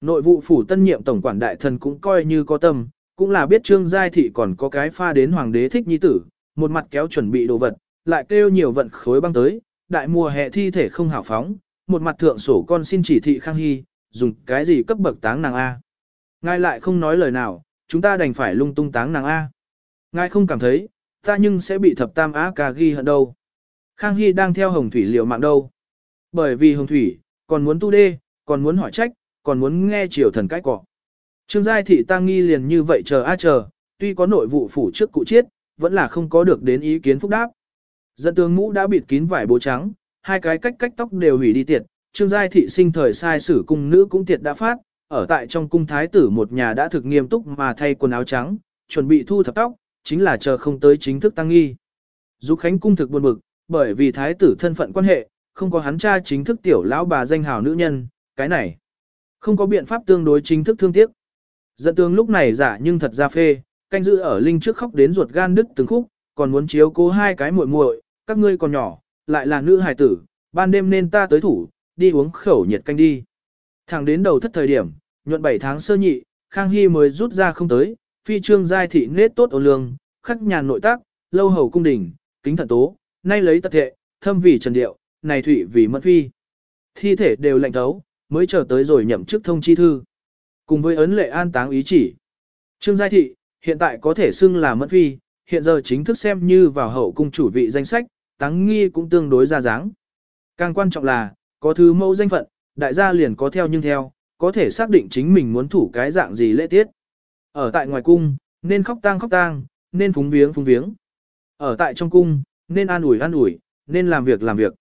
Nội vụ phủ tân nhiệm tổng quản đại thần cũng coi như có tâm, cũng là biết trương giai thị còn có cái pha đến hoàng đế thích nhi tử, một mặt kéo chuẩn bị đồ vật, lại kêu nhiều vận khối băng tới, đại mùa hè thi thể không hảo phóng, một mặt thượng sổ con xin chỉ thị khang hy, dùng cái gì cấp bậc táng nàng A. Ngài lại không nói lời nào, chúng ta đành phải lung tung táng nàng A. Ngài không cảm thấy, ta nhưng sẽ bị thập tam á ca ghi hận đâu. Khang Hy đang theo Hồng Thủy liều mạng đâu. Bởi vì Hồng Thủy, còn muốn tu đê, còn muốn hỏi trách, còn muốn nghe triều thần cái cọ. Trương Giai Thị tăng nghi liền như vậy chờ a chờ, tuy có nội vụ phủ trước cụ chiết, vẫn là không có được đến ý kiến phúc đáp. Dẫn tướng mũ đã bịt kín vải bố trắng, hai cái cách cách tóc đều hủy đi tiệt, Trương Giai Thị sinh thời sai sử cung nữ cũng tiệt đã phát, ở tại trong cung thái tử một nhà đã thực nghiêm túc mà thay quần áo trắng, chuẩn bị thu thập tóc, chính là chờ không tới chính thức tăng nghi. Dục Khánh cung thực buồn bực, bởi vì thái tử thân phận quan hệ, không có hắn cha chính thức tiểu lão bà danh hào nữ nhân, cái này không có biện pháp tương đối chính thức thương tiếc. Dẫn tương lúc này giả nhưng thật ra phê, canh giữ ở linh trước khóc đến ruột gan đứt từng khúc, còn muốn chiếu cố hai cái muội muội, các ngươi còn nhỏ, lại là nữ hài tử, ban đêm nên ta tới thủ, đi uống khẩu nhiệt canh đi. Thẳng đến đầu thất thời điểm, nhuận 7 tháng sơ nhị, Khang Hy mới rút ra không tới, phi trương giai thị nết tốt ôn lương, khắc nhàn nội tác, lâu hầu cung đình, kính thận tố, nay lấy tật thệ, thâm vì trần điệu, này thủy vì mẫn phi. Thi thể đều lạnh thấu, mới chờ tới rồi nhậm chức thông chi thư. Cùng với ấn lệ an táng ý chỉ. Trương Giai Thị, hiện tại có thể xưng là mẫn phi, hiện giờ chính thức xem như vào hậu cung chủ vị danh sách, táng nghi cũng tương đối ra dáng. Càng quan trọng là, có thứ mẫu danh phận, đại gia liền có theo nhưng theo, có thể xác định chính mình muốn thủ cái dạng gì lễ tiết. Ở tại ngoài cung, nên khóc tang khóc tang, nên phúng viếng phúng viếng. Ở tại trong cung, nên an ủi an ủi, nên làm việc làm việc.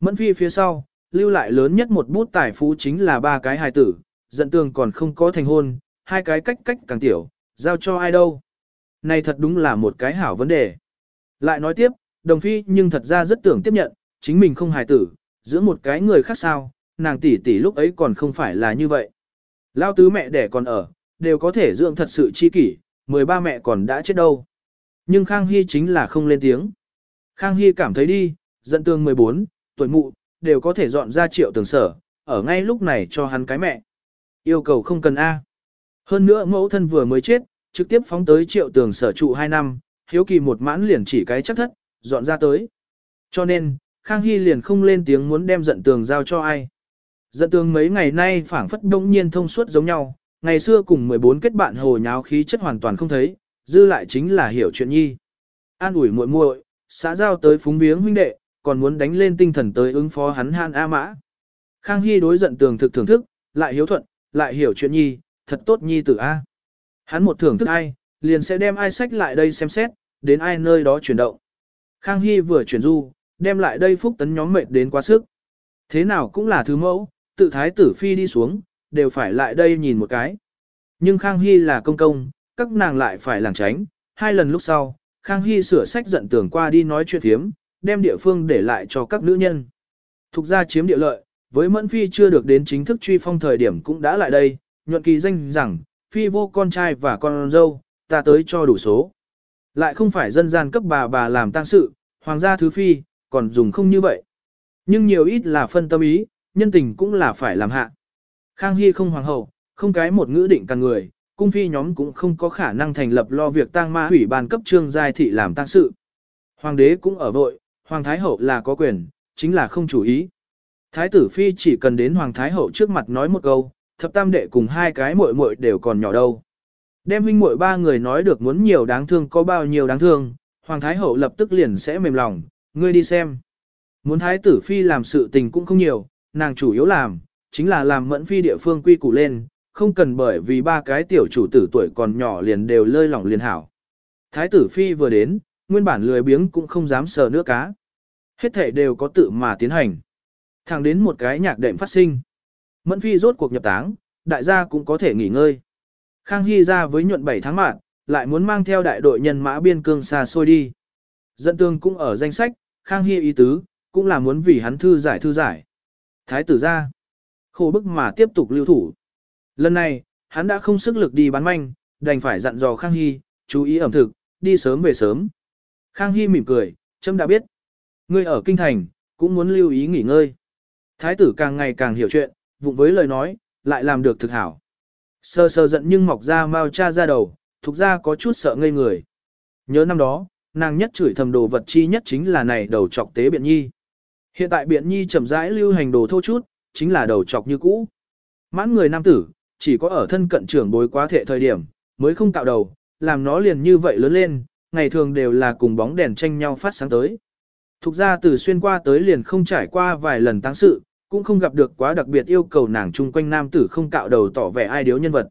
Mẫn phi phía sau, lưu lại lớn nhất một bút tài phú chính là ba cái hài tử, giận tường còn không có thành hôn, hai cái cách cách càng tiểu, giao cho ai đâu. Này thật đúng là một cái hảo vấn đề. Lại nói tiếp, đồng phi nhưng thật ra rất tưởng tiếp nhận, chính mình không hài tử, giữa một cái người khác sao, nàng tỷ tỷ lúc ấy còn không phải là như vậy. Lao tứ mẹ đẻ còn ở, đều có thể dưỡng thật sự chi kỷ, 13 mẹ còn đã chết đâu. Nhưng Khang Hy chính là không lên tiếng. Khang Hy cảm thấy đi, giận tương 14, tuổi mụ, đều có thể dọn ra triệu tường sở, ở ngay lúc này cho hắn cái mẹ. Yêu cầu không cần A. Hơn nữa mẫu thân vừa mới chết, trực tiếp phóng tới triệu tường sở trụ 2 năm, hiếu kỳ một mãn liền chỉ cái chắc thất, dọn ra tới. Cho nên, Khang Hy liền không lên tiếng muốn đem giận tường giao cho ai. Giận tường mấy ngày nay phảng phất đông nhiên thông suốt giống nhau, ngày xưa cùng 14 kết bạn hồ nháo khí chất hoàn toàn không thấy, dư lại chính là hiểu chuyện nhi. An ủi muội muội, xã giao tới phúng viếng huynh đệ, còn muốn đánh lên tinh thần tới ứng phó hắn Han A Mã. Khang Hy đối giận tường thực thưởng thức, lại hiếu thuận, lại hiểu chuyện nhi, thật tốt nhi tử A. Hắn một thưởng thức ai, liền sẽ đem ai sách lại đây xem xét, đến ai nơi đó chuyển động. Khang Hy vừa chuyển du, đem lại đây phúc tấn nhóm mệt đến quá sức. Thế nào cũng là thứ mẫu, tự thái tử phi đi xuống, đều phải lại đây nhìn một cái. Nhưng Khang Hy là công công, các nàng lại phải làng tránh, hai lần lúc sau, Khang Hy sửa sách giận tưởng qua đi nói chuyện thiếm, đem địa phương để lại cho các nữ nhân. Thục ra chiếm địa lợi, với Mẫn Phi chưa được đến chính thức truy phong thời điểm cũng đã lại đây, nhuận kỳ danh rằng, Phi vô con trai và con dâu, ta tới cho đủ số. Lại không phải dân gian cấp bà bà làm tang sự, hoàng gia thứ Phi, còn dùng không như vậy. Nhưng nhiều ít là phân tâm ý, nhân tình cũng là phải làm hạ. Khang Hy không hoàng hậu, không cái một ngữ định càng người, cung phi nhóm cũng không có khả năng thành lập lo việc tang ma hủy ban cấp trương giai thị làm tang sự. Hoàng đế cũng ở vội, Hoàng Thái Hậu là có quyền, chính là không chủ ý. Thái tử Phi chỉ cần đến Hoàng Thái Hậu trước mặt nói một câu, thập tam đệ cùng hai cái muội muội đều còn nhỏ đâu. Đem huynh muội ba người nói được muốn nhiều đáng thương có bao nhiêu đáng thương, Hoàng Thái Hậu lập tức liền sẽ mềm lòng, ngươi đi xem. Muốn Thái tử Phi làm sự tình cũng không nhiều, nàng chủ yếu làm, chính là làm mẫn phi địa phương quy củ lên, không cần bởi vì ba cái tiểu chủ tử tuổi còn nhỏ liền đều lơi lỏng liền hảo. Thái tử Phi vừa đến, nguyên bản lười biếng cũng không dám sờ nước cá. Hết thể đều có tự mà tiến hành. Thẳng đến một cái nhạc đệm phát sinh. Mẫn phi rốt cuộc nhập táng, đại gia cũng có thể nghỉ ngơi. Khang Hy ra với nhuận 7 tháng mạng, lại muốn mang theo đại đội nhân mã biên cương xa xôi đi. Dẫn tương cũng ở danh sách, Khang Hy ý tứ, cũng là muốn vì hắn thư giải thư giải. Thái tử ra, khổ bức mà tiếp tục lưu thủ. Lần này, hắn đã không sức lực đi bán manh, đành phải dặn dò Khang Hy, chú ý ẩm thực, đi sớm về sớm. Khang Hy mỉm cười, chấm đã biết. Ngươi ở kinh thành, cũng muốn lưu ý nghỉ ngơi. Thái tử càng ngày càng hiểu chuyện, vụng với lời nói, lại làm được thực hảo. Sơ sơ giận nhưng mọc ra mau cha ra đầu, thuộc ra có chút sợ ngây người. Nhớ năm đó, nàng nhất chửi thầm đồ vật chi nhất chính là này đầu trọc tế biện nhi. Hiện tại biện nhi chậm rãi lưu hành đồ thô chút, chính là đầu trọc như cũ. Mãn người nam tử, chỉ có ở thân cận trưởng bối quá thể thời điểm, mới không tạo đầu, làm nó liền như vậy lớn lên, ngày thường đều là cùng bóng đèn tranh nhau phát sáng tới. Thục ra từ xuyên qua tới liền không trải qua vài lần tăng sự, cũng không gặp được quá đặc biệt yêu cầu nàng chung quanh nam tử không cạo đầu tỏ vẻ ai điếu nhân vật.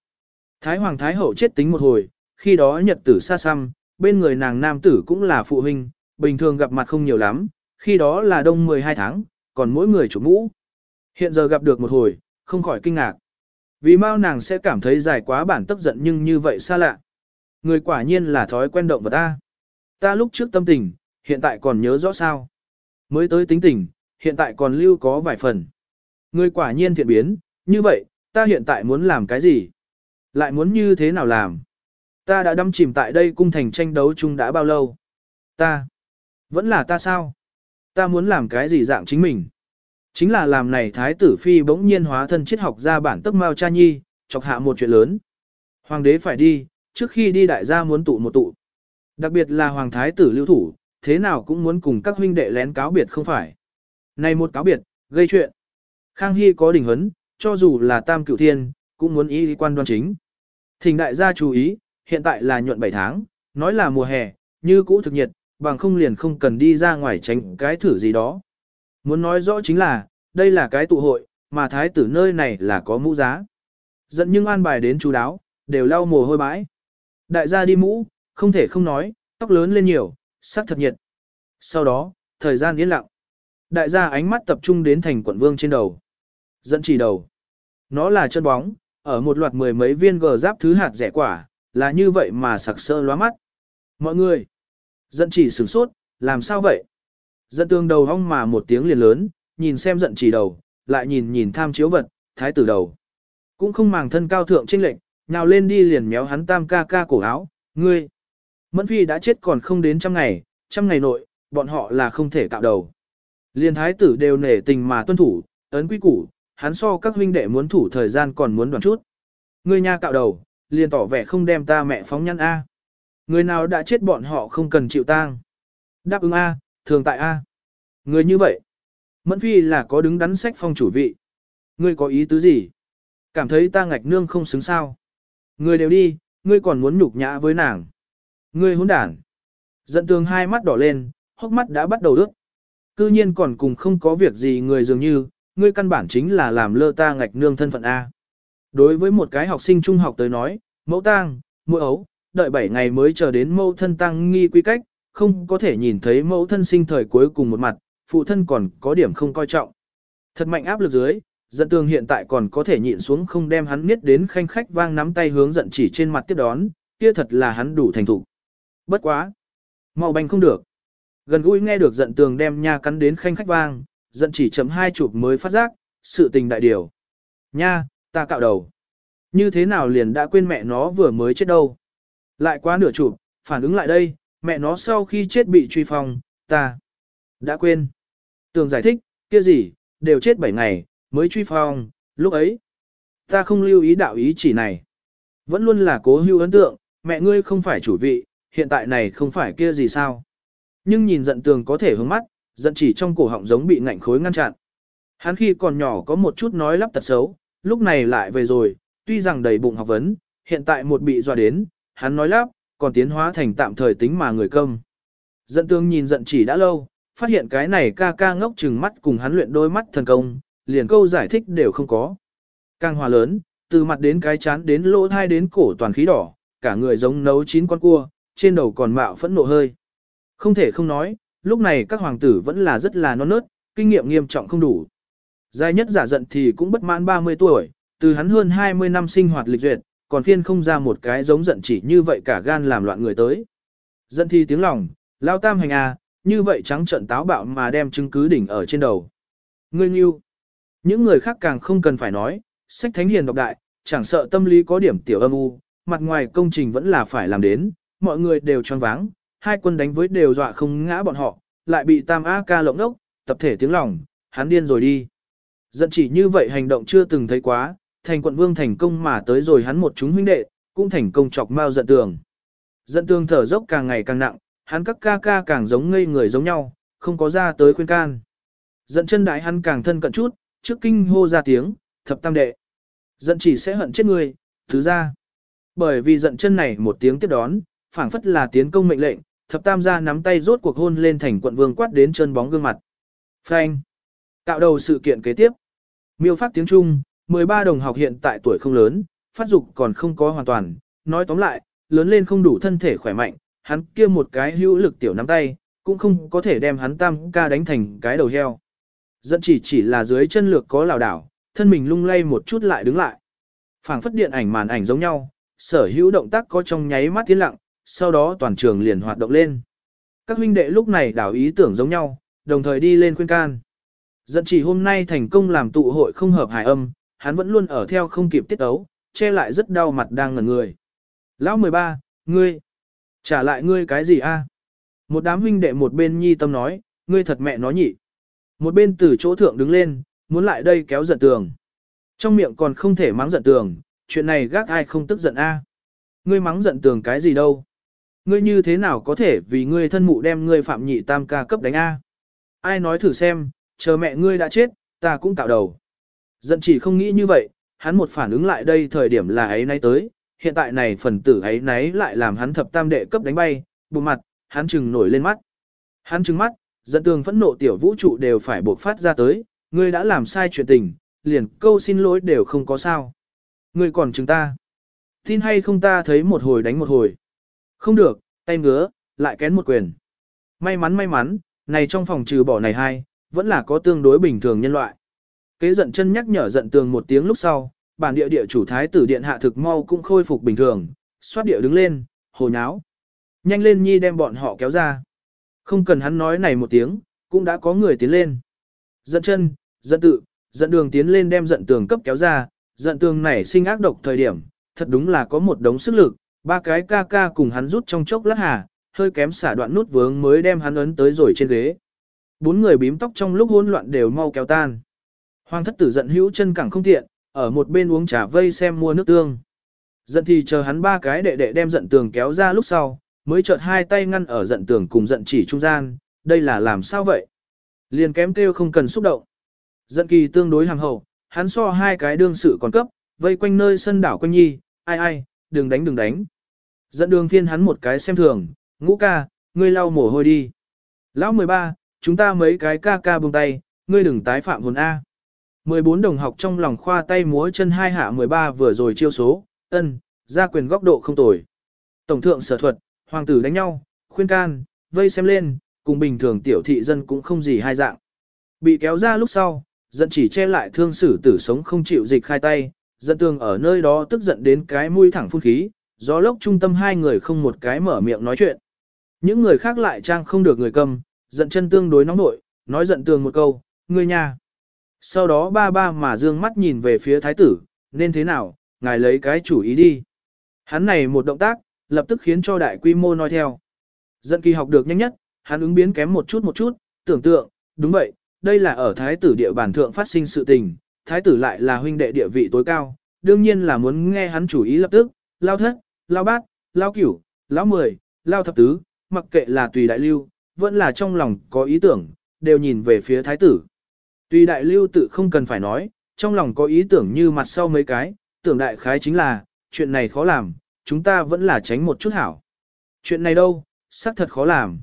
Thái Hoàng Thái Hậu chết tính một hồi, khi đó nhật tử xa xăm, bên người nàng nam tử cũng là phụ huynh, bình thường gặp mặt không nhiều lắm, khi đó là đông 12 tháng, còn mỗi người chủ mũ. Hiện giờ gặp được một hồi, không khỏi kinh ngạc. Vì mau nàng sẽ cảm thấy dài quá bản tức giận nhưng như vậy xa lạ. Người quả nhiên là thói quen động vật ta. Ta lúc trước tâm tình, hiện tại còn nhớ rõ sao. Mới tới tính tình, hiện tại còn lưu có vài phần. Người quả nhiên thiện biến, như vậy, ta hiện tại muốn làm cái gì? Lại muốn như thế nào làm? Ta đã đâm chìm tại đây cung thành tranh đấu chung đã bao lâu? Ta? Vẫn là ta sao? Ta muốn làm cái gì dạng chính mình? Chính là làm này thái tử phi bỗng nhiên hóa thân triết học ra bản tức mao cha nhi, chọc hạ một chuyện lớn. Hoàng đế phải đi, trước khi đi đại gia muốn tụ một tụ. Đặc biệt là hoàng thái tử lưu thủ, thế nào cũng muốn cùng các huynh đệ lén cáo biệt không phải. Này một cáo biệt, gây chuyện. Khang Hy có đỉnh hấn, cho dù là tam cửu thiên, cũng muốn ý quan đoan chính. Thỉnh đại gia chú ý, hiện tại là nhuận 7 tháng, nói là mùa hè, như cũ thực nhiệt, bằng không liền không cần đi ra ngoài tránh cái thử gì đó. Muốn nói rõ chính là, đây là cái tụ hội, mà thái tử nơi này là có mũ giá. Dẫn nhưng an bài đến chú đáo, đều lau mồ hôi bãi. Đại gia đi mũ, không thể không nói, tóc lớn lên nhiều, sắc thật nhiệt. Sau đó, thời gian yên lặng. Đại gia ánh mắt tập trung đến thành quận vương trên đầu. Dẫn chỉ đầu. Nó là chân bóng, ở một loạt mười mấy viên gờ giáp thứ hạt rẻ quả, là như vậy mà sặc sơ lóa mắt. Mọi người, dẫn chỉ sửng sốt, làm sao vậy? Dẫn tương đầu hong mà một tiếng liền lớn, nhìn xem giận chỉ đầu, lại nhìn nhìn tham chiếu vật, thái tử đầu. Cũng không màng thân cao thượng trinh lệnh, nào lên đi liền méo hắn tam ca ca cổ áo, ngươi. Mẫn phi đã chết còn không đến trăm ngày, trăm ngày nội, bọn họ là không thể cạo đầu. Liên thái tử đều nể tình mà tuân thủ, ấn quy củ, hắn so các huynh đệ muốn thủ thời gian còn muốn đoạn chút. Ngươi nha cạo đầu, liền tỏ vẻ không đem ta mẹ phóng nhăn A. Người nào đã chết bọn họ không cần chịu tang. Đáp ứng A, thường tại A. Người như vậy. Mẫn phi là có đứng đắn sách phong chủ vị. Ngươi có ý tứ gì? Cảm thấy ta ngạch nương không xứng sao. Ngươi đều đi, ngươi còn muốn nhục nhã với nàng. Ngươi hỗn đản. Giận tường hai mắt đỏ lên, hốc mắt đã bắt đầu đứt. Cư nhiên còn cùng không có việc gì người dường như, ngươi căn bản chính là làm lơ ta ngạch nương thân phận A. Đối với một cái học sinh trung học tới nói, mẫu tang, mỗi ấu, đợi 7 ngày mới chờ đến mẫu thân tăng nghi quy cách, không có thể nhìn thấy mẫu thân sinh thời cuối cùng một mặt, phụ thân còn có điểm không coi trọng. Thật mạnh áp lực dưới, dận tường hiện tại còn có thể nhịn xuống không đem hắn miết đến khanh khách vang nắm tay hướng giận chỉ trên mặt tiếp đón, kia thật là hắn đủ thành thủ. Bất quá. Màu banh không được. Gần gũi nghe được giận tường đem nha cắn đến khanh khách vang, giận chỉ chấm hai chụp mới phát giác, sự tình đại điều. Nha, ta cạo đầu. Như thế nào liền đã quên mẹ nó vừa mới chết đâu. Lại quá nửa chụp, phản ứng lại đây, mẹ nó sau khi chết bị truy phong, ta đã quên. Tường giải thích, kia gì, đều chết 7 ngày, mới truy phong, lúc ấy. Ta không lưu ý đạo ý chỉ này. Vẫn luôn là cố hưu ấn tượng, mẹ ngươi không phải chủ vị, hiện tại này không phải kia gì sao. Nhưng nhìn giận tường có thể hướng mắt, giận chỉ trong cổ họng giống bị ngạnh khối ngăn chặn. Hắn khi còn nhỏ có một chút nói lắp tật xấu, lúc này lại về rồi, tuy rằng đầy bụng học vấn, hiện tại một bị dọa đến, hắn nói lắp, còn tiến hóa thành tạm thời tính mà người công. Giận tường nhìn giận chỉ đã lâu, phát hiện cái này ca ca ngốc chừng mắt cùng hắn luyện đôi mắt thần công, liền câu giải thích đều không có. Càng hòa lớn, từ mặt đến cái chán đến lỗ thai đến cổ toàn khí đỏ, cả người giống nấu chín con cua, trên đầu còn mạo phẫn nộ hơi. Không thể không nói, lúc này các hoàng tử vẫn là rất là non nớt, kinh nghiệm nghiêm trọng không đủ. Dài nhất giả giận thì cũng bất mãn 30 tuổi, từ hắn hơn 20 năm sinh hoạt lịch duyệt, còn phiên không ra một cái giống giận chỉ như vậy cả gan làm loạn người tới. Giận thì tiếng lòng, lao tam hành à, như vậy trắng trận táo bạo mà đem chứng cứ đỉnh ở trên đầu. Ngươi nghiêu. Những người khác càng không cần phải nói, sách thánh hiền độc đại, chẳng sợ tâm lý có điểm tiểu âm u, mặt ngoài công trình vẫn là phải làm đến, mọi người đều choáng váng, hai quân đánh với đều dọa không ngã bọn họ, lại bị tam A ca lộng đốc, tập thể tiếng lòng, hắn điên rồi đi. Giận chỉ như vậy hành động chưa từng thấy quá, thành quận vương thành công mà tới rồi hắn một chúng huynh đệ, cũng thành công chọc mau giận tường. Giận tường thở dốc càng ngày càng nặng, hắn các ca ca càng giống ngây người giống nhau, không có ra tới khuyên can. Giận chân đại hắn càng thân cận chút, trước kinh hô ra tiếng, thập tam đệ. Giận chỉ sẽ hận chết người, thứ ra. Bởi vì giận chân này một tiếng tiếp đón, phảng phất là tiến công mệnh lệnh, thập tam gia nắm tay rốt cuộc hôn lên thành quận vương quát đến chân bóng gương mặt. Phanh. Cạo đầu sự kiện kế tiếp. Miêu phát tiếng Trung, 13 đồng học hiện tại tuổi không lớn, phát dục còn không có hoàn toàn, nói tóm lại, lớn lên không đủ thân thể khỏe mạnh, hắn kia một cái hữu lực tiểu nắm tay, cũng không có thể đem hắn tam ca đánh thành cái đầu heo. Dẫn chỉ chỉ là dưới chân lược có lảo đảo, thân mình lung lay một chút lại đứng lại. phảng phất điện ảnh màn ảnh giống nhau, sở hữu động tác có trong nháy mắt tiến lặng, sau đó toàn trường liền hoạt động lên. Các huynh đệ lúc này đảo ý tưởng giống nhau, đồng thời đi lên khuyên can. Dẫn chỉ hôm nay thành công làm tụ hội không hợp hài âm, hắn vẫn luôn ở theo không kịp tiết ấu, che lại rất đau mặt đang ngẩn người. Lão 13, ngươi, trả lại ngươi cái gì a? Một đám huynh đệ một bên nhi tâm nói, ngươi thật mẹ nói nhị. Một bên từ chỗ thượng đứng lên, muốn lại đây kéo giận tường. Trong miệng còn không thể mắng giận tường, chuyện này gác ai không tức giận a? Ngươi mắng giận tường cái gì đâu? Ngươi như thế nào có thể vì ngươi thân mụ đem ngươi phạm nhị tam ca cấp đánh a? Ai nói thử xem, chờ mẹ ngươi đã chết, ta cũng cạo đầu. Giận chỉ không nghĩ như vậy, hắn một phản ứng lại đây thời điểm là ấy nay tới, hiện tại này phần tử ấy nấy lại làm hắn thập tam đệ cấp đánh bay, bụng mặt, hắn trừng nổi lên mắt. Hắn trừng mắt, dẫn tường phẫn nộ tiểu vũ trụ đều phải buộc phát ra tới, ngươi đã làm sai chuyện tình, liền câu xin lỗi đều không có sao. Ngươi còn chứng ta. Tin hay không ta thấy một hồi đánh một hồi. Không được, tay ngứa, lại kén một quyền. May mắn may mắn, này trong phòng trừ bỏ này hai, vẫn là có tương đối bình thường nhân loại. Kế giận chân nhắc nhở giận tường một tiếng lúc sau, bản địa địa chủ thái tử điện hạ thực mau cũng khôi phục bình thường, xoát địa đứng lên, hồ nháo. Nhanh lên nhi đem bọn họ kéo ra. Không cần hắn nói này một tiếng, cũng đã có người tiến lên. Dẫn chân, dẫn tự, dẫn đường tiến lên đem giận tường cấp kéo ra, Dận tường này sinh ác độc thời điểm, thật đúng là có một đống sức lực, ba cái ca ca cùng hắn rút trong chốc lát hà, hơi kém xả đoạn nút vướng mới đem hắn ấn tới rồi trên ghế. Bốn người bím tóc trong lúc hỗn loạn đều mau kéo tan. Hoàng thất tử giận hữu chân cẳng không tiện, ở một bên uống trà vây xem mua nước tương. Giận thì chờ hắn ba cái đệ đệ đem giận tường kéo ra lúc sau, mới chợt hai tay ngăn ở giận tường cùng giận chỉ trung gian, đây là làm sao vậy? Liền kém kêu không cần xúc động. Giận kỳ tương đối hàng hậu, hắn so hai cái đương sự còn cấp, vây quanh nơi sân đảo quanh nhi, ai ai, đừng đánh đừng đánh. Giận đường phiên hắn một cái xem thường, ngũ ca, ngươi lau mồ hôi đi. Lão 13, chúng ta mấy cái ca ca buông tay, ngươi đừng tái phạm hồn A. 14 đồng học trong lòng khoa tay múa chân hai hạ 13 vừa rồi chiêu số, ân, ra quyền góc độ không tồi. Tổng thượng sở thuật, hoàng tử đánh nhau, khuyên can, vây xem lên, cùng bình thường tiểu thị dân cũng không gì hai dạng. Bị kéo ra lúc sau, giận chỉ che lại thương sử tử sống không chịu dịch khai tay, giận tường ở nơi đó tức giận đến cái mũi thẳng phun khí, gió lốc trung tâm hai người không một cái mở miệng nói chuyện. Những người khác lại trang không được người cầm, giận chân tương đối nóng nội, nói giận tường một câu, ngươi nhà. Sau đó ba ba mà dương mắt nhìn về phía thái tử, nên thế nào, ngài lấy cái chủ ý đi. Hắn này một động tác, lập tức khiến cho đại quy mô nói theo. Giận kỳ học được nhanh nhất, hắn ứng biến kém một chút một chút, tưởng tượng, đúng vậy, đây là ở thái tử địa bản thượng phát sinh sự tình, thái tử lại là huynh đệ địa vị tối cao, đương nhiên là muốn nghe hắn chủ ý lập tức, lao thất, lao bát, lao cửu, lao mười, lao thập tứ, mặc kệ là tùy đại lưu, vẫn là trong lòng có ý tưởng, đều nhìn về phía thái tử. Tùy đại lưu tự không cần phải nói, trong lòng có ý tưởng như mặt sau mấy cái, tưởng đại khái chính là, chuyện này khó làm, chúng ta vẫn là tránh một chút hảo. Chuyện này đâu, xác thật khó làm.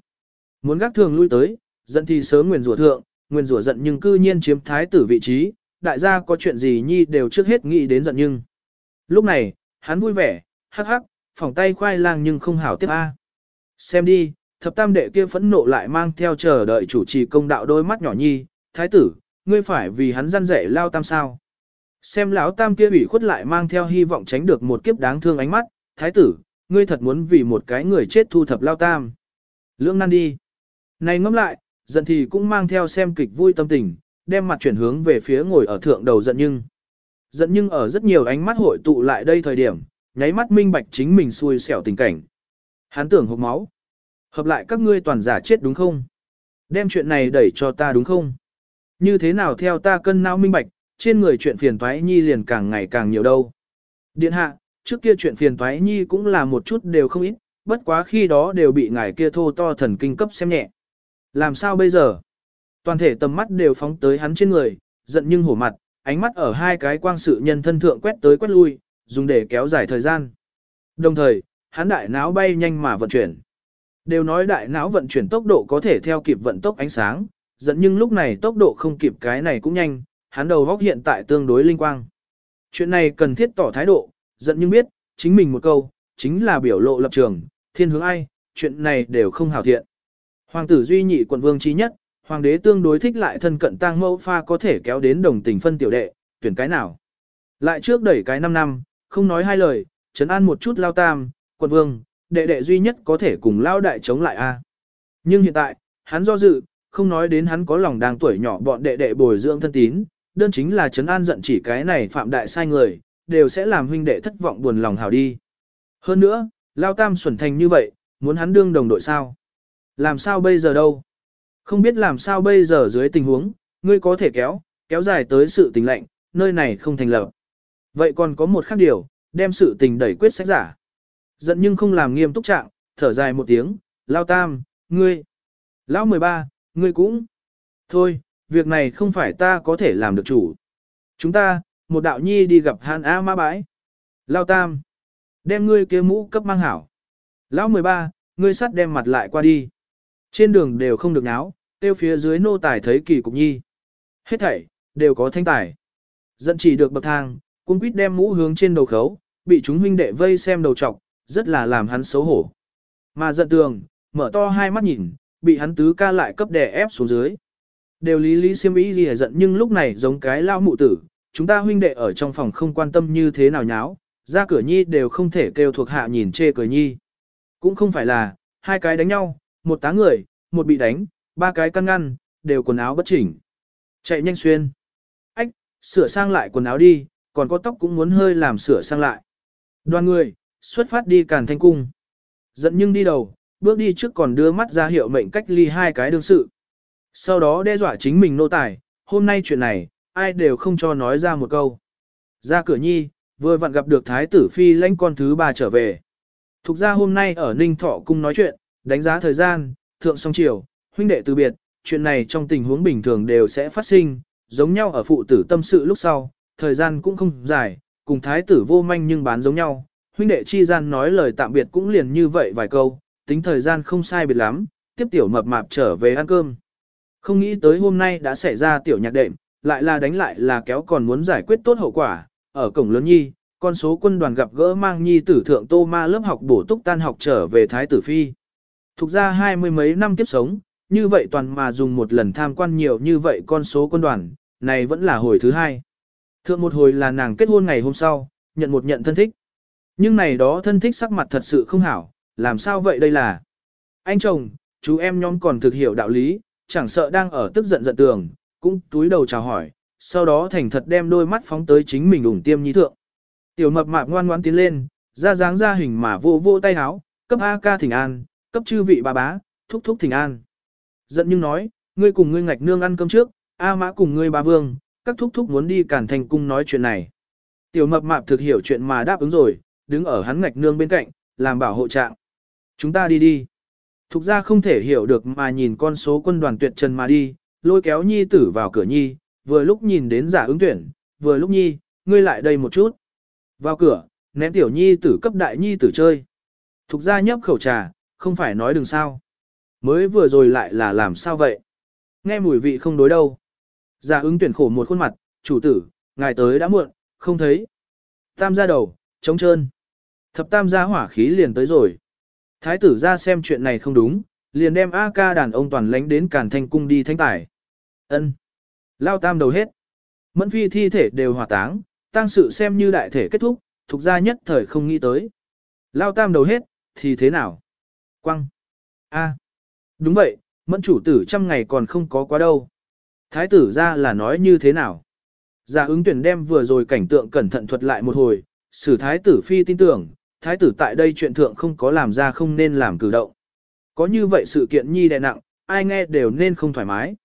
Muốn gác thường lui tới, giận thì sớm nguyền rủa thượng, nguyền rủa giận nhưng cư nhiên chiếm thái tử vị trí, đại gia có chuyện gì nhi đều trước hết nghĩ đến giận nhưng. Lúc này, hắn vui vẻ, hắc hắc, phòng tay khoai lang nhưng không hảo tiếp a. Xem đi, thập tam đệ kia phẫn nộ lại mang theo chờ đợi chủ trì công đạo đôi mắt nhỏ nhi, thái tử, ngươi phải vì hắn răn rẻ lao tam sao. Xem lão tam kia ủy khuất lại mang theo hy vọng tránh được một kiếp đáng thương ánh mắt, thái tử, ngươi thật muốn vì một cái người chết thu thập lao tam. Lưỡng nan đi. Này ngẫm lại, giận thì cũng mang theo xem kịch vui tâm tình, đem mặt chuyển hướng về phía ngồi ở thượng đầu giận nhưng. Giận nhưng ở rất nhiều ánh mắt hội tụ lại đây thời điểm, nháy mắt minh bạch chính mình xui xẻo tình cảnh. Hắn tưởng hộp máu. Hợp lại các ngươi toàn giả chết đúng không? Đem chuyện này đẩy cho ta đúng không? Như thế nào theo ta cân não minh bạch, trên người chuyện phiền toái nhi liền càng ngày càng nhiều đâu. Điện hạ, trước kia chuyện phiền toái nhi cũng là một chút đều không ít, bất quá khi đó đều bị ngài kia thô to thần kinh cấp xem nhẹ. Làm sao bây giờ? Toàn thể tầm mắt đều phóng tới hắn trên người, giận nhưng hổ mặt, ánh mắt ở hai cái quang sự nhân thân thượng quét tới quét lui, dùng để kéo dài thời gian. Đồng thời, hắn đại não bay nhanh mà vận chuyển. Đều nói đại não vận chuyển tốc độ có thể theo kịp vận tốc ánh sáng, giận nhưng lúc này tốc độ không kịp cái này cũng nhanh, hắn đầu góc hiện tại tương đối linh quang. Chuyện này cần thiết tỏ thái độ, giận nhưng biết, chính mình một câu, chính là biểu lộ lập trường, thiên hướng ai, chuyện này đều không hảo thiện. Hoàng tử duy nhị quận vương trí nhất, hoàng đế tương đối thích lại thân cận tang mẫu pha có thể kéo đến đồng tình phân tiểu đệ, tuyển cái nào. Lại trước đẩy cái 5 năm, không nói hai lời, chấn an một chút lao tam, quận vương, đệ đệ duy nhất có thể cùng lao đại chống lại a. Nhưng hiện tại, hắn do dự, không nói đến hắn có lòng đang tuổi nhỏ bọn đệ đệ bồi dưỡng thân tín, đơn chính là chấn an giận chỉ cái này phạm đại sai người, đều sẽ làm huynh đệ thất vọng buồn lòng hào đi. Hơn nữa, lao tam xuẩn thành như vậy, muốn hắn đương đồng đội sao? Làm sao bây giờ đâu? Không biết làm sao bây giờ dưới tình huống, ngươi có thể kéo, kéo dài tới sự tình lệnh, nơi này không thành lập. Vậy còn có một khác điều, đem sự tình đẩy quyết sách giả. Giận nhưng không làm nghiêm túc trạng, thở dài một tiếng, lao tam, ngươi. Lão 13, ngươi cũng. Thôi, việc này không phải ta có thể làm được chủ. Chúng ta, một đạo nhi đi gặp Hàn A Ma Bãi. Lao tam. Đem ngươi kia mũ cấp mang hảo. Lão 13, ngươi sắt đem mặt lại qua đi. Trên đường đều không được náo, tiêu phía dưới nô tài thấy kỳ cục nhi. Hết thảy, đều có thanh tài. Dẫn chỉ được bậc thang, cung quýt đem mũ hướng trên đầu khấu, bị chúng huynh đệ vây xem đầu trọc, rất là làm hắn xấu hổ. Mà giận tường, mở to hai mắt nhìn, bị hắn tứ ca lại cấp đè ép xuống dưới. Đều lý lý siêm ý gì giận nhưng lúc này giống cái lao mụ tử, chúng ta huynh đệ ở trong phòng không quan tâm như thế nào nháo, ra cửa nhi đều không thể kêu thuộc hạ nhìn chê cười nhi. Cũng không phải là, hai cái đánh nhau, một tá người, một bị đánh, ba cái căn ngăn, đều quần áo bất chỉnh. Chạy nhanh xuyên. Ách, sửa sang lại quần áo đi, còn có tóc cũng muốn hơi làm sửa sang lại. Đoàn người, xuất phát đi càn thanh cung. Giận nhưng đi đầu, bước đi trước còn đưa mắt ra hiệu mệnh cách ly hai cái đương sự. Sau đó đe dọa chính mình nô tài, hôm nay chuyện này, ai đều không cho nói ra một câu. Ra cửa nhi, vừa vặn gặp được thái tử phi lãnh con thứ ba trở về. Thục ra hôm nay ở Ninh Thọ cung nói chuyện, đánh giá thời gian, thượng song chiều, huynh đệ từ biệt, chuyện này trong tình huống bình thường đều sẽ phát sinh, giống nhau ở phụ tử tâm sự lúc sau, thời gian cũng không dài, cùng thái tử vô manh nhưng bán giống nhau, huynh đệ chi gian nói lời tạm biệt cũng liền như vậy vài câu, tính thời gian không sai biệt lắm, tiếp tiểu mập mạp trở về ăn cơm. Không nghĩ tới hôm nay đã xảy ra tiểu nhạc đệm, lại là đánh lại là kéo còn muốn giải quyết tốt hậu quả, ở cổng lớn nhi, con số quân đoàn gặp gỡ mang nhi tử thượng tô ma lớp học bổ túc tan học trở về thái tử phi. Thục ra hai mươi mấy năm kiếp sống, như vậy toàn mà dùng một lần tham quan nhiều như vậy con số quân đoàn, này vẫn là hồi thứ hai. Thượng một hồi là nàng kết hôn ngày hôm sau, nhận một nhận thân thích. Nhưng này đó thân thích sắc mặt thật sự không hảo, làm sao vậy đây là? Anh chồng, chú em nhóm còn thực hiểu đạo lý, chẳng sợ đang ở tức giận giận tường, cũng túi đầu chào hỏi, sau đó thành thật đem đôi mắt phóng tới chính mình ủng tiêm nhi thượng. Tiểu mập mạp ngoan ngoan tiến lên, ra dáng ra hình mà vô vô tay háo, cấp A ca thỉnh an, cấp chư vị bà bá, thúc thúc thỉnh an. Giận nhưng nói, ngươi cùng ngươi ngạch nương ăn cơm trước, A mã cùng ngươi bà vương, các thúc thúc muốn đi cản thành cung nói chuyện này. Tiểu mập mạp thực hiểu chuyện mà đáp ứng rồi, đứng ở hắn ngạch nương bên cạnh, làm bảo hộ trạng. Chúng ta đi đi. Thục ra không thể hiểu được mà nhìn con số quân đoàn tuyệt trần mà đi, lôi kéo nhi tử vào cửa nhi, vừa lúc nhìn đến giả ứng tuyển, vừa lúc nhi, ngươi lại đây một chút. Vào cửa, ném tiểu nhi tử cấp đại nhi tử chơi. Thục ra nhấp khẩu trà, không phải nói đừng sao. Mới vừa rồi lại là làm sao vậy? Nghe mùi vị không đối đâu. Giả ứng tuyển khổ một khuôn mặt, chủ tử, ngài tới đã muộn, không thấy. Tam gia đầu, trống trơn. Thập tam gia hỏa khí liền tới rồi. Thái tử ra xem chuyện này không đúng, liền đem A ca đàn ông toàn lánh đến càn thanh cung đi thanh tải. ân Lao tam đầu hết. Mẫn phi thi thể đều hỏa táng, tăng sự xem như đại thể kết thúc, thuộc ra nhất thời không nghĩ tới. Lao tam đầu hết, thì thế nào? Quăng. A. Đúng vậy, mẫn chủ tử trăm ngày còn không có quá đâu. Thái tử ra là nói như thế nào? Giả ứng tuyển đem vừa rồi cảnh tượng cẩn thận thuật lại một hồi, xử thái tử phi tin tưởng, thái tử tại đây chuyện thượng không có làm ra không nên làm cử động. Có như vậy sự kiện nhi đè nặng, ai nghe đều nên không thoải mái.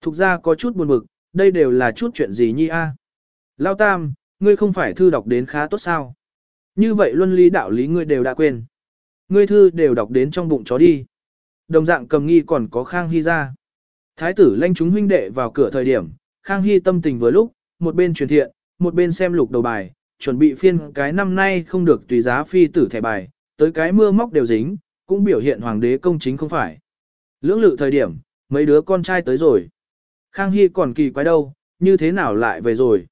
Thục ra có chút buồn bực, đây đều là chút chuyện gì nhi a? À? Lao Tam, ngươi không phải thư đọc đến khá tốt sao? Như vậy luân lý đạo lý ngươi đều đã quên. Ngươi thư đều đọc đến trong bụng chó đi. Đồng dạng cầm nghi còn có Khang Hy ra. Thái tử lanh chúng huynh đệ vào cửa thời điểm, Khang Hy tâm tình vừa lúc, một bên truyền thiện, một bên xem lục đầu bài, chuẩn bị phiên cái năm nay không được tùy giá phi tử thẻ bài, tới cái mưa móc đều dính, cũng biểu hiện hoàng đế công chính không phải. Lưỡng lự thời điểm, mấy đứa con trai tới rồi. Khang Hy còn kỳ quái đâu, như thế nào lại về rồi.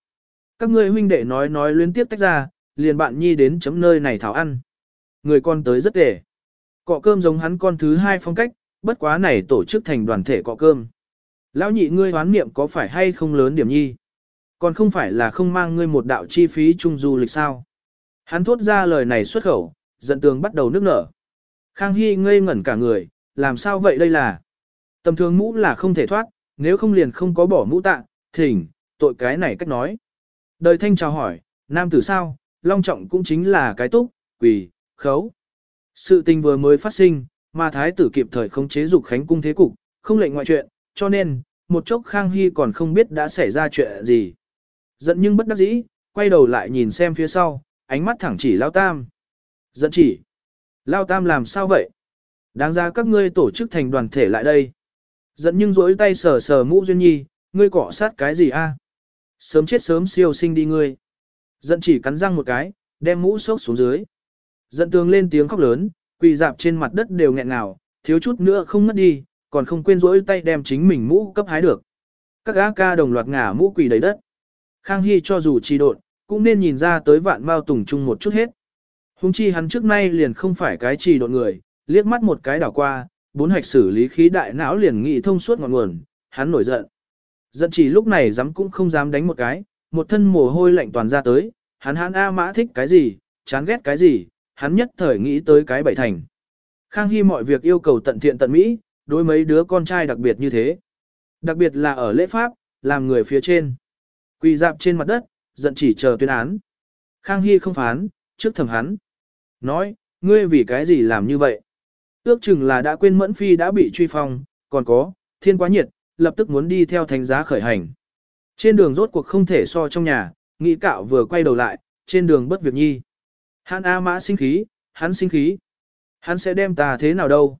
Các ngươi huynh đệ nói nói liên tiếp tách ra, liền bạn nhi đến chấm nơi này thảo ăn. Người con tới rất tệ. Cọ cơm giống hắn con thứ hai phong cách, bất quá này tổ chức thành đoàn thể cọ cơm. Lão nhị ngươi hoán niệm có phải hay không lớn điểm nhi? Còn không phải là không mang ngươi một đạo chi phí chung du lịch sao? Hắn thốt ra lời này xuất khẩu, giận tường bắt đầu nước nở. Khang Hy ngây ngẩn cả người, làm sao vậy đây là? Tầm thường mũ là không thể thoát, nếu không liền không có bỏ mũ tạ, thỉnh, tội cái này cách nói. Đời thanh chào hỏi, nam tử sao, long trọng cũng chính là cái túc, quỳ, khấu. Sự tình vừa mới phát sinh, mà thái tử kịp thời không chế dục khánh cung thế cục, không lệnh ngoại chuyện, cho nên, một chốc Khang Hy còn không biết đã xảy ra chuyện gì. Giận nhưng bất đắc dĩ, quay đầu lại nhìn xem phía sau, ánh mắt thẳng chỉ Lao Tam. Giận chỉ. Lao Tam làm sao vậy? Đáng ra các ngươi tổ chức thành đoàn thể lại đây. Giận nhưng rỗi tay sờ sờ mũ duyên nhi, ngươi cọ sát cái gì a? Sớm chết sớm siêu sinh đi ngươi. Giận chỉ cắn răng một cái, đem mũ sốc xuống dưới. Giận tường lên tiếng khóc lớn, quỳ dạp trên mặt đất đều nghẹn ngào, thiếu chút nữa không ngất đi, còn không quên rỗi tay đem chính mình mũ cấp hái được. Các gã ca đồng loạt ngả mũ quỳ đầy đất. Khang Hy cho dù trì độn, cũng nên nhìn ra tới vạn mao tùng chung một chút hết. Hùng chi hắn trước nay liền không phải cái trì độn người, liếc mắt một cái đảo qua, bốn hạch xử lý khí đại não liền nghị thông suốt ngọn nguồn, hắn nổi giận. Giận chỉ lúc này dám cũng không dám đánh một cái, một thân mồ hôi lạnh toàn ra tới, hắn hắn A mã thích cái gì, chán ghét cái gì, hắn nhất thời nghĩ tới cái bảy thành. Khang Hy mọi việc yêu cầu tận thiện tận mỹ, đối mấy đứa con trai đặc biệt như thế. Đặc biệt là ở lễ pháp, làm người phía trên. Quỳ dạp trên mặt đất, giận chỉ chờ tuyên án. Khang Hy không phán, trước thầm hắn. Nói, ngươi vì cái gì làm như vậy? Ước chừng là đã quên mẫn phi đã bị truy phong, còn có, thiên quá nhiệt, lập tức muốn đi theo thánh giá khởi hành. Trên đường rốt cuộc không thể so trong nhà, nghĩ cạo vừa quay đầu lại, trên đường bất việc nhi. Hắn A mã sinh khí, hắn sinh khí. Hắn sẽ đem ta thế nào đâu?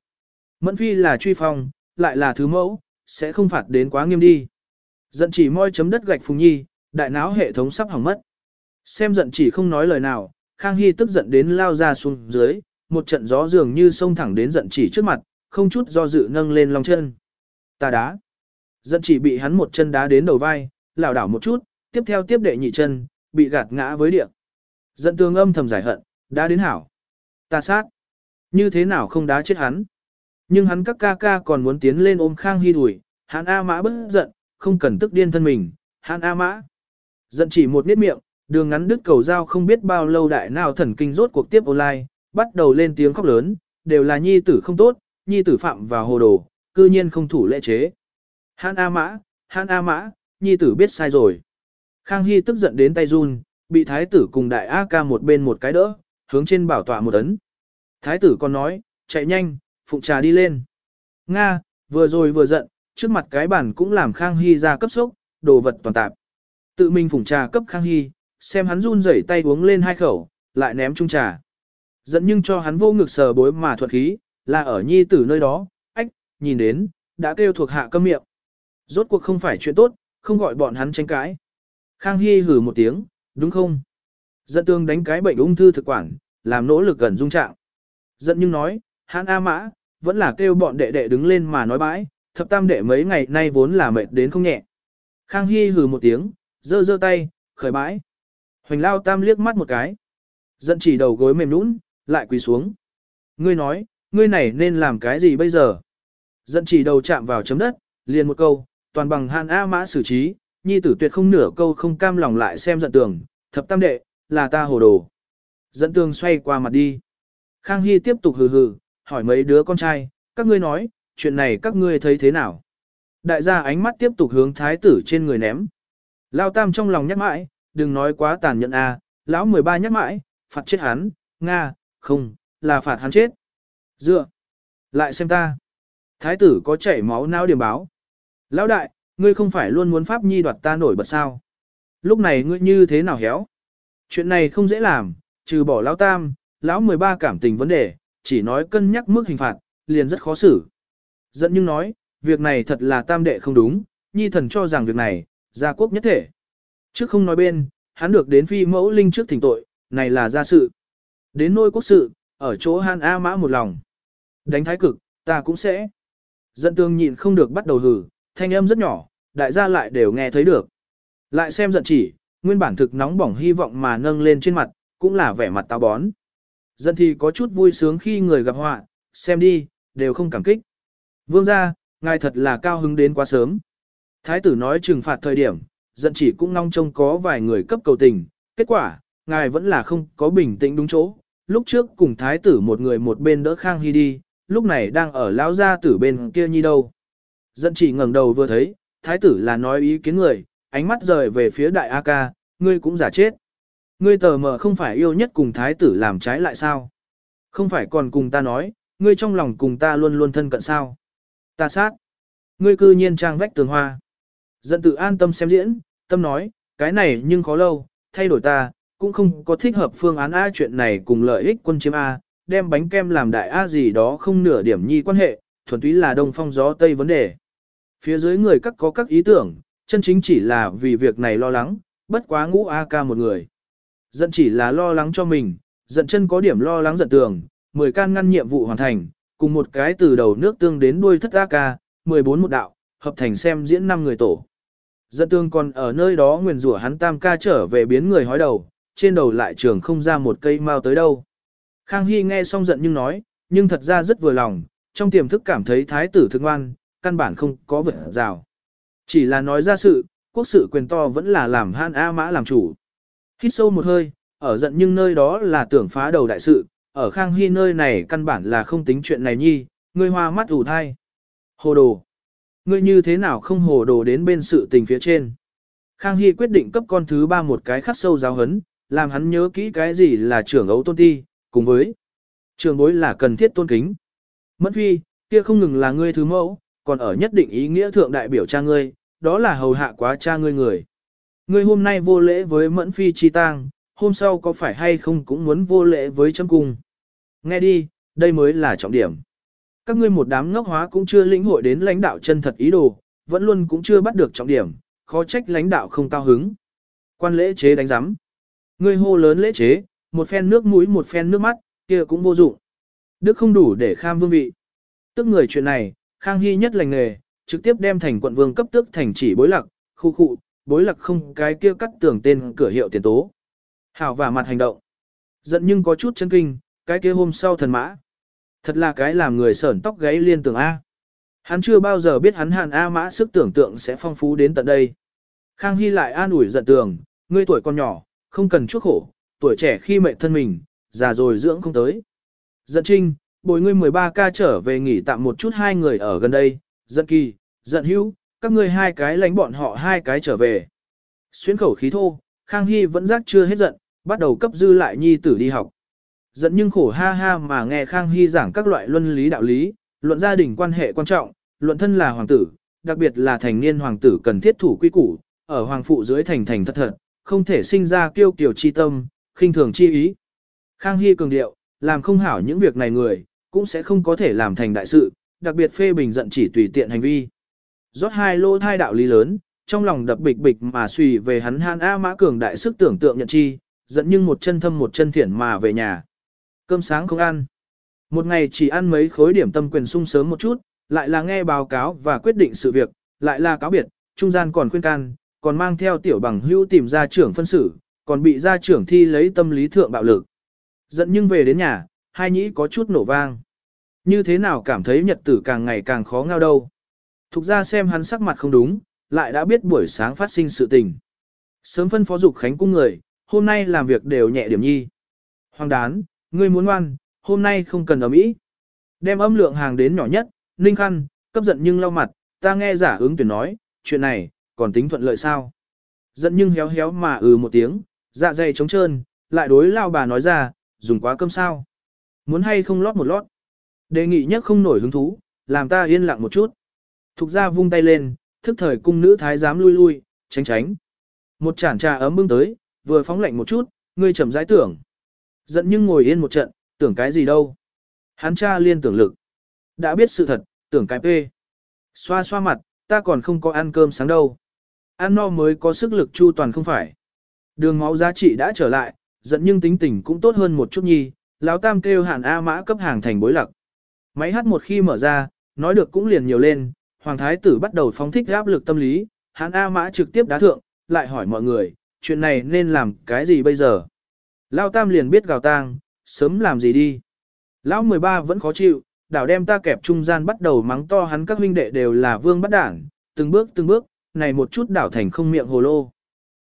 Mẫn phi là truy phong, lại là thứ mẫu, sẽ không phạt đến quá nghiêm đi. Giận chỉ môi chấm đất gạch phùng nhi, đại não hệ thống sắp hỏng mất. Xem giận chỉ không nói lời nào, Khang Hy tức giận đến lao ra xuống dưới, một trận gió dường như sông thẳng đến giận chỉ trước mặt, không chút do dự nâng lên lòng chân. Ta đá. Giận chỉ bị hắn một chân đá đến đầu vai, lảo đảo một chút, tiếp theo tiếp đệ nhị chân, bị gạt ngã với địa. Giận tương âm thầm giải hận, đá đến hảo. Ta sát. Như thế nào không đá chết hắn? Nhưng hắn các ca ca còn muốn tiến lên ôm Khang Hy đuổi, hắn A Mã bất giận, không cần tức điên thân mình, hắn A Mã. Giận chỉ một miết miệng, đường ngắn đứt cầu dao không biết bao lâu đại nào thần kinh rốt cuộc tiếp online, bắt đầu lên tiếng khóc lớn, đều là nhi tử không tốt, nhi tử phạm vào hồ đồ, cư nhiên không thủ lễ chế. Hắn A Mã, hắn A Mã, nhi tử biết sai rồi. Khang Hy tức giận đến tay run, bị thái tử cùng đại A ca một bên một cái đỡ, hướng trên bảo tọa một ấn. Thái tử còn nói, chạy nhanh, phụng trà đi lên. Nga, vừa rồi vừa giận, trước mặt cái bản cũng làm Khang Hy ra cấp sốc, đồ vật toàn tạp. Tự mình phụng trà cấp Khang Hy, xem hắn run rẩy tay uống lên hai khẩu, lại ném chung trà. Giận nhưng cho hắn vô ngực sờ bối mà thuật khí, là ở nhi tử nơi đó, ách, nhìn đến, đã kêu thuộc hạ câm miệng. Rốt cuộc không phải chuyện tốt, không gọi bọn hắn tranh cãi. Khang Hy hử một tiếng, đúng không? Giận tương đánh cái bệnh ung thư thực quản, làm nỗ lực gần dung trạng. Giận nhưng nói, hắn A Mã, vẫn là kêu bọn đệ đệ đứng lên mà nói bãi, thập tam đệ mấy ngày nay vốn là mệt đến không nhẹ. Khang Hy hừ một tiếng, giơ giơ tay, khởi bãi. Hoành lao tam liếc mắt một cái. Giận chỉ đầu gối mềm nũng, lại quỳ xuống. Ngươi nói, ngươi này nên làm cái gì bây giờ? Giận chỉ đầu chạm vào chấm đất, liền một câu, toàn bằng hàn A mã xử trí, nhi tử tuyệt không nửa câu không cam lòng lại xem giận tường, thập tam đệ, là ta hồ đồ. Giận tường xoay qua mặt đi. Khang Hy tiếp tục hừ hừ, hỏi mấy đứa con trai, các ngươi nói, chuyện này các ngươi thấy thế nào? Đại gia ánh mắt tiếp tục hướng thái tử trên người ném. Lao tam trong lòng nhắc mãi, đừng nói quá tàn nhẫn a, lão 13 nhắc mãi, phạt chết hắn, Nga, không, là phạt hắn chết. Dựa, lại xem ta. Thái tử có chảy máu não điểm báo. Lão đại, ngươi không phải luôn muốn pháp nhi đoạt ta nổi bật sao? Lúc này ngươi như thế nào héo? Chuyện này không dễ làm, trừ bỏ lão tam, lão 13 cảm tình vấn đề, chỉ nói cân nhắc mức hình phạt, liền rất khó xử. Dẫn nhưng nói, việc này thật là tam đệ không đúng, nhi thần cho rằng việc này, gia quốc nhất thể. Trước không nói bên, hắn được đến phi mẫu linh trước thỉnh tội, này là gia sự. Đến nôi quốc sự, ở chỗ han A mã một lòng. Đánh thái cực, ta cũng sẽ. Dẫn tương nhịn không được bắt đầu hử, thanh âm rất nhỏ, đại gia lại đều nghe thấy được. Lại xem giận chỉ, nguyên bản thực nóng bỏng hy vọng mà nâng lên trên mặt, cũng là vẻ mặt táo bón. Dân thì có chút vui sướng khi người gặp họa, xem đi, đều không cảm kích. Vương gia, ngài thật là cao hứng đến quá sớm. Thái tử nói trừng phạt thời điểm, giận chỉ cũng nong trông có vài người cấp cầu tình, kết quả, ngài vẫn là không có bình tĩnh đúng chỗ. Lúc trước cùng thái tử một người một bên đỡ Khang Hy đi, lúc này đang ở lão gia tử bên kia nhi đâu. Giận chỉ ngẩng đầu vừa thấy, thái tử là nói ý kiến người, ánh mắt rời về phía đại A ca, ngươi cũng giả chết. Ngươi tờ mờ không phải yêu nhất cùng thái tử làm trái lại sao? Không phải còn cùng ta nói, ngươi trong lòng cùng ta luôn luôn thân cận sao? Ta sát. Ngươi cư nhiên trang vách tường hoa. Dẫn tự an tâm xem diễn, tâm nói, cái này nhưng khó lâu, thay đổi ta, cũng không có thích hợp phương án A chuyện này cùng lợi ích quân chiếm A, đem bánh kem làm đại A gì đó không nửa điểm nhi quan hệ, thuần túy là đông phong gió tây vấn đề. Phía dưới người các có các ý tưởng, chân chính chỉ là vì việc này lo lắng, bất quá ngũ A ca một người. Giận chỉ là lo lắng cho mình, giận chân có điểm lo lắng giận tường, 10 can ngăn nhiệm vụ hoàn thành, cùng một cái từ đầu nước tương đến đuôi thất A ca, 14 một đạo, hợp thành xem diễn 5 người tổ. Giận tương còn ở nơi đó nguyền rủa hắn tam ca trở về biến người hói đầu, trên đầu lại trường không ra một cây mau tới đâu. Khang Hy nghe xong giận nhưng nói, nhưng thật ra rất vừa lòng, trong tiềm thức cảm thấy thái tử thương ngoan, căn bản không có vật rào. Chỉ là nói ra sự, quốc sự quyền to vẫn là làm han A mã làm chủ. Hít sâu một hơi, ở giận nhưng nơi đó là tưởng phá đầu đại sự, ở Khang Hy nơi này căn bản là không tính chuyện này nhi, ngươi hoa mắt ủ thai. Hồ đồ. Ngươi như thế nào không hồ đồ đến bên sự tình phía trên. Khang Hy quyết định cấp con thứ ba một cái khắc sâu giáo hấn, làm hắn nhớ kỹ cái gì là trưởng ấu tôn ti, cùng với trưởng bối là cần thiết tôn kính. Mẫn phi, kia không ngừng là ngươi thứ mẫu, còn ở nhất định ý nghĩa thượng đại biểu cha ngươi, đó là hầu hạ quá cha ngươi người. Ngươi hôm nay vô lễ với mẫn phi chi tang, hôm sau có phải hay không cũng muốn vô lễ với chấm cung. Nghe đi, đây mới là trọng điểm. Các ngươi một đám ngốc hóa cũng chưa lĩnh hội đến lãnh đạo chân thật ý đồ, vẫn luôn cũng chưa bắt được trọng điểm, khó trách lãnh đạo không cao hứng. Quan lễ chế đánh giám. Ngươi hô lớn lễ chế, một phen nước mũi một phen nước mắt, kia cũng vô dụng. Đức không đủ để kham vương vị. Tức người chuyện này, Khang Hy nhất lành nghề, trực tiếp đem thành quận vương cấp tước thành chỉ bối lạc, khu khu, bối lạc không cái kia cắt tưởng tên cửa hiệu tiền tố. Hảo và mặt hành động. Giận nhưng có chút chân kinh, cái kia hôm sau thần mã. Thật là cái làm người sởn tóc gáy liên tưởng A. Hắn chưa bao giờ biết hắn hàn A mã sức tưởng tượng sẽ phong phú đến tận đây. Khang Hy lại an ủi giận tường, ngươi tuổi còn nhỏ, không cần chuốc khổ, tuổi trẻ khi mệnh thân mình, già rồi dưỡng không tới. Giận trinh, bồi ngươi 13 ca trở về nghỉ tạm một chút hai người ở gần đây, giận kỳ, giận hữu, các ngươi hai cái lánh bọn họ hai cái trở về. Xuyến khẩu khí thô, Khang Hy vẫn giác chưa hết giận, bắt đầu cấp dư lại nhi tử đi học. Giận nhưng khổ ha ha mà nghe Khang Hy giảng các loại luân lý đạo lý, luận gia đình quan hệ quan trọng, luận thân là hoàng tử, đặc biệt là thành niên hoàng tử cần thiết thủ quy củ, ở hoàng phụ dưới thành thành thật thật, không thể sinh ra kiêu kiều chi tâm, khinh thường chi ý. Khang Hy cường điệu, làm không hảo những việc này người, cũng sẽ không có thể làm thành đại sự, đặc biệt phê bình giận chỉ tùy tiện hành vi. Rót hai lô thai đạo lý lớn, trong lòng đập bịch bịch mà suy về hắn han A mã cường đại sức tưởng tượng nhận chi, giận nhưng một chân thâm một chân thiển mà về nhà. Cơm sáng không ăn. Một ngày chỉ ăn mấy khối điểm tâm quyền sung sớm một chút, lại là nghe báo cáo và quyết định sự việc, lại là cáo biệt, trung gian còn khuyên can, còn mang theo tiểu bằng hưu tìm ra trưởng phân xử, còn bị gia trưởng thi lấy tâm lý thượng bạo lực. Giận nhưng về đến nhà, hai nhĩ có chút nổ vang. Như thế nào cảm thấy nhật tử càng ngày càng khó ngao đâu. Thục ra xem hắn sắc mặt không đúng, lại đã biết buổi sáng phát sinh sự tình. Sớm phân phó dục khánh cung người, hôm nay làm việc đều nhẹ điểm nhi. Hoàng đán, ngươi muốn ngoan, hôm nay không cần ở mỹ. Đem âm lượng hàng đến nhỏ nhất, ninh khăn, cấp giận nhưng lau mặt, ta nghe giả ứng tuyển nói, chuyện này, còn tính thuận lợi sao. Giận nhưng héo héo mà ừ một tiếng, dạ dày trống trơn, lại đối lao bà nói ra, dùng quá cơm sao. Muốn hay không lót một lót. Đề nghị nhất không nổi hứng thú, làm ta yên lặng một chút. Thục ra vung tay lên, thức thời cung nữ thái giám lui lui, tránh tránh. Một chản trà ấm bưng tới, vừa phóng lạnh một chút, ngươi chậm rãi tưởng. Giận nhưng ngồi yên một trận, tưởng cái gì đâu. Hắn cha liên tưởng lực. Đã biết sự thật, tưởng cái phê. Xoa xoa mặt, ta còn không có ăn cơm sáng đâu. Ăn no mới có sức lực chu toàn không phải. Đường máu giá trị đã trở lại, giận nhưng tính tình cũng tốt hơn một chút nhi, lão tam kêu hàn A mã cấp hàng thành bối lặc. Máy hát một khi mở ra, nói được cũng liền nhiều lên, hoàng thái tử bắt đầu phóng thích áp lực tâm lý, hàn A mã trực tiếp đá thượng, lại hỏi mọi người, chuyện này nên làm cái gì bây giờ? Lão tam liền biết gào tang, sớm làm gì đi. Lão 13 vẫn khó chịu, đảo đem ta kẹp trung gian bắt đầu mắng to hắn các huynh đệ đều là vương bắt đảng, từng bước từng bước, này một chút đảo thành không miệng hồ lô.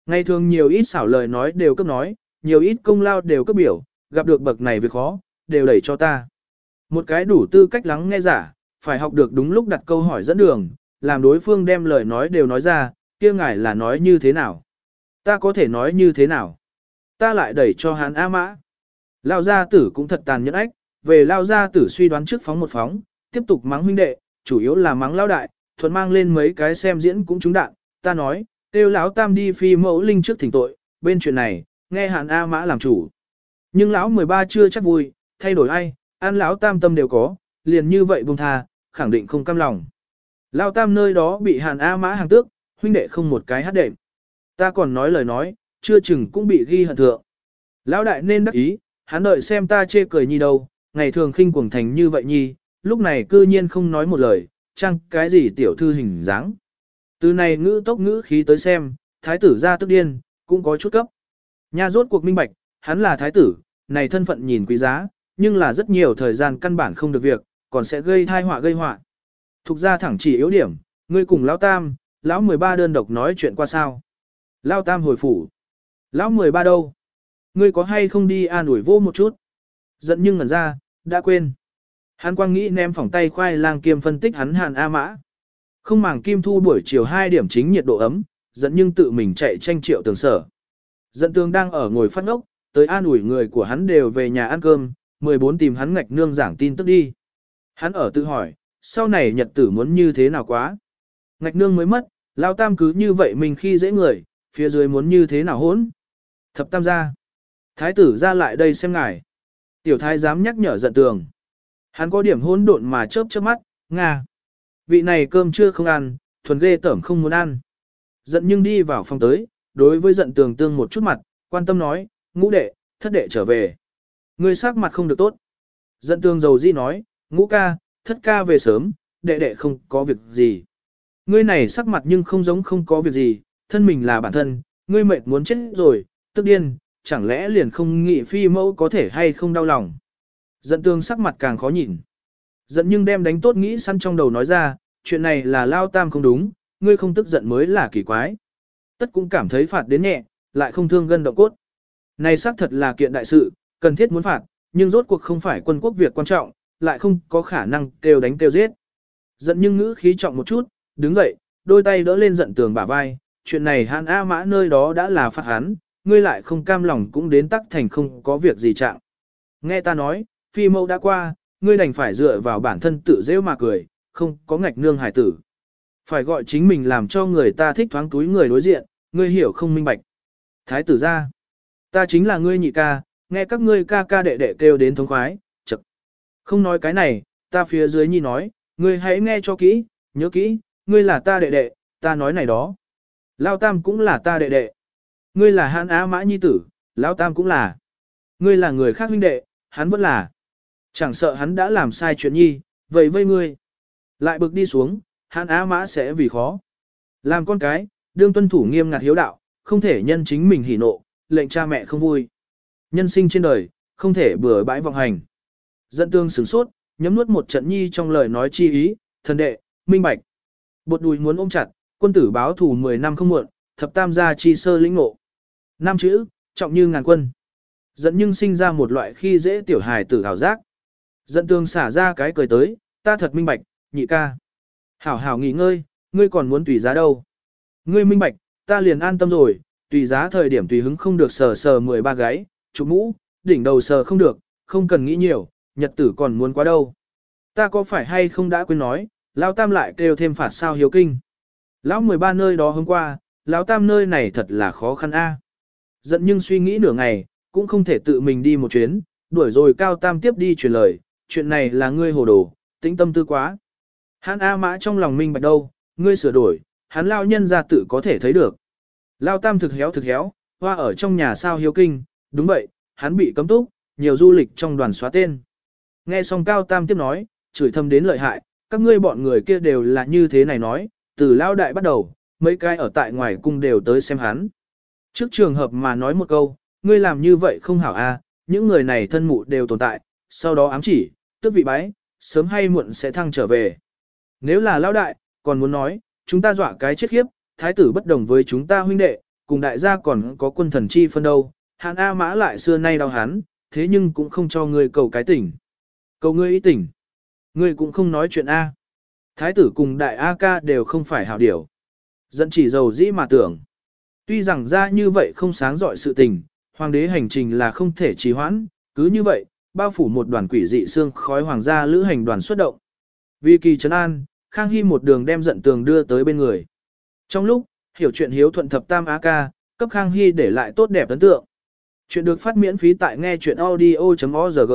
Ngày thường nhiều ít xảo lời nói đều cấp nói, nhiều ít công lao đều cấp biểu, gặp được bậc này việc khó, đều đẩy cho ta. Một cái đủ tư cách lắng nghe giả, phải học được đúng lúc đặt câu hỏi dẫn đường, làm đối phương đem lời nói đều nói ra, kia ngài là nói như thế nào. Ta có thể nói như thế nào. Ta lại đẩy cho hắn A mã. Lao gia tử cũng thật tàn nhẫn ách, về lao gia tử suy đoán trước phóng một phóng, tiếp tục mắng huynh đệ, chủ yếu là mắng lao đại, thuận mang lên mấy cái xem diễn cũng trúng đạn, ta nói, kêu lão tam đi phi mẫu linh trước thỉnh tội, bên chuyện này, nghe hàn A mã làm chủ. Nhưng lão 13 chưa chắc vui, thay đổi ai, ăn lão tam tâm đều có, liền như vậy buông tha, khẳng định không cam lòng. lao tam nơi đó bị hàn A mã hàng tước, huynh đệ không một cái hát đệm. Ta còn nói lời nói, chưa chừng cũng bị ghi hận thượng. Lão đại nên đắc ý, hắn đợi xem ta chê cười nhi đâu, ngày thường khinh cuồng thành như vậy nhi, lúc này cư nhiên không nói một lời, chăng cái gì tiểu thư hình dáng. Từ này ngữ tốc ngữ khí tới xem, thái tử ra tức điên, cũng có chút cấp. Nha rốt cuộc minh bạch, hắn là thái tử, này thân phận nhìn quý giá, nhưng là rất nhiều thời gian căn bản không được việc, còn sẽ gây thai họa gây họa. Thục ra thẳng chỉ yếu điểm, ngươi cùng lão tam, lão 13 đơn độc nói chuyện qua sao. Lão tam hồi phủ. Lão 13 đâu? Ngươi có hay không đi an ủi vô một chút? Giận nhưng ngẩn ra, đã quên. Hắn quang nghĩ ném phỏng tay khoai lang kiêm phân tích hắn hàn A mã. Không màng kim thu buổi chiều 2 điểm chính nhiệt độ ấm, giận nhưng tự mình chạy tranh triệu tường sở. Giận tường đang ở ngồi phát ngốc, tới an ủi người của hắn đều về nhà ăn cơm, 14 tìm hắn ngạch nương giảng tin tức đi. Hắn ở tự hỏi, sau này nhật tử muốn như thế nào quá. Ngạch nương mới mất, lao tam cứ như vậy mình khi dễ người, phía dưới muốn như thế nào hỗn. Thập tam gia. Thái tử ra lại đây xem ngài. Tiểu thái dám nhắc nhở giận tường. Hắn có điểm hỗn độn mà chớp chớp mắt, nga. Vị này cơm chưa không ăn, thuần ghê tởm không muốn ăn. Giận nhưng đi vào phòng tới, đối với giận tường tương một chút mặt, quan tâm nói, ngũ đệ, thất đệ trở về. Ngươi sắc mặt không được tốt. Giận tường dầu di nói, ngũ ca, thất ca về sớm, đệ đệ không có việc gì. Ngươi này sắc mặt nhưng không giống không có việc gì, thân mình là bản thân, ngươi mệt muốn chết rồi, tức điên, chẳng lẽ liền không nghĩ phi mẫu có thể hay không đau lòng. Giận tương sắc mặt càng khó nhìn. Giận nhưng đem đánh tốt nghĩ săn trong đầu nói ra, chuyện này là lao tam không đúng, ngươi không tức giận mới là kỳ quái. Tất cũng cảm thấy phạt đến nhẹ, lại không thương gân động cốt. Này xác thật là kiện đại sự, cần thiết muốn phạt, nhưng rốt cuộc không phải quân quốc việc quan trọng, lại không có khả năng kêu đánh kêu giết. Giận nhưng ngữ khí trọng một chút, đứng dậy, đôi tay đỡ lên giận tường bả vai, chuyện này hàn A mã nơi đó đã là phạt hắn, ngươi lại không cam lòng cũng đến tắc thành không có việc gì trạng. Nghe ta nói, phi mẫu đã qua, ngươi đành phải dựa vào bản thân tự dễ mà cười, không có ngạch nương hải tử. Phải gọi chính mình làm cho người ta thích thoáng túi người đối diện, ngươi hiểu không minh bạch. Thái tử ra, ta chính là ngươi nhị ca, nghe các ngươi ca ca đệ đệ kêu đến thống khoái, chật. Không nói cái này, ta phía dưới nhi nói, ngươi hãy nghe cho kỹ, nhớ kỹ, ngươi là ta đệ đệ, ta nói này đó. Lao tam cũng là ta đệ đệ. Ngươi là hãn á mã nhi tử, Lão tam cũng là. Ngươi là người khác huynh đệ, hắn vẫn là. Chẳng sợ hắn đã làm sai chuyện nhi, vậy vây ngươi. Lại bực đi xuống, hãn á mã sẽ vì khó. Làm con cái, đương tuân thủ nghiêm ngặt hiếu đạo, không thể nhân chính mình hỉ nộ, lệnh cha mẹ không vui. Nhân sinh trên đời, không thể bừa bãi vọng hành. Dẫn tương sửng sốt, nhấm nuốt một trận nhi trong lời nói chi ý, thần đệ, minh bạch. Bột đùi muốn ôm chặt, quân tử báo thủ 10 năm không muộn, thập tam gia chi sơ lĩnh ngộ. Năm chữ, trọng như ngàn quân. Dẫn nhưng sinh ra một loại khi dễ tiểu hài tử hào giác. Dẫn tương xả ra cái cười tới, ta thật minh bạch, nhị ca. Hảo hảo nghỉ ngơi, ngươi còn muốn tùy giá đâu. Ngươi minh bạch, ta liền an tâm rồi, tùy giá thời điểm tùy hứng không được sờ sờ 13 gáy, chụp mũ, đỉnh đầu sờ không được, không cần nghĩ nhiều, nhật tử còn muốn quá đâu. Ta có phải hay không đã quên nói, Lão Tam lại kêu thêm phạt sao hiếu kinh. Lão 13 nơi đó hôm qua, lão tam nơi này thật là khó khăn a. Giận nhưng suy nghĩ nửa ngày, cũng không thể tự mình đi một chuyến, đuổi rồi cao tam tiếp đi truyền lời, chuyện này là ngươi hồ đồ, tĩnh tâm tư quá. Hắn A mã trong lòng minh bạch đâu, ngươi sửa đổi, hắn lao nhân ra tự có thể thấy được. Lao tam thực héo thực héo, hoa ở trong nhà sao hiếu kinh, đúng vậy, hắn bị cấm túc, nhiều du lịch trong đoàn xóa tên. Nghe xong cao tam tiếp nói, chửi thâm đến lợi hại, các ngươi bọn người kia đều là như thế này nói, từ lao đại bắt đầu, mấy cái ở tại ngoài cung đều tới xem hắn. Trước trường hợp mà nói một câu, ngươi làm như vậy không hảo a, những người này thân mụ đều tồn tại, sau đó ám chỉ, tước vị bái, sớm hay muộn sẽ thăng trở về. Nếu là lao đại, còn muốn nói, chúng ta dọa cái chết khiếp, thái tử bất đồng với chúng ta huynh đệ, cùng đại gia còn có quân thần chi phân đâu, hàn A mã lại xưa nay đau hắn, thế nhưng cũng không cho ngươi cầu cái tỉnh. Cầu ngươi ý tỉnh. Ngươi cũng không nói chuyện A. Thái tử cùng đại A ca đều không phải hảo điểu. Dẫn chỉ dầu dĩ mà tưởng. Tuy rằng ra như vậy không sáng dọi sự tình, hoàng đế hành trình là không thể trì hoãn, cứ như vậy, bao phủ một đoàn quỷ dị xương khói hoàng gia lữ hành đoàn xuất động. Vì kỳ trấn an, Khang Hy một đường đem giận tường đưa tới bên người. Trong lúc, hiểu chuyện hiếu thuận thập tam á ca, cấp Khang Hy để lại tốt đẹp ấn tượng. Chuyện được phát miễn phí tại nghe chuyện audio.org.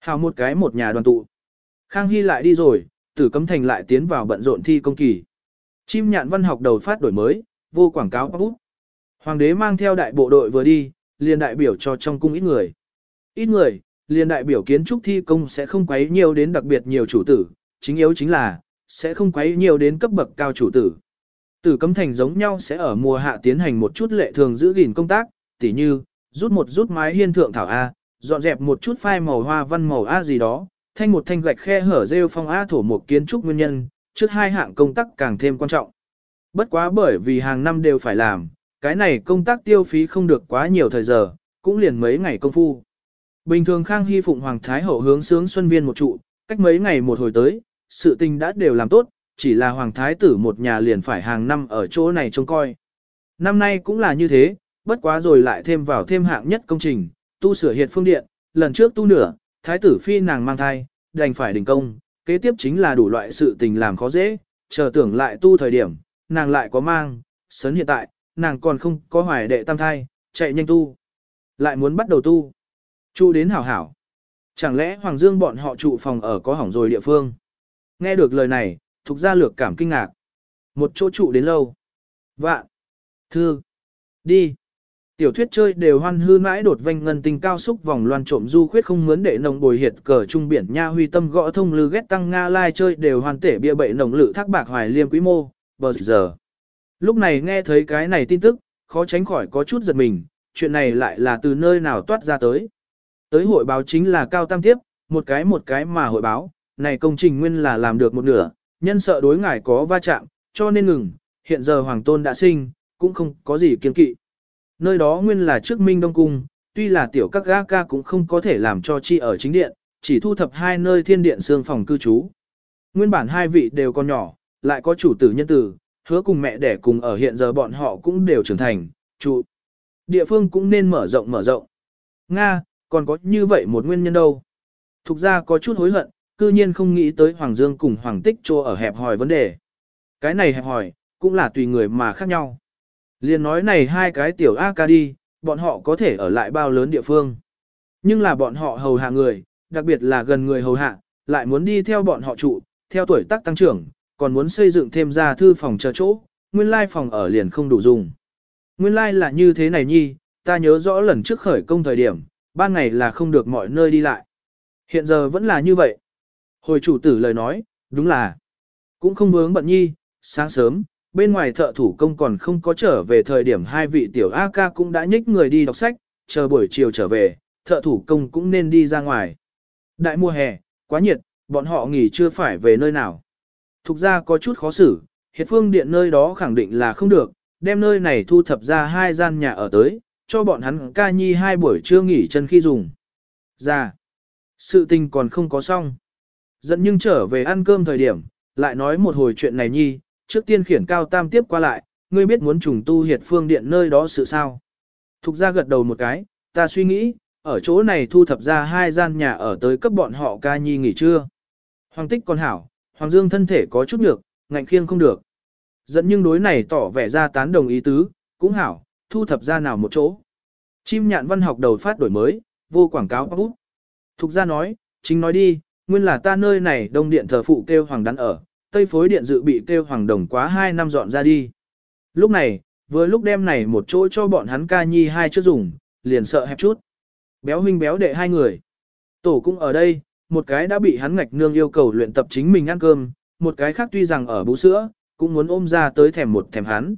Hào một cái một nhà đoàn tụ. Khang Hy lại đi rồi, tử cấm thành lại tiến vào bận rộn thi công kỳ. Chim nhạn văn học đầu phát đổi mới, vô quảng cáo bút. Hoàng đế mang theo đại bộ đội vừa đi, liền đại biểu cho trong cung ít người. Ít người, liền đại biểu kiến trúc thi công sẽ không quấy nhiều đến đặc biệt nhiều chủ tử, chính yếu chính là, sẽ không quấy nhiều đến cấp bậc cao chủ tử. Tử cấm thành giống nhau sẽ ở mùa hạ tiến hành một chút lệ thường giữ gìn công tác, tỉ như, rút một rút mái hiên thượng thảo A, dọn dẹp một chút phai màu hoa văn màu A gì đó, thanh một thanh gạch khe hở rêu phong A thổ một kiến trúc nguyên nhân, trước hai hạng công tác càng thêm quan trọng. Bất quá bởi vì hàng năm đều phải làm, cái này công tác tiêu phí không được quá nhiều thời giờ, cũng liền mấy ngày công phu. Bình thường Khang Hy Phụng Hoàng Thái Hậu hướng sướng Xuân Viên một trụ, cách mấy ngày một hồi tới, sự tình đã đều làm tốt, chỉ là Hoàng Thái tử một nhà liền phải hàng năm ở chỗ này trông coi. Năm nay cũng là như thế, bất quá rồi lại thêm vào thêm hạng nhất công trình, tu sửa hiện phương điện, lần trước tu nửa, Thái tử phi nàng mang thai, đành phải đình công, kế tiếp chính là đủ loại sự tình làm khó dễ, chờ tưởng lại tu thời điểm, nàng lại có mang, sớn hiện tại, nàng còn không có hoài đệ tam thai, chạy nhanh tu. Lại muốn bắt đầu tu. Trụ đến hảo hảo. Chẳng lẽ Hoàng Dương bọn họ trụ phòng ở có hỏng rồi địa phương? Nghe được lời này, thuộc gia lược cảm kinh ngạc. Một chỗ trụ đến lâu. Vạn. Thư. Đi. Tiểu thuyết chơi đều hoan hư mãi đột vanh ngân tình cao xúc vòng loan trộm du khuyết không muốn để nồng bồi hiệt cờ trung biển nha huy tâm gõ thông lư ghét tăng nga lai chơi đều hoàn tể bia bậy nồng lự thác bạc hoài liêm quý mô, bờ giờ. Lúc này nghe thấy cái này tin tức, khó tránh khỏi có chút giật mình, chuyện này lại là từ nơi nào toát ra tới. Tới hội báo chính là cao tam tiếp, một cái một cái mà hội báo, này công trình nguyên là làm được một nửa, nhân sợ đối ngài có va chạm, cho nên ngừng, hiện giờ hoàng tôn đã sinh, cũng không có gì kiên kỵ. Nơi đó nguyên là trước minh đông cung, tuy là tiểu các gã ca cũng không có thể làm cho chi ở chính điện, chỉ thu thập hai nơi thiên điện xương phòng cư trú. Nguyên bản hai vị đều còn nhỏ, lại có chủ tử nhân tử, hứa cùng mẹ đẻ cùng ở hiện giờ bọn họ cũng đều trưởng thành, trụ. Địa phương cũng nên mở rộng mở rộng. Nga, còn có như vậy một nguyên nhân đâu. Thục ra có chút hối hận, cư nhiên không nghĩ tới Hoàng Dương cùng Hoàng Tích Chô ở hẹp hòi vấn đề. Cái này hẹp hòi, cũng là tùy người mà khác nhau. Liên nói này hai cái tiểu A ca đi, bọn họ có thể ở lại bao lớn địa phương. Nhưng là bọn họ hầu hạ người, đặc biệt là gần người hầu hạ, lại muốn đi theo bọn họ trụ, theo tuổi tác tăng trưởng, còn muốn xây dựng thêm ra thư phòng chờ chỗ, nguyên lai phòng ở liền không đủ dùng. Nguyên lai là như thế này nhi, ta nhớ rõ lần trước khởi công thời điểm, ban ngày là không được mọi nơi đi lại. Hiện giờ vẫn là như vậy. Hồi chủ tử lời nói, đúng là, cũng không vướng bận nhi, sáng sớm, bên ngoài thợ thủ công còn không có trở về thời điểm hai vị tiểu A ca cũng đã nhích người đi đọc sách, chờ buổi chiều trở về, thợ thủ công cũng nên đi ra ngoài. Đại mùa hè, quá nhiệt, bọn họ nghỉ chưa phải về nơi nào. Thục ra có chút khó xử, hiệt phương điện nơi đó khẳng định là không được, đem nơi này thu thập ra hai gian nhà ở tới, cho bọn hắn ca nhi hai buổi trưa nghỉ chân khi dùng. Ra, sự tình còn không có xong. Dẫn nhưng trở về ăn cơm thời điểm, lại nói một hồi chuyện này nhi, trước tiên khiển cao tam tiếp qua lại, ngươi biết muốn trùng tu hiệt phương điện nơi đó sự sao. Thục ra gật đầu một cái, ta suy nghĩ, ở chỗ này thu thập ra hai gian nhà ở tới cấp bọn họ ca nhi nghỉ trưa. Hoàng tích còn hảo, Hoàng Dương thân thể có chút nhược, ngạnh khiêng không được. Dẫn nhưng đối này tỏ vẻ ra tán đồng ý tứ, cũng hảo, thu thập ra nào một chỗ. Chim nhạn văn học đầu phát đổi mới, vô quảng cáo bút. Thục ra nói, chính nói đi, nguyên là ta nơi này đông điện thờ phụ kêu hoàng đắn ở, tây phối điện dự bị kêu hoàng đồng quá 2 năm dọn ra đi. Lúc này, vừa lúc đem này một chỗ cho bọn hắn ca nhi hai chưa dùng, liền sợ hẹp chút. Béo huynh béo đệ hai người. Tổ cũng ở đây, một cái đã bị hắn ngạch nương yêu cầu luyện tập chính mình ăn cơm, một cái khác tuy rằng ở bú sữa, cũng muốn ôm ra tới thèm một thèm hắn.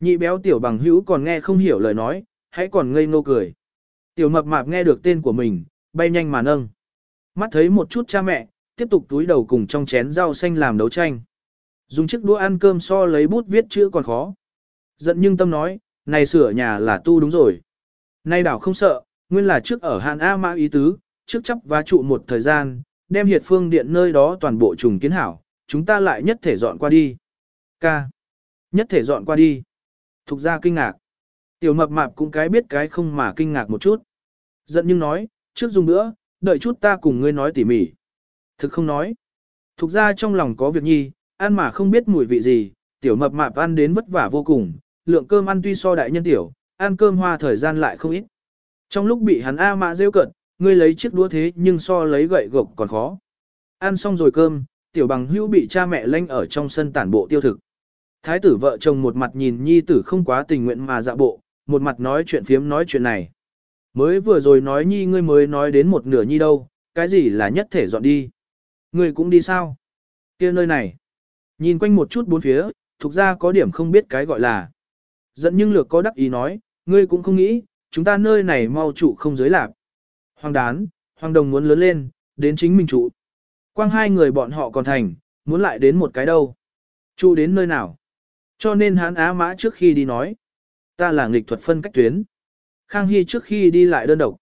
Nhị béo tiểu bằng hữu còn nghe không hiểu lời nói, hãy còn ngây ngô cười. Tiểu mập mạp nghe được tên của mình, bay nhanh mà nâng. Mắt thấy một chút cha mẹ, tiếp tục túi đầu cùng trong chén rau xanh làm đấu tranh. Dùng chiếc đũa ăn cơm so lấy bút viết chữ còn khó. Giận nhưng tâm nói, này sửa nhà là tu đúng rồi. Nay đảo không sợ, nguyên là trước ở Hàn A Mã ý tứ, trước chấp và trụ một thời gian, đem hiệt phương điện nơi đó toàn bộ trùng kiến hảo, chúng ta lại nhất thể dọn qua đi. Ca. Nhất thể dọn qua đi. Thục ra kinh ngạc. Tiểu mập mạp cũng cái biết cái không mà kinh ngạc một chút. Giận nhưng nói, trước dùng nữa, đợi chút ta cùng ngươi nói tỉ mỉ. Thực không nói. Thục ra trong lòng có việc nhi, ăn mà không biết mùi vị gì, tiểu mập mạp ăn đến vất vả vô cùng, lượng cơm ăn tuy so đại nhân tiểu, ăn cơm hoa thời gian lại không ít. Trong lúc bị hắn A mạ rêu cận, ngươi lấy chiếc đũa thế nhưng so lấy gậy gộc còn khó. Ăn xong rồi cơm, tiểu bằng hữu bị cha mẹ lanh ở trong sân tản bộ tiêu thực. Thái tử vợ chồng một mặt nhìn nhi tử không quá tình nguyện mà dạ bộ, một mặt nói chuyện phiếm nói chuyện này. Mới vừa rồi nói nhi ngươi mới nói đến một nửa nhi đâu, cái gì là nhất thể dọn đi. Ngươi cũng đi sao? kia nơi này. Nhìn quanh một chút bốn phía, thuộc ra có điểm không biết cái gọi là. Dẫn nhưng lược có đắc ý nói, ngươi cũng không nghĩ, chúng ta nơi này mau trụ không giới lạc. Hoàng đán, hoàng đồng muốn lớn lên, đến chính mình trụ. Quang hai người bọn họ còn thành, muốn lại đến một cái đâu. Trụ đến nơi nào? Cho nên hắn á mã trước khi đi nói. Ta là nghịch thuật phân cách tuyến. Khang Hy trước khi đi lại đơn độc.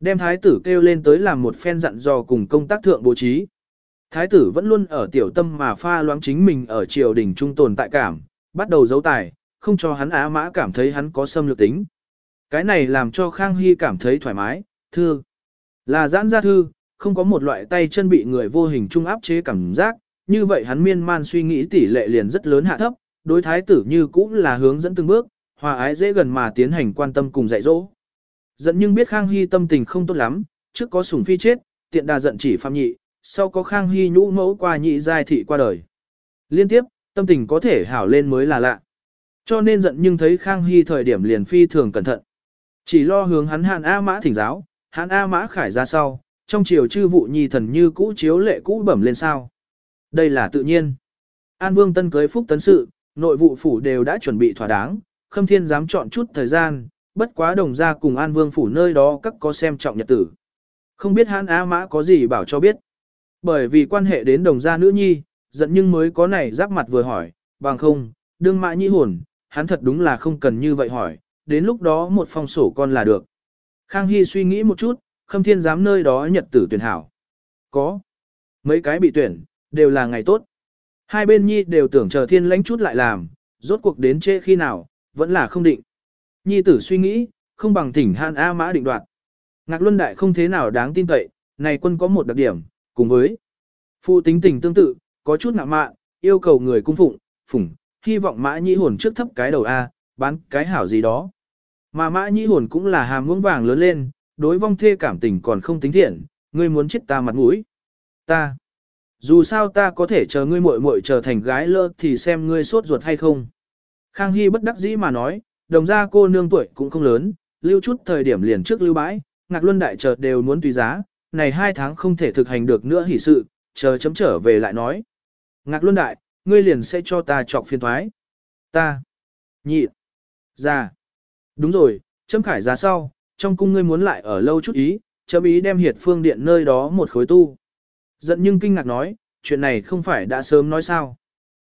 Đem thái tử kêu lên tới làm một phen dặn dò cùng công tác thượng bố trí. Thái tử vẫn luôn ở tiểu tâm mà pha loãng chính mình ở triều đình trung tồn tại cảm, bắt đầu giấu tài, không cho hắn á mã cảm thấy hắn có xâm lược tính. Cái này làm cho Khang Hy cảm thấy thoải mái, thương. Là giãn ra thư, không có một loại tay chân bị người vô hình trung áp chế cảm giác, như vậy hắn miên man suy nghĩ tỷ lệ liền rất lớn hạ thấp, đối thái tử như cũng là hướng dẫn từng bước, hòa ái dễ gần mà tiến hành quan tâm cùng dạy dỗ. Giận nhưng biết Khang Hy tâm tình không tốt lắm, trước có sủng phi chết, tiện đà giận chỉ phạm nhị, sau có Khang Hy nhũ mẫu qua nhị giai thị qua đời. Liên tiếp, tâm tình có thể hảo lên mới là lạ. Cho nên giận nhưng thấy Khang Hy thời điểm liền phi thường cẩn thận. Chỉ lo hướng hắn Hàn A Mã thỉnh giáo, Hàn A Mã khải ra sau, trong chiều chư vụ nhi thần như cũ chiếu lệ cũ bẩm lên sao. Đây là tự nhiên. An Vương tân cưới phúc tấn sự, nội vụ phủ đều đã chuẩn bị thỏa đáng, Khâm Thiên dám chọn chút thời gian, bất quá đồng ra cùng An Vương phủ nơi đó các có xem trọng nhật tử. Không biết Hàn A Mã có gì bảo cho biết. Bởi vì quan hệ đến đồng gia nữ nhi, giận nhưng mới có này giáp mặt vừa hỏi, bằng không, đương mã nhĩ hồn, hắn thật đúng là không cần như vậy hỏi, đến lúc đó một phong sổ con là được. Khang Hy suy nghĩ một chút, khâm thiên giám nơi đó nhật tử tuyển hảo. Có. Mấy cái bị tuyển, đều là ngày tốt. Hai bên nhi đều tưởng chờ thiên lãnh chút lại làm, rốt cuộc đến trễ khi nào, vẫn là không định. Nhi tử suy nghĩ, không bằng thỉnh Hàn A mã định đoạt. Ngạc Luân Đại không thế nào đáng tin cậy, này quân có một đặc điểm, cùng với phụ tính tình tương tự, có chút ngạ mạn, yêu cầu người cung phụng, phủng, hy vọng mã nhĩ hồn trước thấp cái đầu A, bán cái hảo gì đó. Mà mã nhĩ hồn cũng là hàm muỗng vàng lớn lên, đối vong thê cảm tình còn không tính thiện, ngươi muốn chết ta mặt mũi. Ta. Dù sao ta có thể chờ ngươi muội muội trở thành gái lơ thì xem ngươi sốt ruột hay không. Khang Hy bất đắc dĩ mà nói, đồng ra cô nương tuổi cũng không lớn, lưu chút thời điểm liền trước lưu bãi, ngạc luân đại chợt đều muốn tùy giá, này hai tháng không thể thực hành được nữa hỉ sự, chờ chấm trở về lại nói. Ngạc luân đại, ngươi liền sẽ cho ta trọc phiên thoái. Ta. Nhị. Ra. Đúng rồi, chấm khải ra sau, trong cung ngươi muốn lại ở lâu chút ý, chấm ý đem hiệt phương điện nơi đó một khối tu. Giận nhưng kinh ngạc nói, chuyện này không phải đã sớm nói sao.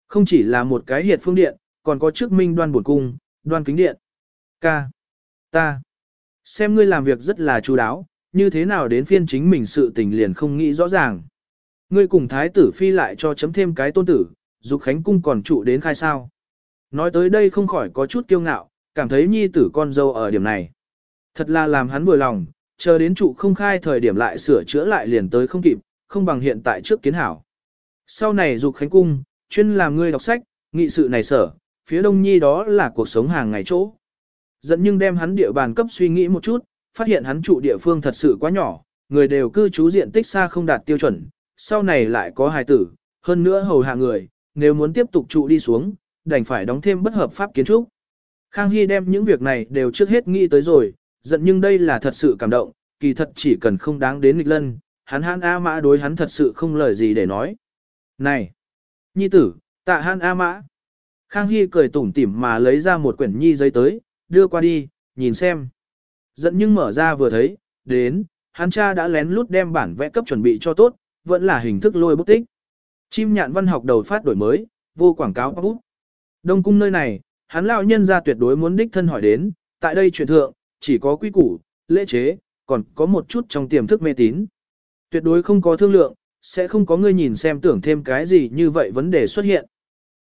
Không chỉ là một cái hiệt phương điện, còn có trước minh đoan bổn cung, đoan kính điện. Ca. Ta. Xem ngươi làm việc rất là chú đáo, như thế nào đến phiên chính mình sự tình liền không nghĩ rõ ràng. Ngươi cùng thái tử phi lại cho chấm thêm cái tôn tử, dục khánh cung còn trụ đến khai sao. Nói tới đây không khỏi có chút kiêu ngạo, cảm thấy nhi tử con dâu ở điểm này. Thật là làm hắn vừa lòng, chờ đến trụ không khai thời điểm lại sửa chữa lại liền tới không kịp, không bằng hiện tại trước kiến hảo. Sau này dục khánh cung, chuyên làm ngươi đọc sách, nghị sự này sở, phía đông nhi đó là cuộc sống hàng ngày chỗ. Dẫn nhưng đem hắn địa bàn cấp suy nghĩ một chút, phát hiện hắn trụ địa phương thật sự quá nhỏ, người đều cư trú diện tích xa không đạt tiêu chuẩn, sau này lại có hài tử, hơn nữa hầu hạ người, nếu muốn tiếp tục trụ đi xuống, đành phải đóng thêm bất hợp pháp kiến trúc. Khang Hy đem những việc này đều trước hết nghĩ tới rồi, giận nhưng đây là thật sự cảm động, kỳ thật chỉ cần không đáng đến nghịch lân, hắn hãn A Mã đối hắn thật sự không lời gì để nói. Này! Nhi tử, tạ hãn A Mã! Khang Hy cười tủm tỉm mà lấy ra một quyển nhi giấy tới, đưa qua đi, nhìn xem. Giận nhưng mở ra vừa thấy, đến, hắn cha đã lén lút đem bản vẽ cấp chuẩn bị cho tốt, vẫn là hình thức lôi bút tích. Chim nhạn văn học đầu phát đổi mới, vô quảng cáo bút. Đông cung nơi này, hắn lão nhân ra tuyệt đối muốn đích thân hỏi đến, tại đây truyền thượng, chỉ có quy củ, lễ chế, còn có một chút trong tiềm thức mê tín. Tuyệt đối không có thương lượng, sẽ không có người nhìn xem tưởng thêm cái gì như vậy vấn đề xuất hiện.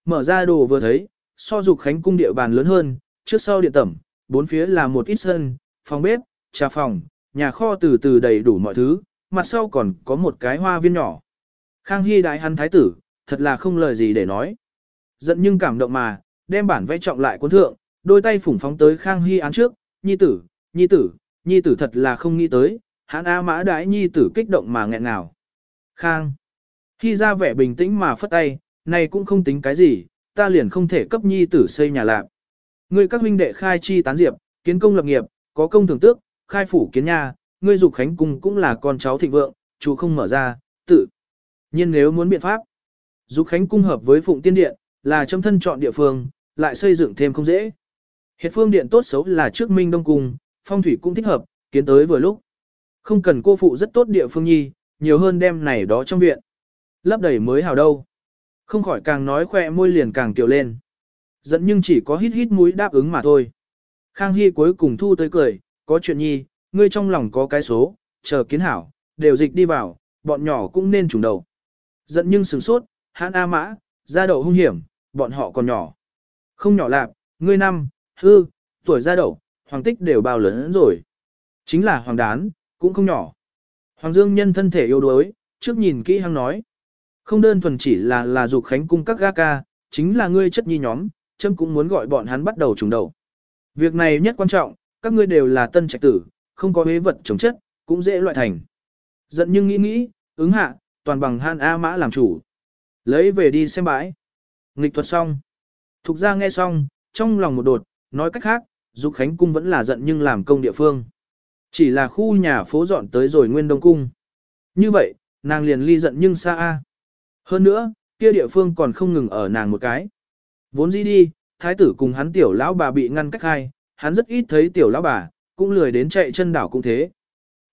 Mở ra đồ vừa thấy, so dục khánh cung địa bàn lớn hơn, trước sau điện tẩm, bốn phía là một ít sân, phòng bếp, trà phòng, nhà kho từ từ đầy đủ mọi thứ, mặt sau còn có một cái hoa viên nhỏ. Khang Hy đại hắn thái tử, thật là không lời gì để nói. Giận nhưng cảm động mà, đem bản vẽ trọng lại cuốn thượng, đôi tay phủng phóng tới Khang Hy án trước, nhi tử, nhi tử, nhi tử thật là không nghĩ tới, hắn A mã đãi nhi tử kích động mà nghẹn ngào. Khang. Hy ra vẻ bình tĩnh mà phất tay, này cũng không tính cái gì, ta liền không thể cấp nhi tử xây nhà lạc. Ngươi các huynh đệ khai chi tán diệp, kiến công lập nghiệp, có công thường tước, khai phủ kiến nhà, ngươi dục khánh cung cũng là con cháu thịnh vượng, chú không mở ra, tự. nhiên nếu muốn biện pháp, dục khánh cung hợp với phụng tiên điện, là trong thân chọn địa phương, lại xây dựng thêm không dễ. Hiện phương điện tốt xấu là trước minh đông cung, phong thủy cũng thích hợp, kiến tới vừa lúc. Không cần cô phụ rất tốt địa phương nhi, nhiều hơn đem này đó trong viện. Lấp đầy mới hào đâu. Không khỏi càng nói khoe môi liền càng tiểu lên. Giận nhưng chỉ có hít hít mũi đáp ứng mà thôi. Khang Hy cuối cùng thu tới cười, có chuyện nhi, ngươi trong lòng có cái số, chờ kiến hảo, đều dịch đi vào, bọn nhỏ cũng nên trùng đầu. Giận nhưng sừng sốt, hãn A mã, ra đầu hung hiểm, bọn họ còn nhỏ. Không nhỏ lạc, ngươi năm, hư, tuổi ra đậu, hoàng tích đều bao lớn rồi. Chính là hoàng đán, cũng không nhỏ. Hoàng Dương nhân thân thể yếu đuối, trước nhìn kỹ hăng nói. Không đơn thuần chỉ là là dục khánh cung các ga ca, chính là ngươi chất nhi nhóm, châm cũng muốn gọi bọn hắn bắt đầu trùng đầu. Việc này nhất quan trọng, các ngươi đều là tân trạch tử, không có huế vật chống chất, cũng dễ loại thành. Giận nhưng nghĩ nghĩ, ứng hạ, toàn bằng han A mã làm chủ. Lấy về đi xem bãi. Nghịch thuật xong. Thục ra nghe xong, trong lòng một đột, nói cách khác, Dục Khánh Cung vẫn là giận nhưng làm công địa phương. Chỉ là khu nhà phố dọn tới rồi Nguyên Đông Cung. Như vậy, nàng liền ly giận nhưng xa a. Hơn nữa, kia địa phương còn không ngừng ở nàng một cái. Vốn dĩ đi, thái tử cùng hắn tiểu lão bà bị ngăn cách hai, hắn rất ít thấy tiểu lão bà, cũng lười đến chạy chân đảo cũng thế.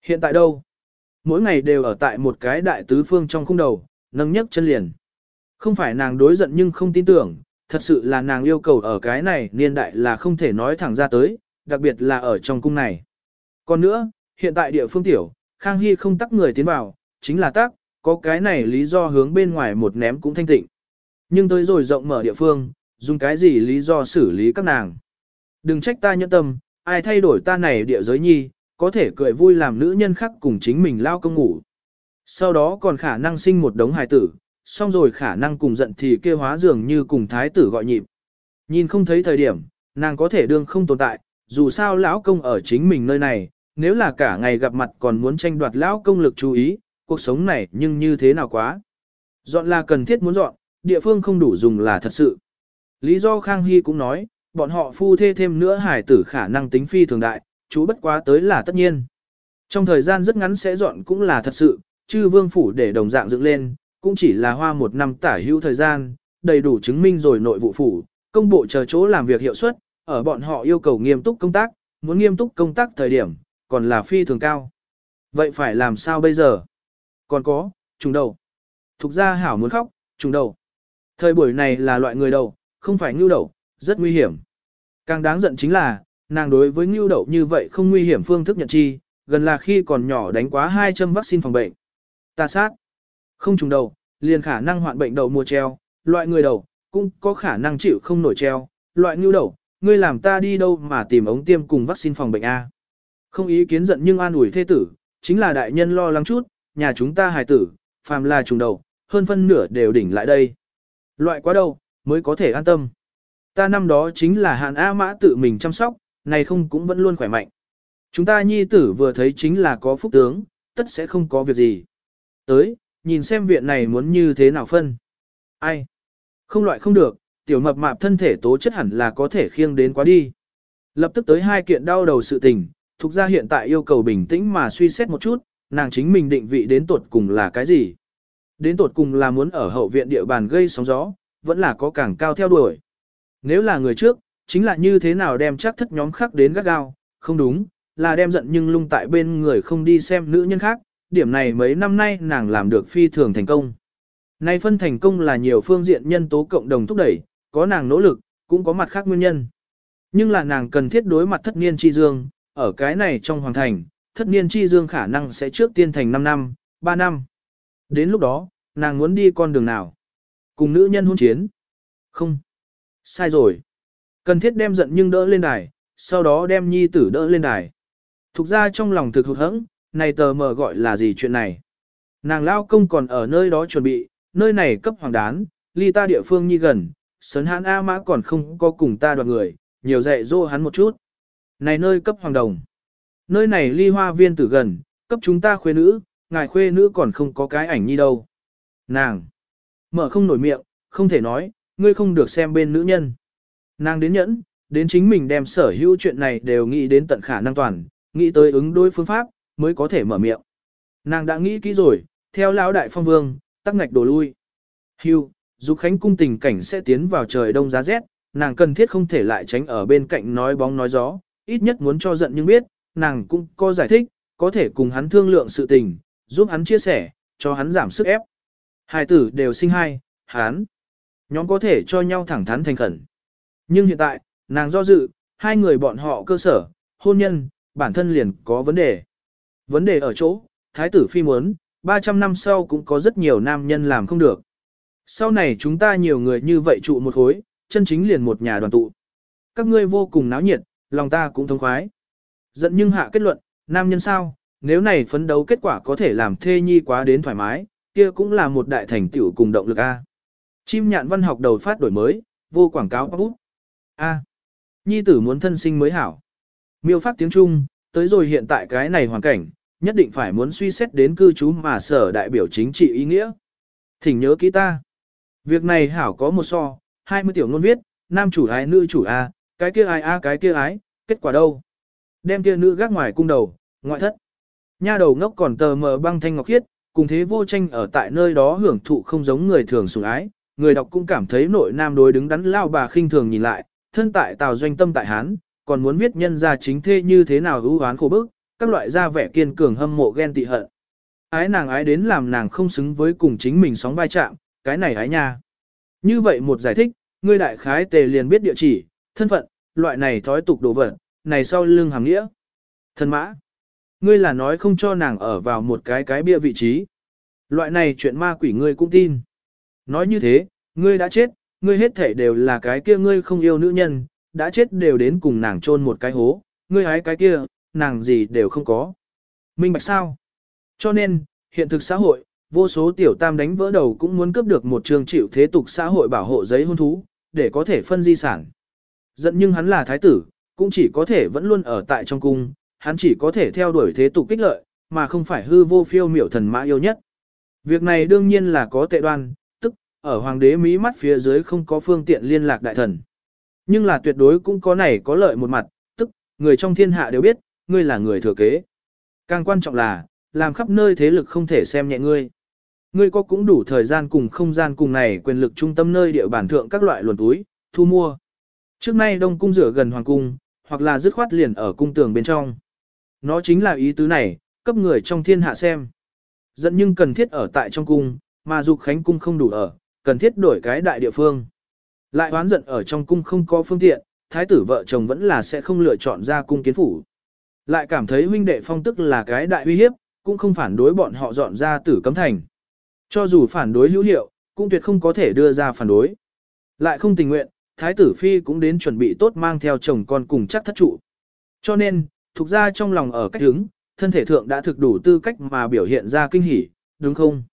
Hiện tại đâu? Mỗi ngày đều ở tại một cái đại tứ phương trong khung đầu, nâng nhấc chân liền. Không phải nàng đối giận nhưng không tin tưởng, thật sự là nàng yêu cầu ở cái này niên đại là không thể nói thẳng ra tới, đặc biệt là ở trong cung này. Còn nữa, hiện tại địa phương tiểu, Khang Hy không tắc người tiến vào, chính là tắc, có cái này lý do hướng bên ngoài một ném cũng thanh tịnh. Nhưng tới rồi rộng mở địa phương, dùng cái gì lý do xử lý các nàng. Đừng trách ta nhẫn tâm, ai thay đổi ta này địa giới nhi, có thể cười vui làm nữ nhân khác cùng chính mình lao công ngủ. Sau đó còn khả năng sinh một đống hài tử, xong rồi khả năng cùng giận thì kêu hóa dường như cùng thái tử gọi nhịp. Nhìn không thấy thời điểm, nàng có thể đương không tồn tại, dù sao lão công ở chính mình nơi này, nếu là cả ngày gặp mặt còn muốn tranh đoạt lão công lực chú ý, cuộc sống này nhưng như thế nào quá. Dọn là cần thiết muốn dọn, địa phương không đủ dùng là thật sự. Lý do Khang Hy cũng nói, bọn họ phu thê thêm nữa hải tử khả năng tính phi thường đại, chú bất quá tới là tất nhiên. Trong thời gian rất ngắn sẽ dọn cũng là thật sự, chư vương phủ để đồng dạng dựng lên, cũng chỉ là hoa một năm tả hữu thời gian, đầy đủ chứng minh rồi nội vụ phủ, công bộ chờ chỗ làm việc hiệu suất, ở bọn họ yêu cầu nghiêm túc công tác, muốn nghiêm túc công tác thời điểm, còn là phi thường cao. Vậy phải làm sao bây giờ? Còn có, trùng đầu. Thục ra hảo muốn khóc, trùng đầu. Thời buổi này là loại người đầu, không phải ngưu đầu, rất nguy hiểm. Càng đáng giận chính là, nàng đối với ngưu đậu như vậy không nguy hiểm phương thức nhận chi, gần là khi còn nhỏ đánh quá hai châm vaccine phòng bệnh. Ta sát. Không trùng đầu, liền khả năng hoạn bệnh đầu mùa treo, loại người đầu, cũng có khả năng chịu không nổi treo, loại ngưu đầu, ngươi làm ta đi đâu mà tìm ống tiêm cùng vaccine phòng bệnh A. Không ý kiến giận nhưng an ủi thê tử, chính là đại nhân lo lắng chút, nhà chúng ta hài tử, phàm là trùng đầu, hơn phân nửa đều đỉnh lại đây. Loại quá đâu, mới có thể an tâm. Ta năm đó chính là hạn A mã tự mình chăm sóc, này không cũng vẫn luôn khỏe mạnh. Chúng ta nhi tử vừa thấy chính là có phúc tướng, tất sẽ không có việc gì. Tới, nhìn xem viện này muốn như thế nào phân. Ai? Không loại không được, tiểu mập mạp thân thể tố chất hẳn là có thể khiêng đến quá đi. Lập tức tới hai kiện đau đầu sự tình, thuộc ra hiện tại yêu cầu bình tĩnh mà suy xét một chút, nàng chính mình định vị đến tột cùng là cái gì. Đến tột cùng là muốn ở hậu viện địa bàn gây sóng gió, vẫn là có càng cao theo đuổi. Nếu là người trước, chính là như thế nào đem chắc thất nhóm khác đến gắt gao, không đúng, là đem giận nhưng lung tại bên người không đi xem nữ nhân khác, điểm này mấy năm nay nàng làm được phi thường thành công. Nay phân thành công là nhiều phương diện nhân tố cộng đồng thúc đẩy, có nàng nỗ lực, cũng có mặt khác nguyên nhân. Nhưng là nàng cần thiết đối mặt thất niên chi dương, ở cái này trong hoàng thành, thất niên chi dương khả năng sẽ trước tiên thành 5 năm, 3 năm. Đến lúc đó, nàng muốn đi con đường nào? Cùng nữ nhân hôn chiến? Không. Sai rồi. Cần thiết đem giận nhưng đỡ lên đài, sau đó đem nhi tử đỡ lên đài. Thục ra trong lòng thực hụt hẫng, này tờ mờ gọi là gì chuyện này. Nàng lao công còn ở nơi đó chuẩn bị, nơi này cấp hoàng đán, ly ta địa phương nhi gần, sấn hãn A mã còn không có cùng ta đoàn người, nhiều dạy dỗ hắn một chút. Này nơi cấp hoàng đồng. Nơi này ly hoa viên tử gần, cấp chúng ta khuê nữ, ngài khuê nữ còn không có cái ảnh nhi đâu. Nàng. Mở không nổi miệng, không thể nói, ngươi không được xem bên nữ nhân. Nàng đến nhẫn, đến chính mình đem sở hữu chuyện này đều nghĩ đến tận khả năng toàn, nghĩ tới ứng đối phương pháp, mới có thể mở miệng. Nàng đã nghĩ kỹ rồi, theo lão đại phong vương, tắc ngạch đổ lui. Hưu, dục khánh cung tình cảnh sẽ tiến vào trời đông giá rét, nàng cần thiết không thể lại tránh ở bên cạnh nói bóng nói gió, ít nhất muốn cho giận nhưng biết, nàng cũng có giải thích, có thể cùng hắn thương lượng sự tình, giúp hắn chia sẻ, cho hắn giảm sức ép. Hai tử đều sinh hai, hắn. Nhóm có thể cho nhau thẳng thắn thành khẩn. Nhưng hiện tại, nàng do dự, hai người bọn họ cơ sở, hôn nhân, bản thân liền có vấn đề. Vấn đề ở chỗ, thái tử phi muốn, 300 năm sau cũng có rất nhiều nam nhân làm không được. Sau này chúng ta nhiều người như vậy trụ một khối, chân chính liền một nhà đoàn tụ. Các ngươi vô cùng náo nhiệt, lòng ta cũng thông khoái. Giận nhưng hạ kết luận, nam nhân sao, nếu này phấn đấu kết quả có thể làm thê nhi quá đến thoải mái, kia cũng là một đại thành tựu cùng động lực A. Chim nhạn văn học đầu phát đổi mới, vô quảng cáo bút. A. Nhi tử muốn thân sinh mới hảo. Miêu pháp tiếng Trung, tới rồi hiện tại cái này hoàn cảnh, nhất định phải muốn suy xét đến cư trú mà sở đại biểu chính trị ý nghĩa. Thỉnh nhớ kỹ ta. Việc này hảo có một so, 20 tiểu ngôn viết, nam chủ ái nữ chủ A, cái kia ai A cái kia ái, kết quả đâu? Đem kia nữ gác ngoài cung đầu, ngoại thất. Nha đầu ngốc còn tờ mờ băng thanh ngọc khiết, cùng thế vô tranh ở tại nơi đó hưởng thụ không giống người thường sủng ái, người đọc cũng cảm thấy nội nam đối đứng đắn lao bà khinh thường nhìn lại, thân tại tào doanh tâm tại Hán, còn muốn viết nhân ra chính thê như thế nào ưu oán khổ bức, các loại ra vẻ kiên cường hâm mộ ghen tị hận. Ái nàng ái đến làm nàng không xứng với cùng chính mình sóng vai chạm, cái này ái nha. Như vậy một giải thích, ngươi đại khái tề liền biết địa chỉ, thân phận, loại này thói tục đồ vật, này sau lưng hàm nghĩa. Thân mã, ngươi là nói không cho nàng ở vào một cái cái bia vị trí. Loại này chuyện ma quỷ ngươi cũng tin. Nói như thế, ngươi đã chết, ngươi hết thể đều là cái kia ngươi không yêu nữ nhân, đã chết đều đến cùng nàng chôn một cái hố, ngươi hái cái kia, nàng gì đều không có. Minh bạch sao? Cho nên, hiện thực xã hội, vô số tiểu tam đánh vỡ đầu cũng muốn cướp được một trường chịu thế tục xã hội bảo hộ giấy hôn thú, để có thể phân di sản. Giận nhưng hắn là thái tử, cũng chỉ có thể vẫn luôn ở tại trong cung, hắn chỉ có thể theo đuổi thế tục kích lợi, mà không phải hư vô phiêu miểu thần mã yêu nhất. Việc này đương nhiên là có tệ đoan, tức, ở hoàng đế mỹ mắt phía dưới không có phương tiện liên lạc đại thần. Nhưng là tuyệt đối cũng có này có lợi một mặt, tức, người trong thiên hạ đều biết, ngươi là người thừa kế. Càng quan trọng là, làm khắp nơi thế lực không thể xem nhẹ ngươi. Ngươi có cũng đủ thời gian cùng không gian cùng này quyền lực trung tâm nơi địa bản thượng các loại luồn túi, thu mua. Trước nay đông cung rửa gần hoàng cung, hoặc là dứt khoát liền ở cung tường bên trong. Nó chính là ý tứ này, cấp người trong thiên hạ xem. Dẫn nhưng cần thiết ở tại trong cung, mà dục khánh cung không đủ ở, cần thiết đổi cái đại địa phương. Lại oán giận ở trong cung không có phương tiện, thái tử vợ chồng vẫn là sẽ không lựa chọn ra cung kiến phủ. Lại cảm thấy huynh đệ phong tức là cái đại uy hiếp, cũng không phản đối bọn họ dọn ra tử cấm thành. Cho dù phản đối hữu hiệu, cũng tuyệt không có thể đưa ra phản đối. Lại không tình nguyện, thái tử phi cũng đến chuẩn bị tốt mang theo chồng con cùng chắc thất trụ. Cho nên, thuộc ra trong lòng ở cách đứng, thân thể thượng đã thực đủ tư cách mà biểu hiện ra kinh hỉ, đúng không?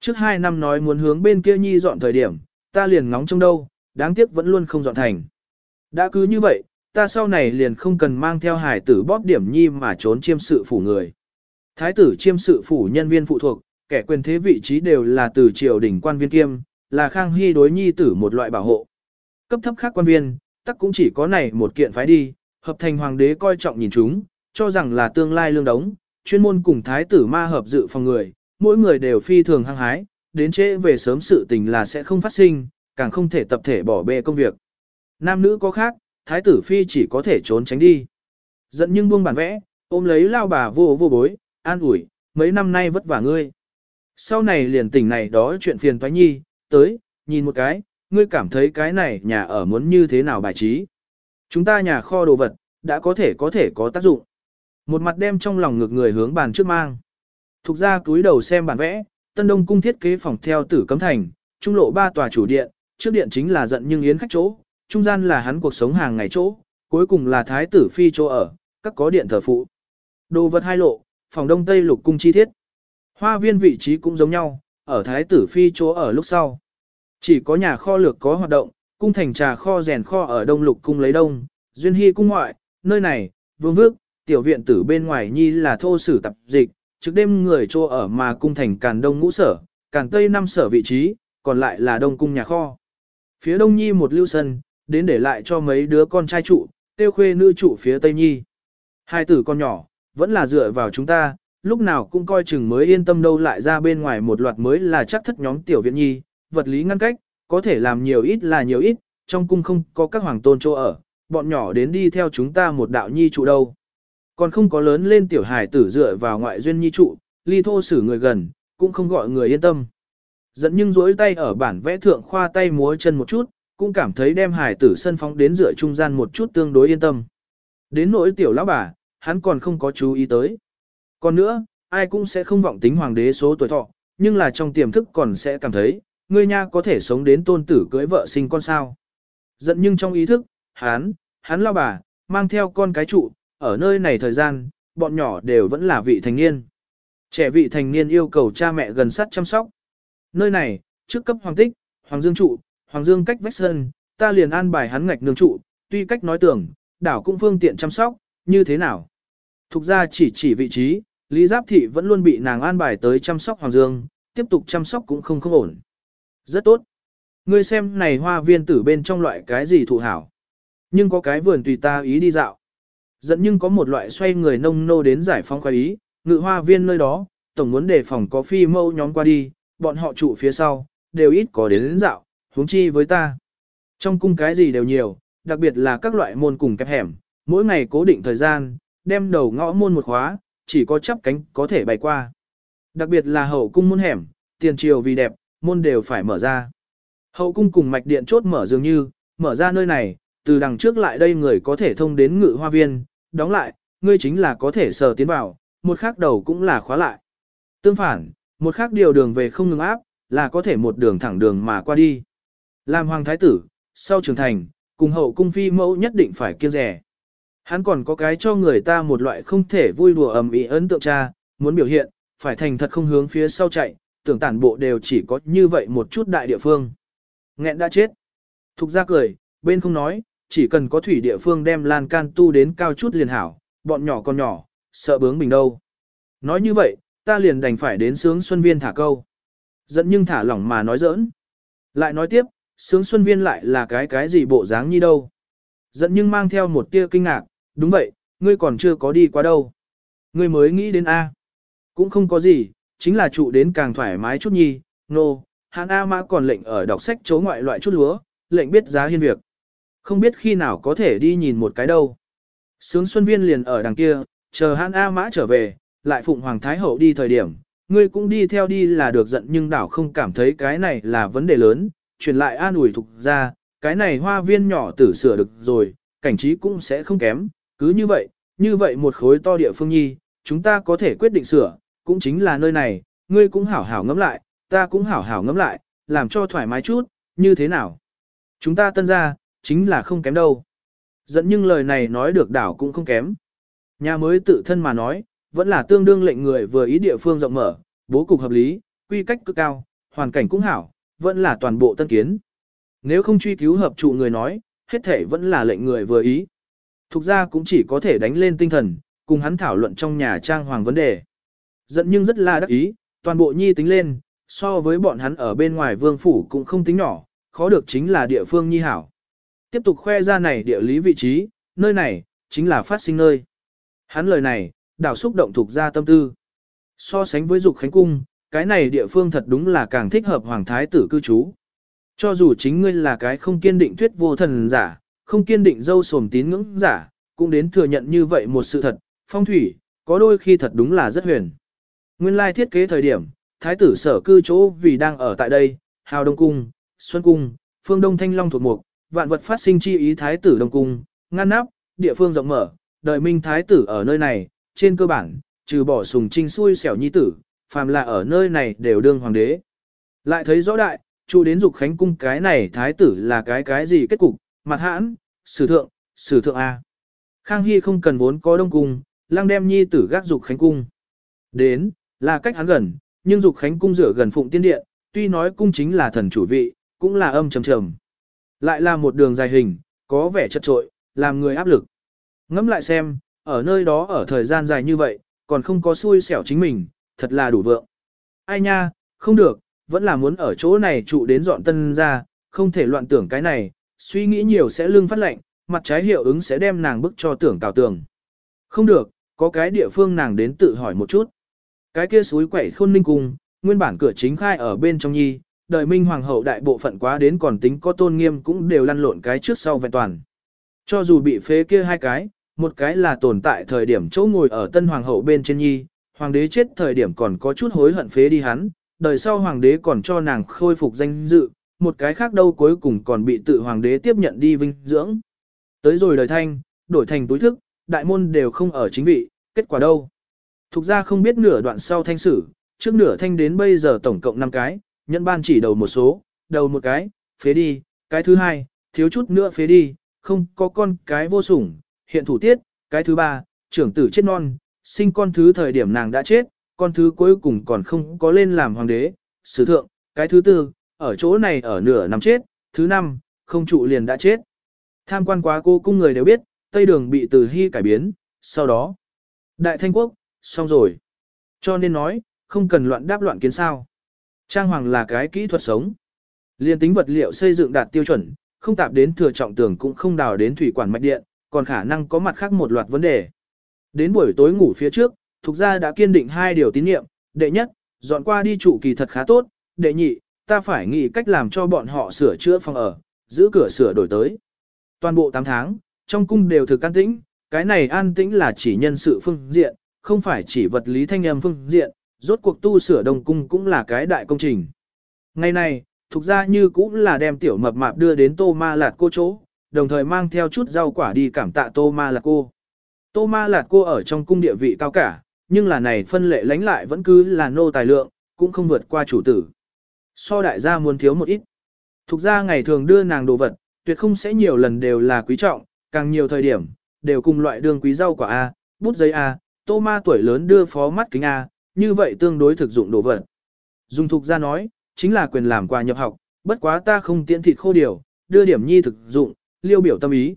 Trước hai năm nói muốn hướng bên kia nhi dọn thời điểm, ta liền ngóng trong đâu, đáng tiếc vẫn luôn không dọn thành. Đã cứ như vậy, ta sau này liền không cần mang theo hải tử bóp điểm nhi mà trốn chiêm sự phủ người. Thái tử chiêm sự phủ nhân viên phụ thuộc, kẻ quyền thế vị trí đều là từ triều đỉnh quan viên kiêm, là khang hy đối nhi tử một loại bảo hộ. Cấp thấp khác quan viên, tắc cũng chỉ có này một kiện phái đi, hợp thành hoàng đế coi trọng nhìn chúng, cho rằng là tương lai lương đống, chuyên môn cùng thái tử ma hợp dự phòng người, mỗi người đều phi thường hăng hái, đến trễ về sớm sự tình là sẽ không phát sinh, càng không thể tập thể bỏ bê công việc. Nam nữ có khác, thái tử phi chỉ có thể trốn tránh đi. Giận nhưng buông bản vẽ, ôm lấy lao bà vô vô bối, an ủi, mấy năm nay vất vả ngươi. Sau này liền tỉnh này đó chuyện phiền toái nhi, tới, nhìn một cái, ngươi cảm thấy cái này nhà ở muốn như thế nào bài trí. Chúng ta nhà kho đồ vật, đã có thể có thể có tác dụng. Một mặt đem trong lòng ngược người hướng bàn trước mang. Thục ra túi đầu xem bản vẽ, Tân Đông cung thiết kế phòng theo tử cấm thành, trung lộ ba tòa chủ điện, trước điện chính là giận nhưng yến khách chỗ, trung gian là hắn cuộc sống hàng ngày chỗ, cuối cùng là thái tử phi chỗ ở, các có điện thờ phụ. Đồ vật hai lộ, phòng đông tây lục cung chi thiết. Hoa viên vị trí cũng giống nhau, ở thái tử phi chỗ ở lúc sau. Chỉ có nhà kho lược có hoạt động, cung thành trà kho rèn kho ở đông lục cung lấy đông, duyên hy cung ngoại, nơi này, vương vước, tiểu viện tử bên ngoài nhi là thô sử tập dịch, trước đêm người chỗ ở mà cung thành càn đông ngũ sở, càn tây năm sở vị trí, còn lại là đông cung nhà kho. Phía đông nhi một lưu sân, đến để lại cho mấy đứa con trai trụ, tiêu khuê nữ trụ phía tây nhi. Hai tử con nhỏ, vẫn là dựa vào chúng ta, lúc nào cũng coi chừng mới yên tâm đâu lại ra bên ngoài một loạt mới là chắc thất nhóm tiểu viện nhi, vật lý ngăn cách, có thể làm nhiều ít là nhiều ít, trong cung không có các hoàng tôn chỗ ở, bọn nhỏ đến đi theo chúng ta một đạo nhi trụ đâu. Còn không có lớn lên tiểu hài tử dựa vào ngoại duyên nhi trụ, ly thô xử người gần, cũng không gọi người yên tâm. Dẫn nhưng duỗi tay ở bản vẽ thượng khoa tay múa chân một chút, cũng cảm thấy đem hài tử sân phóng đến giữa trung gian một chút tương đối yên tâm. Đến nỗi tiểu lão bà, hắn còn không có chú ý tới. Còn nữa, ai cũng sẽ không vọng tính hoàng đế số tuổi thọ, nhưng là trong tiềm thức còn sẽ cảm thấy, ngươi nha có thể sống đến tôn tử cưới vợ sinh con sao. Giận nhưng trong ý thức, hắn, hắn lao bà, mang theo con cái trụ, ở nơi này thời gian, bọn nhỏ đều vẫn là vị thành niên. Trẻ vị thành niên yêu cầu cha mẹ gần sát chăm sóc. Nơi này, trước cấp hoàng tích, hoàng dương trụ, hoàng dương cách vách sân, ta liền an bài hắn ngạch nương trụ, tuy cách nói tưởng, đảo cũng phương tiện chăm sóc, như thế nào. Thục ra chỉ chỉ vị trí, Lý Giáp Thị vẫn luôn bị nàng an bài tới chăm sóc Hoàng Dương, tiếp tục chăm sóc cũng không không ổn. Rất tốt. Ngươi xem này hoa viên tử bên trong loại cái gì thụ hảo. Nhưng có cái vườn tùy ta ý đi dạo. Dẫn nhưng có một loại xoay người nông nô đến giải phóng khoái ý, ngự hoa viên nơi đó, tổng muốn đề phòng có phi mâu nhóm qua đi, bọn họ trụ phía sau, đều ít có đến, lĩnh dạo, huống chi với ta. Trong cung cái gì đều nhiều, đặc biệt là các loại môn cùng kẹp hẻm, mỗi ngày cố định thời gian, đem đầu ngõ môn một khóa, chỉ có chắp cánh có thể bày qua. Đặc biệt là hậu cung môn hẻm, tiền triều vì đẹp, môn đều phải mở ra. Hậu cung cùng mạch điện chốt mở dường như, mở ra nơi này, từ đằng trước lại đây người có thể thông đến ngự hoa viên, đóng lại, ngươi chính là có thể sờ tiến vào, một khác đầu cũng là khóa lại. Tương phản, một khác điều đường về không ngừng áp, là có thể một đường thẳng đường mà qua đi. Làm hoàng thái tử, sau trưởng thành, cùng hậu cung phi mẫu nhất định phải kiêng rẻ. Hắn còn có cái cho người ta một loại không thể vui đùa ầm ĩ ấn tượng cha, muốn biểu hiện, phải thành thật không hướng phía sau chạy, tưởng tản bộ đều chỉ có như vậy một chút đại địa phương. Nghẹn đã chết. Thục ra cười, bên không nói, chỉ cần có thủy địa phương đem lan can tu đến cao chút liền hảo, bọn nhỏ con nhỏ, sợ bướng mình đâu. Nói như vậy, ta liền đành phải đến sướng xuân viên thả câu. Dẫn nhưng thả lỏng mà nói giỡn. Lại nói tiếp, sướng xuân viên lại là cái cái gì bộ dáng như đâu. Dẫn nhưng mang theo một tia kinh ngạc, đúng vậy, ngươi còn chưa có đi qua đâu. Ngươi mới nghĩ đến A. Cũng không có gì, chính là trụ đến càng thoải mái chút nhi, nô, no, hắn A mã còn lệnh ở đọc sách chấu ngoại loại chút lúa, lệnh biết giá hiên việc. Không biết khi nào có thể đi nhìn một cái đâu. Sướng Xuân Viên liền ở đằng kia, chờ hắn A mã trở về, lại phụng Hoàng Thái Hậu đi thời điểm, ngươi cũng đi theo đi là được giận nhưng đảo không cảm thấy cái này là vấn đề lớn, truyền lại an ủi thục ra, cái này hoa viên nhỏ tử sửa được rồi, cảnh trí cũng sẽ không kém, cứ như vậy, như vậy một khối to địa phương nhi, chúng ta có thể quyết định sửa, cũng chính là nơi này, ngươi cũng hảo hảo ngẫm lại, ta cũng hảo hảo ngẫm lại, làm cho thoải mái chút, như thế nào. Chúng ta tân ra, chính là không kém đâu. Dẫn nhưng lời này nói được đảo cũng không kém. Nhà mới tự thân mà nói, vẫn là tương đương lệnh người vừa ý địa phương rộng mở, bố cục hợp lý, quy cách cực cao, hoàn cảnh cũng hảo, vẫn là toàn bộ tân kiến. Nếu không truy cứu hợp trụ người nói, hết thể vẫn là lệnh người vừa ý. Thục ra cũng chỉ có thể đánh lên tinh thần, cùng hắn thảo luận trong nhà trang hoàng vấn đề. Giận nhưng rất là đắc ý, toàn bộ nhi tính lên, so với bọn hắn ở bên ngoài vương phủ cũng không tính nhỏ, khó được chính là địa phương nhi hảo. Tiếp tục khoe ra này địa lý vị trí, nơi này, chính là phát sinh nơi. Hắn lời này, đảo xúc động thuộc ra tâm tư. So sánh với dục khánh cung, cái này địa phương thật đúng là càng thích hợp hoàng thái tử cư trú. Cho dù chính ngươi là cái không kiên định thuyết vô thần giả, không kiên định dâu sồm tín ngưỡng giả, cũng đến thừa nhận như vậy một sự thật, phong thủy, có đôi khi thật đúng là rất huyền. Nguyên lai thiết kế thời điểm, thái tử sở cư chỗ vì đang ở tại đây, hào đông cung, xuân cung, phương đông thanh long thuộc mục, vạn vật phát sinh chi ý thái tử đông cung, ngăn nắp, địa phương rộng mở, đời minh thái tử ở nơi này, trên cơ bản, trừ bỏ sùng trinh xui xẻo nhi tử, phàm là ở nơi này đều đương hoàng đế. Lại thấy rõ đại, chu đến dục khánh cung cái này thái tử là cái cái gì kết cục, mặt hãn, sử thượng, sử thượng A. Khang Hy không cần vốn có đông cung, lang đem nhi tử gác dục khánh cung. Đến, là cách hắn gần, nhưng dục khánh cung rửa gần phụng tiên điện, tuy nói cung chính là thần chủ vị, cũng là âm trầm trầm. Lại là một đường dài hình, có vẻ chật trội, làm người áp lực. Ngẫm lại xem, ở nơi đó ở thời gian dài như vậy, còn không có xui xẻo chính mình, thật là đủ vượng. Ai nha, không được, vẫn là muốn ở chỗ này trụ đến dọn tân ra, không thể loạn tưởng cái này, suy nghĩ nhiều sẽ lưng phát lệnh, mặt trái hiệu ứng sẽ đem nàng bức cho tưởng cào tường. Không được, có cái địa phương nàng đến tự hỏi một chút. Cái kia suối quẩy khôn ninh cung, nguyên bản cửa chính khai ở bên trong nhi, đời minh hoàng hậu đại bộ phận quá đến còn tính có tôn nghiêm cũng đều lăn lộn cái trước sau vẹn toàn. Cho dù bị phế kia hai cái, một cái là tồn tại thời điểm chỗ ngồi ở tân hoàng hậu bên trên nhi, hoàng đế chết thời điểm còn có chút hối hận phế đi hắn, đời sau hoàng đế còn cho nàng khôi phục danh dự, một cái khác đâu cuối cùng còn bị tự hoàng đế tiếp nhận đi vinh dưỡng. Tới rồi đời thanh, đổi thành túi thức, đại môn đều không ở chính vị, kết quả đâu. Thục ra không biết nửa đoạn sau thanh sử, trước nửa thanh đến bây giờ tổng cộng 5 cái, nhân ban chỉ đầu một số, đầu một cái, phế đi, cái thứ hai, thiếu chút nữa phế đi, không có con cái vô sủng, hiện thủ tiết, cái thứ ba, trưởng tử chết non, sinh con thứ thời điểm nàng đã chết, con thứ cuối cùng còn không có lên làm hoàng đế, sử thượng, cái thứ tư, ở chỗ này ở nửa năm chết, thứ năm, không trụ liền đã chết. Tham quan quá cô cung người đều biết, Tây Đường bị từ hy cải biến, sau đó, Đại Thanh Quốc, xong rồi. Cho nên nói, không cần loạn đáp loạn kiến sao. Trang hoàng là cái kỹ thuật sống. Liên tính vật liệu xây dựng đạt tiêu chuẩn, không tạp đến thừa trọng tường cũng không đào đến thủy quản mạch điện, còn khả năng có mặt khác một loạt vấn đề. Đến buổi tối ngủ phía trước, Thục gia đã kiên định hai điều tín nhiệm, đệ nhất, dọn qua đi trụ kỳ thật khá tốt, đệ nhị, ta phải nghĩ cách làm cho bọn họ sửa chữa phòng ở, giữ cửa sửa đổi tới. Toàn bộ 8 tháng, trong cung đều thực an tĩnh, cái này an tĩnh là chỉ nhân sự phương diện, không phải chỉ vật lý thanh âm phương diện, rốt cuộc tu sửa đồng cung cũng là cái đại công trình. Ngày này, thuộc ra như cũng là đem tiểu mập mạp đưa đến tô ma lạt cô chỗ, đồng thời mang theo chút rau quả đi cảm tạ tô ma lạt cô. Tô ma lạt cô ở trong cung địa vị cao cả, nhưng là này phân lệ lánh lại vẫn cứ là nô tài lượng, cũng không vượt qua chủ tử. So đại gia muốn thiếu một ít. Thục ra ngày thường đưa nàng đồ vật, tuyệt không sẽ nhiều lần đều là quý trọng, càng nhiều thời điểm, đều cùng loại đường quý rau quả A, bút giấy A, tô ma tuổi lớn đưa phó mắt kính A, như vậy tương đối thực dụng đồ vật. Dung thục ra nói, chính là quyền làm quà nhập học, bất quá ta không tiện thịt khô điều, đưa điểm nhi thực dụng, liêu biểu tâm ý.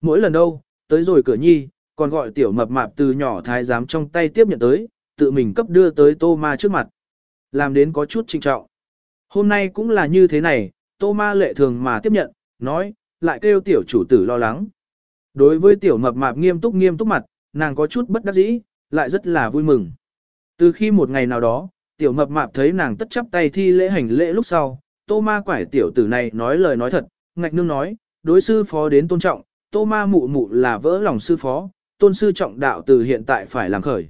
Mỗi lần đâu, tới rồi cửa nhi, còn gọi tiểu mập mạp từ nhỏ thái giám trong tay tiếp nhận tới, tự mình cấp đưa tới tô ma trước mặt. Làm đến có chút trinh trọng. Hôm nay cũng là như thế này, tô ma lệ thường mà tiếp nhận, nói, lại kêu tiểu chủ tử lo lắng. Đối với tiểu mập mạp nghiêm túc nghiêm túc mặt, nàng có chút bất đắc dĩ, lại rất là vui mừng. Từ khi một ngày nào đó, tiểu mập mạp thấy nàng tất chắp tay thi lễ hành lễ lúc sau, tô ma quải tiểu tử này nói lời nói thật, ngạch nương nói, đối sư phó đến tôn trọng, tô ma mụ mụ là vỡ lòng sư phó, tôn sư trọng đạo từ hiện tại phải làm khởi.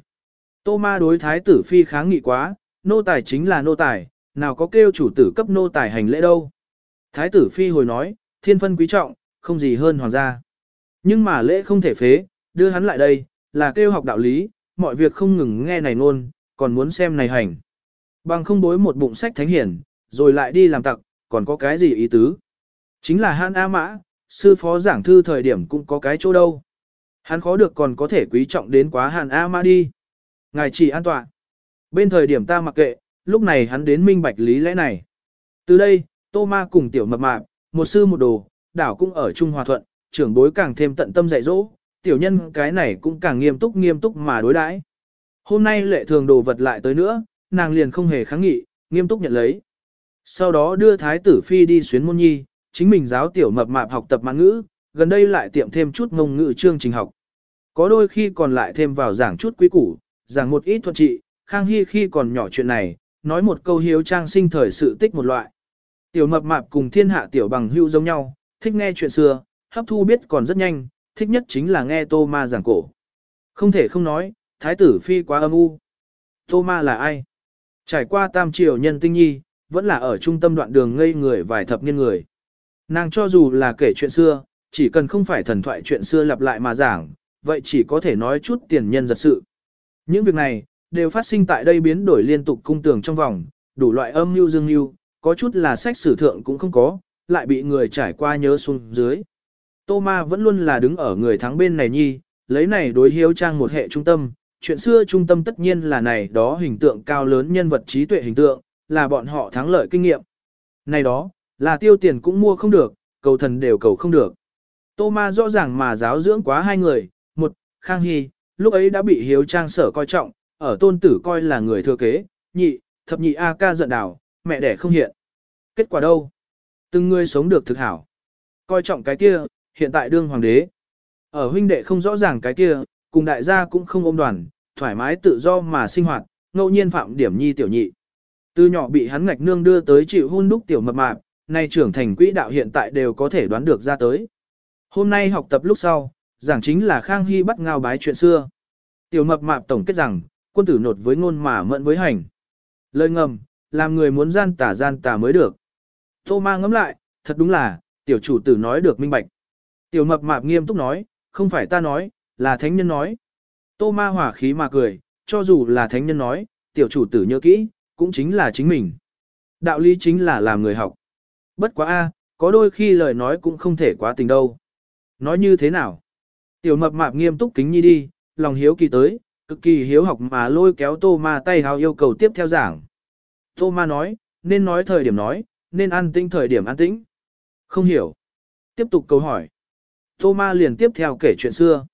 Tô ma đối thái tử phi kháng nghị quá, nô tài chính là nô tài, nào có kêu chủ tử cấp nô tài hành lễ đâu. Thái tử phi hồi nói, thiên phân quý trọng, không gì hơn hoàng gia. Nhưng mà lễ không thể phế, đưa hắn lại đây, là kêu học đạo lý, mọi việc không ngừng nghe này ngôn, còn muốn xem này hành. Bằng không bối một bụng sách thánh hiển, rồi lại đi làm tặc, còn có cái gì ý tứ. Chính là Han A Mã, sư phó giảng thư thời điểm cũng có cái chỗ đâu. Hắn khó được còn có thể quý trọng đến quá Hàn A Ma đi. Ngài chỉ an toàn. Bên thời điểm ta mặc kệ, lúc này hắn đến minh bạch lý lẽ này. Từ đây, Tô Ma cùng tiểu mập mạp, một sư một đồ, đảo cũng ở Trung Hòa Thuận, trưởng bối càng thêm tận tâm dạy dỗ, tiểu nhân cái này cũng càng nghiêm túc nghiêm túc mà đối đãi. Hôm nay lệ thường đồ vật lại tới nữa, nàng liền không hề kháng nghị, nghiêm túc nhận lấy. Sau đó đưa thái tử phi đi xuyến môn nhi, chính mình giáo tiểu mập mạp học tập mãn ngữ, gần đây lại tiệm thêm chút ngôn ngữ chương trình học. Có đôi khi còn lại thêm vào giảng chút quý củ, giảng một ít thuận trị, Khang Hy khi còn nhỏ chuyện này, nói một câu hiếu trang sinh thời sự tích một loại. Tiểu mập mạp cùng thiên hạ tiểu bằng hưu giống nhau, thích nghe chuyện xưa, hấp thu biết còn rất nhanh, thích nhất chính là nghe Tô Ma giảng cổ. Không thể không nói, thái tử phi quá âm u. Tô Ma là ai? Trải qua tam triều nhân tinh nhi, vẫn là ở trung tâm đoạn đường ngây người vài thập niên người. Nàng cho dù là kể chuyện xưa, chỉ cần không phải thần thoại chuyện xưa lặp lại mà giảng, vậy chỉ có thể nói chút tiền nhân giật sự. Những việc này, đều phát sinh tại đây biến đổi liên tục cung tường trong vòng, đủ loại âm mưu dương mưu, có chút là sách sử thượng cũng không có, lại bị người trải qua nhớ xuống dưới. Tô Ma vẫn luôn là đứng ở người thắng bên này nhi, lấy này đối hiếu trang một hệ trung tâm, chuyện xưa trung tâm tất nhiên là này đó hình tượng cao lớn nhân vật trí tuệ hình tượng, là bọn họ thắng lợi kinh nghiệm. Này đó, là tiêu tiền cũng mua không được, cầu thần đều cầu không được. Tô Ma rõ ràng mà giáo dưỡng quá hai người, một, Khang Hy, lúc ấy đã bị hiếu trang sở coi trọng, ở tôn tử coi là người thừa kế, nhị, thập nhị A ca giận đảo, mẹ đẻ không hiện. Kết quả đâu? Từng người sống được thực hảo. Coi trọng cái kia, hiện tại đương hoàng đế. Ở huynh đệ không rõ ràng cái kia, cùng đại gia cũng không ôm đoàn, thoải mái tự do mà sinh hoạt, ngẫu nhiên phạm điểm nhi tiểu nhị. Từ nhỏ bị hắn ngạch nương đưa tới chịu hôn đúc tiểu mập mạp, nay trưởng thành quỹ đạo hiện tại đều có thể đoán được ra tới. Hôm nay học tập lúc sau, giảng chính là Khang Hy bắt ngao bái chuyện xưa. Tiểu mập mạp tổng kết rằng, quân tử nột với ngôn mà mẫn với hành. Lời ngầm, làm người muốn gian tà gian tà mới được. Tô ma ngẫm lại, thật đúng là, tiểu chủ tử nói được minh bạch. Tiểu mập mạp nghiêm túc nói, không phải ta nói, là thánh nhân nói. Tô ma hỏa khí mà cười, cho dù là thánh nhân nói, tiểu chủ tử nhớ kỹ, cũng chính là chính mình. Đạo lý chính là làm người học. Bất quá a, có đôi khi lời nói cũng không thể quá tình đâu. Nói như thế nào? Tiểu mập mạp nghiêm túc kính nhi đi, lòng hiếu kỳ tới, cực kỳ hiếu học mà lôi kéo tô ma tay hào yêu cầu tiếp theo giảng. Tô ma nói, nên nói thời điểm nói, nên an tĩnh thời điểm an tĩnh. Không hiểu. Tiếp tục câu hỏi. Tô ma liền tiếp theo kể chuyện xưa.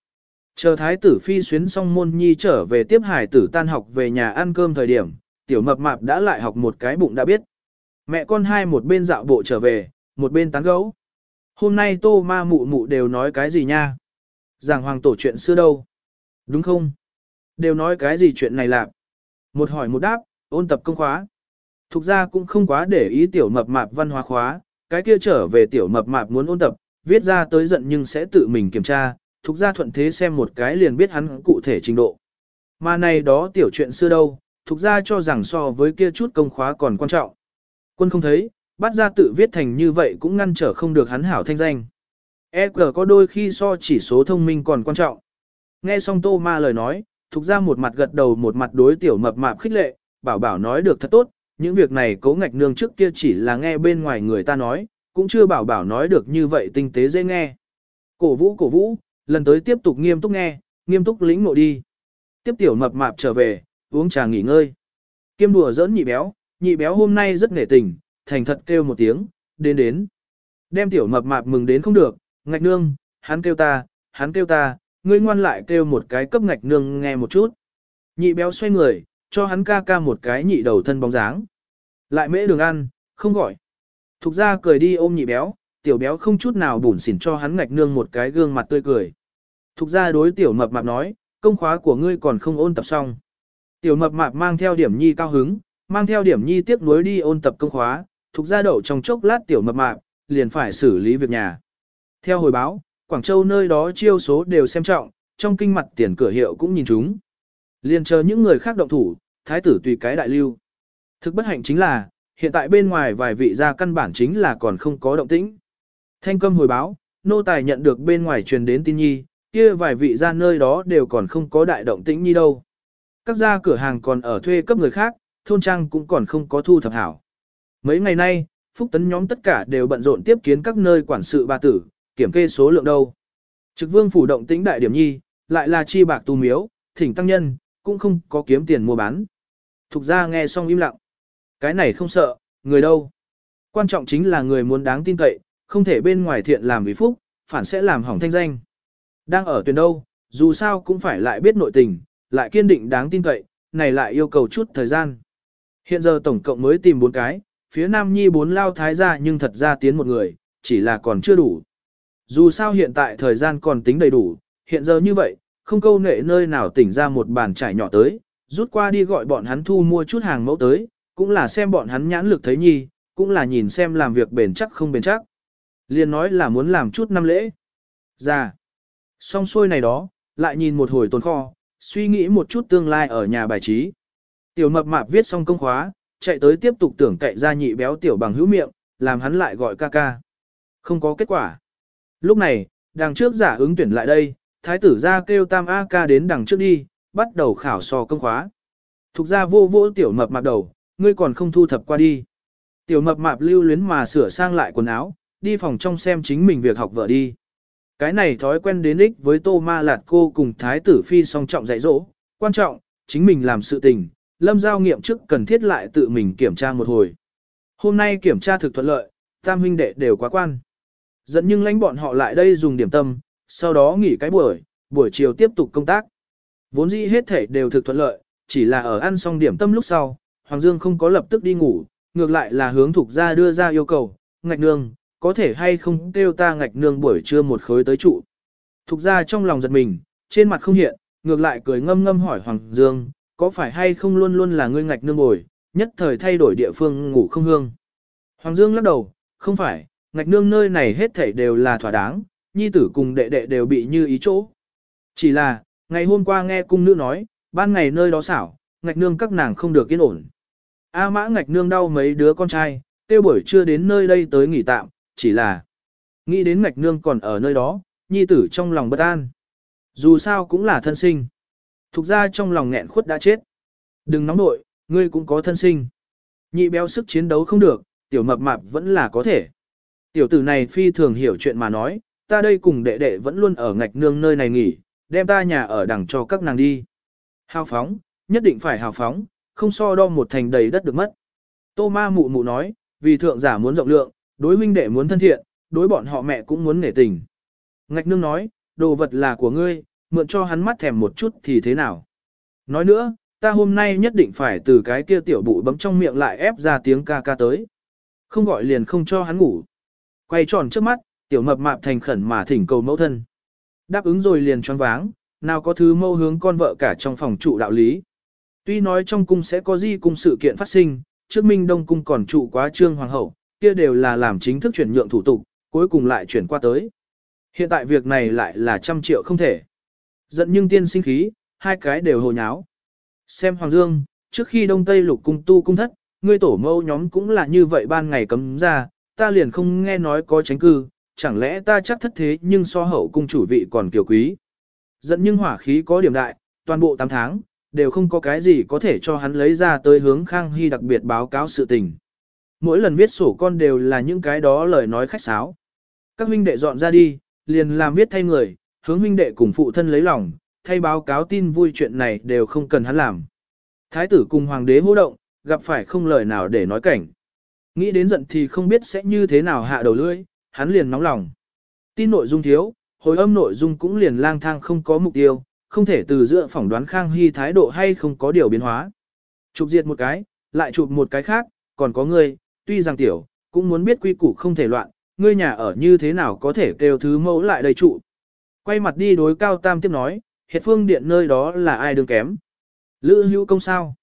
Chờ thái tử phi xuyến xong môn nhi trở về tiếp hải tử tan học về nhà ăn cơm thời điểm, tiểu mập mạp đã lại học một cái bụng đã biết. Mẹ con hai một bên dạo bộ trở về, một bên tán gấu. Hôm nay tô ma mụ mụ đều nói cái gì nha? Giảng hoàng tổ chuyện xưa đâu? Đúng không? Đều nói cái gì chuyện này lạc? Một hỏi một đáp, ôn tập công khóa. Thục ra cũng không quá để ý tiểu mập mạp văn hóa khóa, cái kia trở về tiểu mập mạp muốn ôn tập, viết ra tới giận nhưng sẽ tự mình kiểm tra, thục ra thuận thế xem một cái liền biết hắn cụ thể trình độ. Mà này đó tiểu chuyện xưa đâu, thục ra cho rằng so với kia chút công khóa còn quan trọng. Quân không thấy, bắt ra tự viết thành như vậy cũng ngăn trở không được hắn hảo thanh danh. EQ có đôi khi so chỉ số thông minh còn quan trọng. Nghe xong Tô Ma lời nói, thục ra một mặt gật đầu một mặt đối tiểu mập mạp khích lệ, bảo bảo nói được thật tốt, những việc này cố ngạch nương trước kia chỉ là nghe bên ngoài người ta nói, cũng chưa bảo bảo nói được như vậy tinh tế dễ nghe. Cổ vũ cổ vũ, lần tới tiếp tục nghiêm túc nghe, nghiêm túc lĩnh ngộ đi. Tiếp tiểu mập mạp trở về, uống trà nghỉ ngơi. Kiêm đùa giỡn nhị béo, nhị béo hôm nay rất nể tình, thành thật kêu một tiếng, đến đến. Đem tiểu mập mạp mừng đến không được, ngạch nương, hắn kêu ta, hắn kêu ta, ngươi ngoan lại kêu một cái cấp ngạch nương nghe một chút. Nhị béo xoay người, cho hắn ca ca một cái nhị đầu thân bóng dáng. Lại mễ đường ăn, không gọi. Thục ra cười đi ôm nhị béo, tiểu béo không chút nào bủn xỉn cho hắn ngạch nương một cái gương mặt tươi cười. Thục ra đối tiểu mập mạp nói, công khóa của ngươi còn không ôn tập xong. Tiểu mập mạp mang theo điểm nhi cao hứng, mang theo điểm nhi tiếp nối đi ôn tập công khóa, thuộc ra đậu trong chốc lát tiểu mập mạp, liền phải xử lý việc nhà. Theo hồi báo, Quảng Châu nơi đó chiêu số đều xem trọng, trong kinh mặt tiền cửa hiệu cũng nhìn chúng. Liền chờ những người khác động thủ, thái tử tùy cái đại lưu. Thực bất hạnh chính là, hiện tại bên ngoài vài vị gia căn bản chính là còn không có động tĩnh. Thanh câm hồi báo, nô tài nhận được bên ngoài truyền đến tin nhi, kia vài vị gia nơi đó đều còn không có đại động tĩnh nhi đâu. Các gia cửa hàng còn ở thuê cấp người khác, thôn trang cũng còn không có thu thập hảo. Mấy ngày nay, phúc tấn nhóm tất cả đều bận rộn tiếp kiến các nơi quản sự bà tử, kiểm kê số lượng đâu. Trực vương phủ động tĩnh đại điểm nhi, lại là chi bạc tu miếu, thỉnh tăng nhân, cũng không có kiếm tiền mua bán. Thục ra nghe xong im lặng. Cái này không sợ, người đâu. Quan trọng chính là người muốn đáng tin cậy, không thể bên ngoài thiện làm vì phúc, phản sẽ làm hỏng thanh danh. Đang ở tuyển đâu, dù sao cũng phải lại biết nội tình, lại kiên định đáng tin cậy, này lại yêu cầu chút thời gian. Hiện giờ tổng cộng mới tìm bốn cái, phía Nam Nhi bốn lao thái ra nhưng thật ra tiến một người, chỉ là còn chưa đủ. Dù sao hiện tại thời gian còn tính đầy đủ, hiện giờ như vậy, không câu nệ nơi nào tỉnh ra một bàn trải nhỏ tới, rút qua đi gọi bọn hắn thu mua chút hàng mẫu tới, cũng là xem bọn hắn nhãn lực thấy nhi, cũng là nhìn xem làm việc bền chắc không bền chắc. Liên nói là muốn làm chút năm lễ. Ra. Xong xuôi này đó, lại nhìn một hồi tồn kho, suy nghĩ một chút tương lai ở nhà bài trí. Tiểu mập mạp viết xong công khóa, chạy tới tiếp tục tưởng cậy ra nhị béo tiểu bằng hữu miệng, làm hắn lại gọi ca ca. Không có kết quả. Lúc này, đằng trước giả ứng tuyển lại đây, thái tử ra kêu tam A ca đến đằng trước đi, bắt đầu khảo sò công khóa. Thục ra vô vô tiểu mập mạp đầu, ngươi còn không thu thập qua đi. Tiểu mập mạp lưu luyến mà sửa sang lại quần áo, đi phòng trong xem chính mình việc học vợ đi. Cái này thói quen đến ích với tô ma lạt cô cùng thái tử phi song trọng dạy dỗ, quan trọng, chính mình làm sự tình, lâm giao nghiệm trước cần thiết lại tự mình kiểm tra một hồi. Hôm nay kiểm tra thực thuận lợi, tam huynh đệ đều quá quan. Dẫn nhưng lãnh bọn họ lại đây dùng điểm tâm, sau đó nghỉ cái buổi, buổi chiều tiếp tục công tác. Vốn dĩ hết thể đều thực thuận lợi, chỉ là ở ăn xong điểm tâm lúc sau, Hoàng Dương không có lập tức đi ngủ, ngược lại là hướng thuộc ra đưa ra yêu cầu, ngạch nương, có thể hay không kêu ta ngạch nương buổi trưa một khối tới trụ. Thục ra trong lòng giật mình, trên mặt không hiện, ngược lại cười ngâm ngâm hỏi Hoàng Dương, có phải hay không luôn luôn là ngươi ngạch nương bồi, nhất thời thay đổi địa phương ngủ không hương. Hoàng Dương lắc đầu, không phải, ngạch nương nơi này hết thảy đều là thỏa đáng, nhi tử cùng đệ đệ đều bị như ý chỗ. Chỉ là, ngày hôm qua nghe cung nữ nói, ban ngày nơi đó xảo, ngạch nương các nàng không được yên ổn. A mã ngạch nương đau mấy đứa con trai, tiêu buổi chưa đến nơi đây tới nghỉ tạm, chỉ là nghĩ đến ngạch nương còn ở nơi đó, nhi tử trong lòng bất an. Dù sao cũng là thân sinh. Thục ra trong lòng nghẹn khuất đã chết. Đừng nóng nội, ngươi cũng có thân sinh. Nhị béo sức chiến đấu không được, tiểu mập mạp vẫn là có thể. Tiểu tử này phi thường hiểu chuyện mà nói, ta đây cùng đệ đệ vẫn luôn ở ngạch nương nơi này nghỉ, đem ta nhà ở đằng cho các nàng đi. Hào phóng, nhất định phải hào phóng, không so đo một thành đầy đất được mất. Tô ma mụ mụ nói, vì thượng giả muốn rộng lượng, đối huynh đệ muốn thân thiện, đối bọn họ mẹ cũng muốn nể tình. Ngạch nương nói, đồ vật là của ngươi, mượn cho hắn mắt thèm một chút thì thế nào. Nói nữa, ta hôm nay nhất định phải từ cái kia tiểu bụi bấm trong miệng lại ép ra tiếng ca ca tới. Không gọi liền không cho hắn ngủ. Quay tròn trước mắt, tiểu mập mạp thành khẩn mà thỉnh cầu mẫu thân. Đáp ứng rồi liền choáng váng, nào có thứ mâu hướng con vợ cả trong phòng trụ đạo lý. Tuy nói trong cung sẽ có gì cùng sự kiện phát sinh, trước minh đông cung còn trụ quá trương hoàng hậu, kia đều là làm chính thức chuyển nhượng thủ tục, cuối cùng lại chuyển qua tới. Hiện tại việc này lại là trăm triệu không thể. Giận nhưng tiên sinh khí, hai cái đều hồ nháo. Xem Hoàng Dương, trước khi Đông Tây lục cung tu cung thất, ngươi tổ mâu nhóm cũng là như vậy ban ngày cấm ra, ta liền không nghe nói có tránh cư, chẳng lẽ ta chắc thất thế nhưng so hậu cung chủ vị còn kiều quý. Giận nhưng hỏa khí có điểm đại, toàn bộ 8 tháng, đều không có cái gì có thể cho hắn lấy ra tới hướng Khang Hy đặc biệt báo cáo sự tình. Mỗi lần viết sổ con đều là những cái đó lời nói khách sáo. Các huynh đệ dọn ra đi, liền làm viết thay người, hướng huynh đệ cùng phụ thân lấy lòng, thay báo cáo tin vui chuyện này đều không cần hắn làm. Thái tử cùng hoàng đế hô động, gặp phải không lời nào để nói cảnh. Nghĩ đến giận thì không biết sẽ như thế nào hạ đầu lưỡi, hắn liền nóng lòng. Tin nội dung thiếu, hồi âm nội dung cũng liền lang thang không có mục tiêu, không thể từ giữa phỏng đoán Khang Hy thái độ hay không có điều biến hóa. Chụp diệt một cái, lại chụp một cái khác, còn có ngươi, tuy rằng tiểu, cũng muốn biết quy củ không thể loạn, ngươi nhà ở như thế nào có thể kêu thứ mẫu lại đầy trụ. Quay mặt đi đối cao tam tiếp nói, hiệt phương điện nơi đó là ai đương kém. Lữ hữu công sao?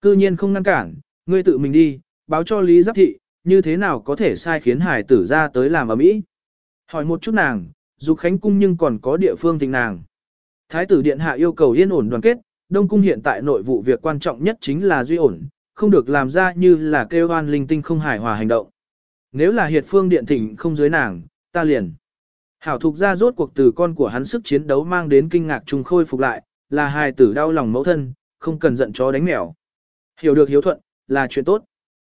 Cư nhiên không ngăn cản, ngươi tự mình đi, báo cho Lý Giáp Thị, như thế nào có thể sai khiến hải tử ra tới làm ở mỹ. Hỏi một chút nàng, dục khánh cung nhưng còn có địa phương tình nàng. Thái tử điện hạ yêu cầu yên ổn đoàn kết, Đông cung hiện tại nội vụ việc quan trọng nhất chính là duy ổn, không được làm ra như là kêu oan linh tinh không hài hòa hành động. Nếu là hiệt phương điện thỉnh không dưới nàng, ta liền. Hảo thục ra rốt cuộc từ con của hắn sức chiến đấu mang đến kinh ngạc trùng khôi phục lại, là hài tử đau lòng mẫu thân, không cần giận chó đánh mèo. Hiểu được hiếu thuận, là chuyện tốt.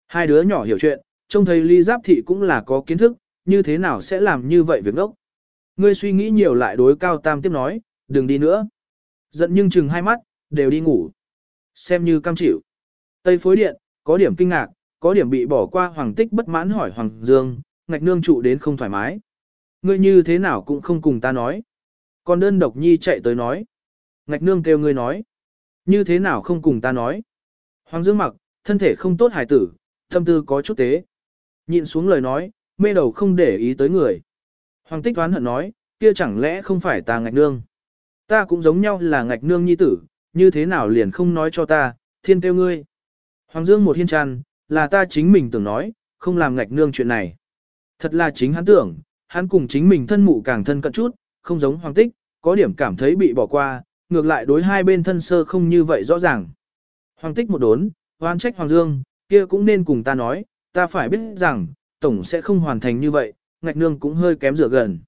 Hai đứa nhỏ hiểu chuyện, trông thấy ly giáp thị cũng là có kiến thức, như thế nào sẽ làm như vậy việc đốc. Ngươi suy nghĩ nhiều lại đối cao tam tiếp nói, đừng đi nữa. Giận nhưng chừng hai mắt, đều đi ngủ. Xem như cam chịu. Tây phối điện, có điểm kinh ngạc, có điểm bị bỏ qua hoàng tích bất mãn hỏi Hoàng Dương, ngạch nương trụ đến không thoải mái. Ngươi như thế nào cũng không cùng ta nói. Còn đơn độc nhi chạy tới nói. Ngạch nương kêu ngươi nói. Như thế nào không cùng ta nói. Hoàng Dương mặc, thân thể không tốt hải tử, tâm tư có chút tế. Nhịn xuống lời nói, mê đầu không để ý tới người. Hoàng tích toán hận nói, kia chẳng lẽ không phải ta ngạch nương. Ta cũng giống nhau là ngạch nương nhi tử, như thế nào liền không nói cho ta, thiên kêu ngươi. Hoàng Dương một hiên tràn, là ta chính mình tưởng nói, không làm ngạch nương chuyện này. Thật là chính hắn tưởng, hắn cùng chính mình thân mụ càng thân cận chút, không giống hoàng tích, có điểm cảm thấy bị bỏ qua, ngược lại đối hai bên thân sơ không như vậy rõ ràng. Hoàng tích một đốn, hoan trách Hoàng Dương, kia cũng nên cùng ta nói, ta phải biết rằng, tổng sẽ không hoàn thành như vậy, ngạch nương cũng hơi kém rửa gần.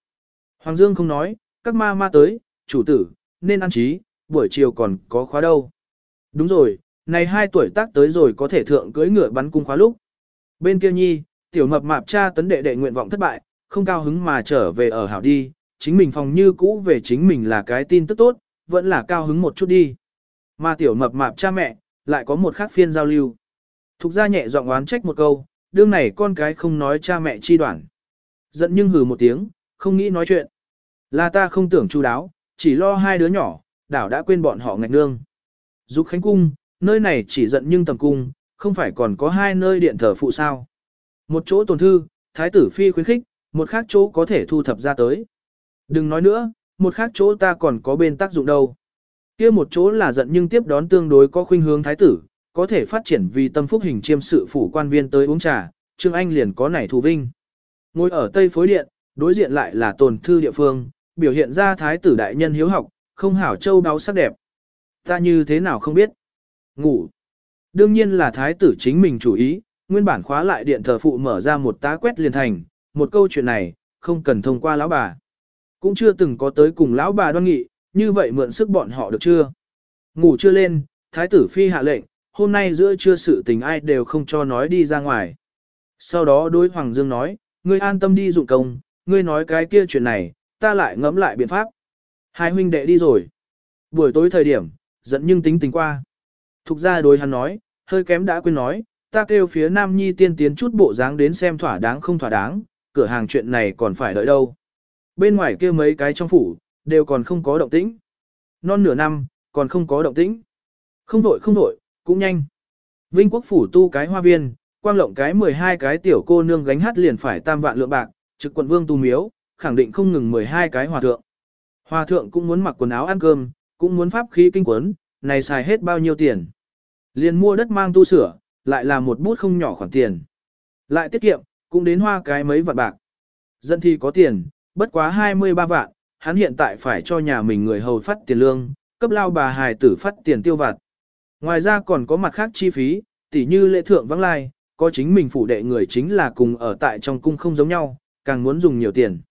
Hoàng Dương không nói, các ma ma tới, chủ tử, nên ăn trí, buổi chiều còn có khóa đâu. Đúng rồi, này hai tuổi tác tới rồi có thể thượng cưới ngựa bắn cung khóa lúc. Bên kia nhi, tiểu mập mạp cha tấn đệ đệ nguyện vọng thất bại, không cao hứng mà trở về ở hảo đi, chính mình phòng như cũ về chính mình là cái tin tức tốt, vẫn là cao hứng một chút đi. Mà tiểu mập mạp cha mẹ, lại có một khác phiên giao lưu. Thục ra nhẹ giọng oán trách một câu, đương này con cái không nói cha mẹ chi đoạn. Giận nhưng hừ một tiếng, không nghĩ nói chuyện. Là ta không tưởng chu đáo, chỉ lo hai đứa nhỏ, đảo đã quên bọn họ ngạch nương. Dục Khánh Cung, nơi này chỉ giận nhưng tầm cung, không phải còn có hai nơi điện thờ phụ sao. Một chỗ tồn thư, thái tử phi khuyến khích, một khác chỗ có thể thu thập ra tới. Đừng nói nữa, một khác chỗ ta còn có bên tác dụng đâu. kia một chỗ là giận nhưng tiếp đón tương đối có khuynh hướng thái tử, có thể phát triển vì tâm phúc hình chiêm sự phủ quan viên tới uống trà, Trương Anh liền có nảy thù vinh. Ngồi ở Tây Phối Điện, đối diện lại là tồn thư địa phương, biểu hiện ra thái tử đại nhân hiếu học, không hảo châu đáo sắc đẹp. Ta như thế nào không biết. Ngủ. Đương nhiên là thái tử chính mình chủ ý, nguyên bản khóa lại điện thờ phụ mở ra một tá quét liền thành, một câu chuyện này, không cần thông qua lão bà. Cũng chưa từng có tới cùng lão bà đoan nghị, như vậy mượn sức bọn họ được chưa? Ngủ chưa lên, thái tử phi hạ lệnh, hôm nay giữa trưa sự tình ai đều không cho nói đi ra ngoài. Sau đó đối Hoàng Dương nói, ngươi an tâm đi dụng công, ngươi nói cái kia chuyện này, ta lại ngẫm lại biện pháp. Hai huynh đệ đi rồi. Buổi tối thời điểm, giận nhưng tính tình qua. Thục ra đối hắn nói, hơi kém đã quên nói, ta kêu phía Nam Nhi tiên tiến chút bộ dáng đến xem thỏa đáng không thỏa đáng, cửa hàng chuyện này còn phải đợi đâu. Bên ngoài kia mấy cái trong phủ, đều còn không có động tĩnh. Non nửa năm, còn không có động tĩnh. Không vội không vội, cũng nhanh. Vinh quốc phủ tu cái hoa viên, quang lộng cái 12 cái tiểu cô nương gánh hát liền phải tam vạn lượng bạc, trực quận vương tu miếu, khẳng định không ngừng 12 cái hòa thượng. Hòa thượng cũng muốn mặc quần áo ăn cơm, cũng muốn pháp khí kinh quấn, này xài hết bao nhiêu tiền. Liền mua đất mang tu sửa, lại là một bút không nhỏ khoản tiền. Lại tiết kiệm, cũng đến hoa cái mấy vạn bạc. Dân thì có tiền, bất quá 23 vạn, hắn hiện tại phải cho nhà mình người hầu phát tiền lương, cấp lao bà hài tử phát tiền tiêu vặt. Ngoài ra còn có mặt khác chi phí, tỉ như lễ thượng vắng lai, có chính mình phủ đệ người chính là cùng ở tại trong cung không giống nhau, càng muốn dùng nhiều tiền.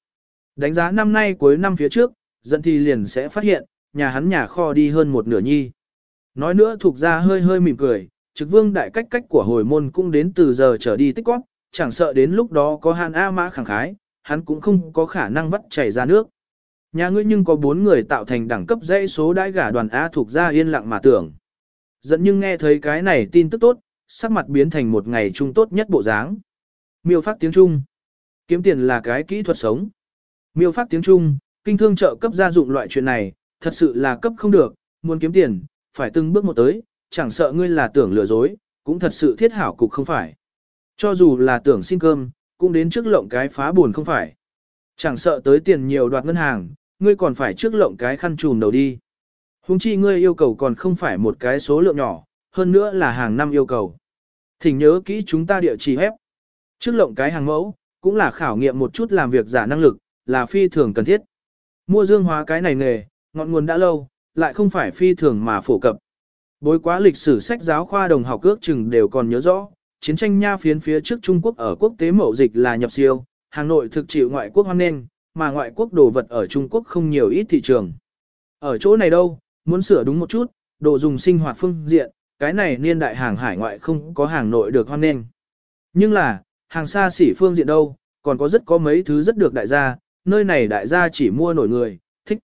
Đánh giá năm nay cuối năm phía trước, dân thì liền sẽ phát hiện, nhà hắn nhà kho đi hơn một nửa nhi. Nói nữa thuộc ra hơi hơi mỉm cười, trực vương đại cách cách của hồi môn cũng đến từ giờ trở đi tích quát, chẳng sợ đến lúc đó có hàn A mã khẳng khái, hắn cũng không có khả năng vắt chảy ra nước. Nhà ngươi nhưng có bốn người tạo thành đẳng cấp dãy số đãi gả đoàn A thuộc ra yên lặng mà tưởng. Dẫn nhưng nghe thấy cái này tin tức tốt, sắc mặt biến thành một ngày trung tốt nhất bộ dáng. Miêu phát tiếng Trung. Kiếm tiền là cái kỹ thuật sống. Miêu phát tiếng Trung, kinh thương trợ cấp gia dụng loại chuyện này, thật sự là cấp không được, muốn kiếm tiền, phải từng bước một tới, chẳng sợ ngươi là tưởng lừa dối, cũng thật sự thiết hảo cục không phải. Cho dù là tưởng xin cơm, cũng đến trước lộng cái phá buồn không phải. Chẳng sợ tới tiền nhiều đoạt ngân hàng, ngươi còn phải trước lộng cái khăn trùm đầu đi. Hùng chi ngươi yêu cầu còn không phải một cái số lượng nhỏ, hơn nữa là hàng năm yêu cầu. Thỉnh nhớ kỹ chúng ta địa chỉ hép. Trước lộng cái hàng mẫu, cũng là khảo nghiệm một chút làm việc giả năng lực, là phi thường cần thiết. Mua dương hóa cái này nghề, ngọn nguồn đã lâu, lại không phải phi thường mà phổ cập. Bối quá lịch sử sách giáo khoa đồng học ước chừng đều còn nhớ rõ, chiến tranh nha phiến phía trước Trung Quốc ở quốc tế mậu dịch là nhập siêu, Hà Nội thực chịu ngoại quốc hoan nghênh, mà ngoại quốc đồ vật ở Trung Quốc không nhiều ít thị trường. Ở chỗ này đâu, muốn sửa đúng một chút, đồ dùng sinh hoạt phương diện, cái này niên đại hàng hải ngoại không có hàng nội được hoan nghênh. Nhưng là, hàng xa xỉ phương diện đâu, còn có rất có mấy thứ rất được đại gia, nơi này đại gia chỉ mua nổi người, thích.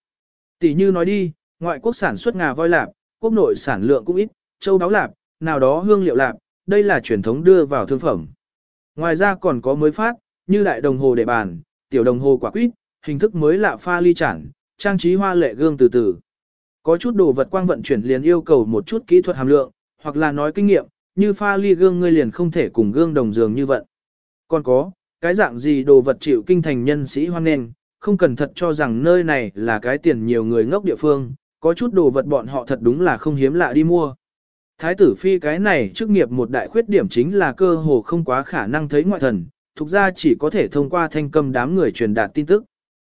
Tỷ như nói đi, ngoại quốc sản xuất ngà voi lạp, quốc nội sản lượng cũng ít, châu đáo lạp, nào đó hương liệu lạp, đây là truyền thống đưa vào thương phẩm. Ngoài ra còn có mới phát, như đại đồng hồ để bàn, tiểu đồng hồ quả quýt, hình thức mới lạ pha ly chản, trang trí hoa lệ gương từ từ. Có chút đồ vật quang vận chuyển liền yêu cầu một chút kỹ thuật hàm lượng, hoặc là nói kinh nghiệm, như pha ly gương ngươi liền không thể cùng gương đồng dường như vậy. Còn có, cái dạng gì đồ vật chịu kinh thành nhân sĩ hoan nghênh, không cần thật cho rằng nơi này là cái tiền nhiều người ngốc địa phương, có chút đồ vật bọn họ thật đúng là không hiếm lạ đi mua. Thái tử phi cái này chức nghiệp một đại khuyết điểm chính là cơ hồ không quá khả năng thấy ngoại thần, thuộc ra chỉ có thể thông qua thanh cầm đám người truyền đạt tin tức.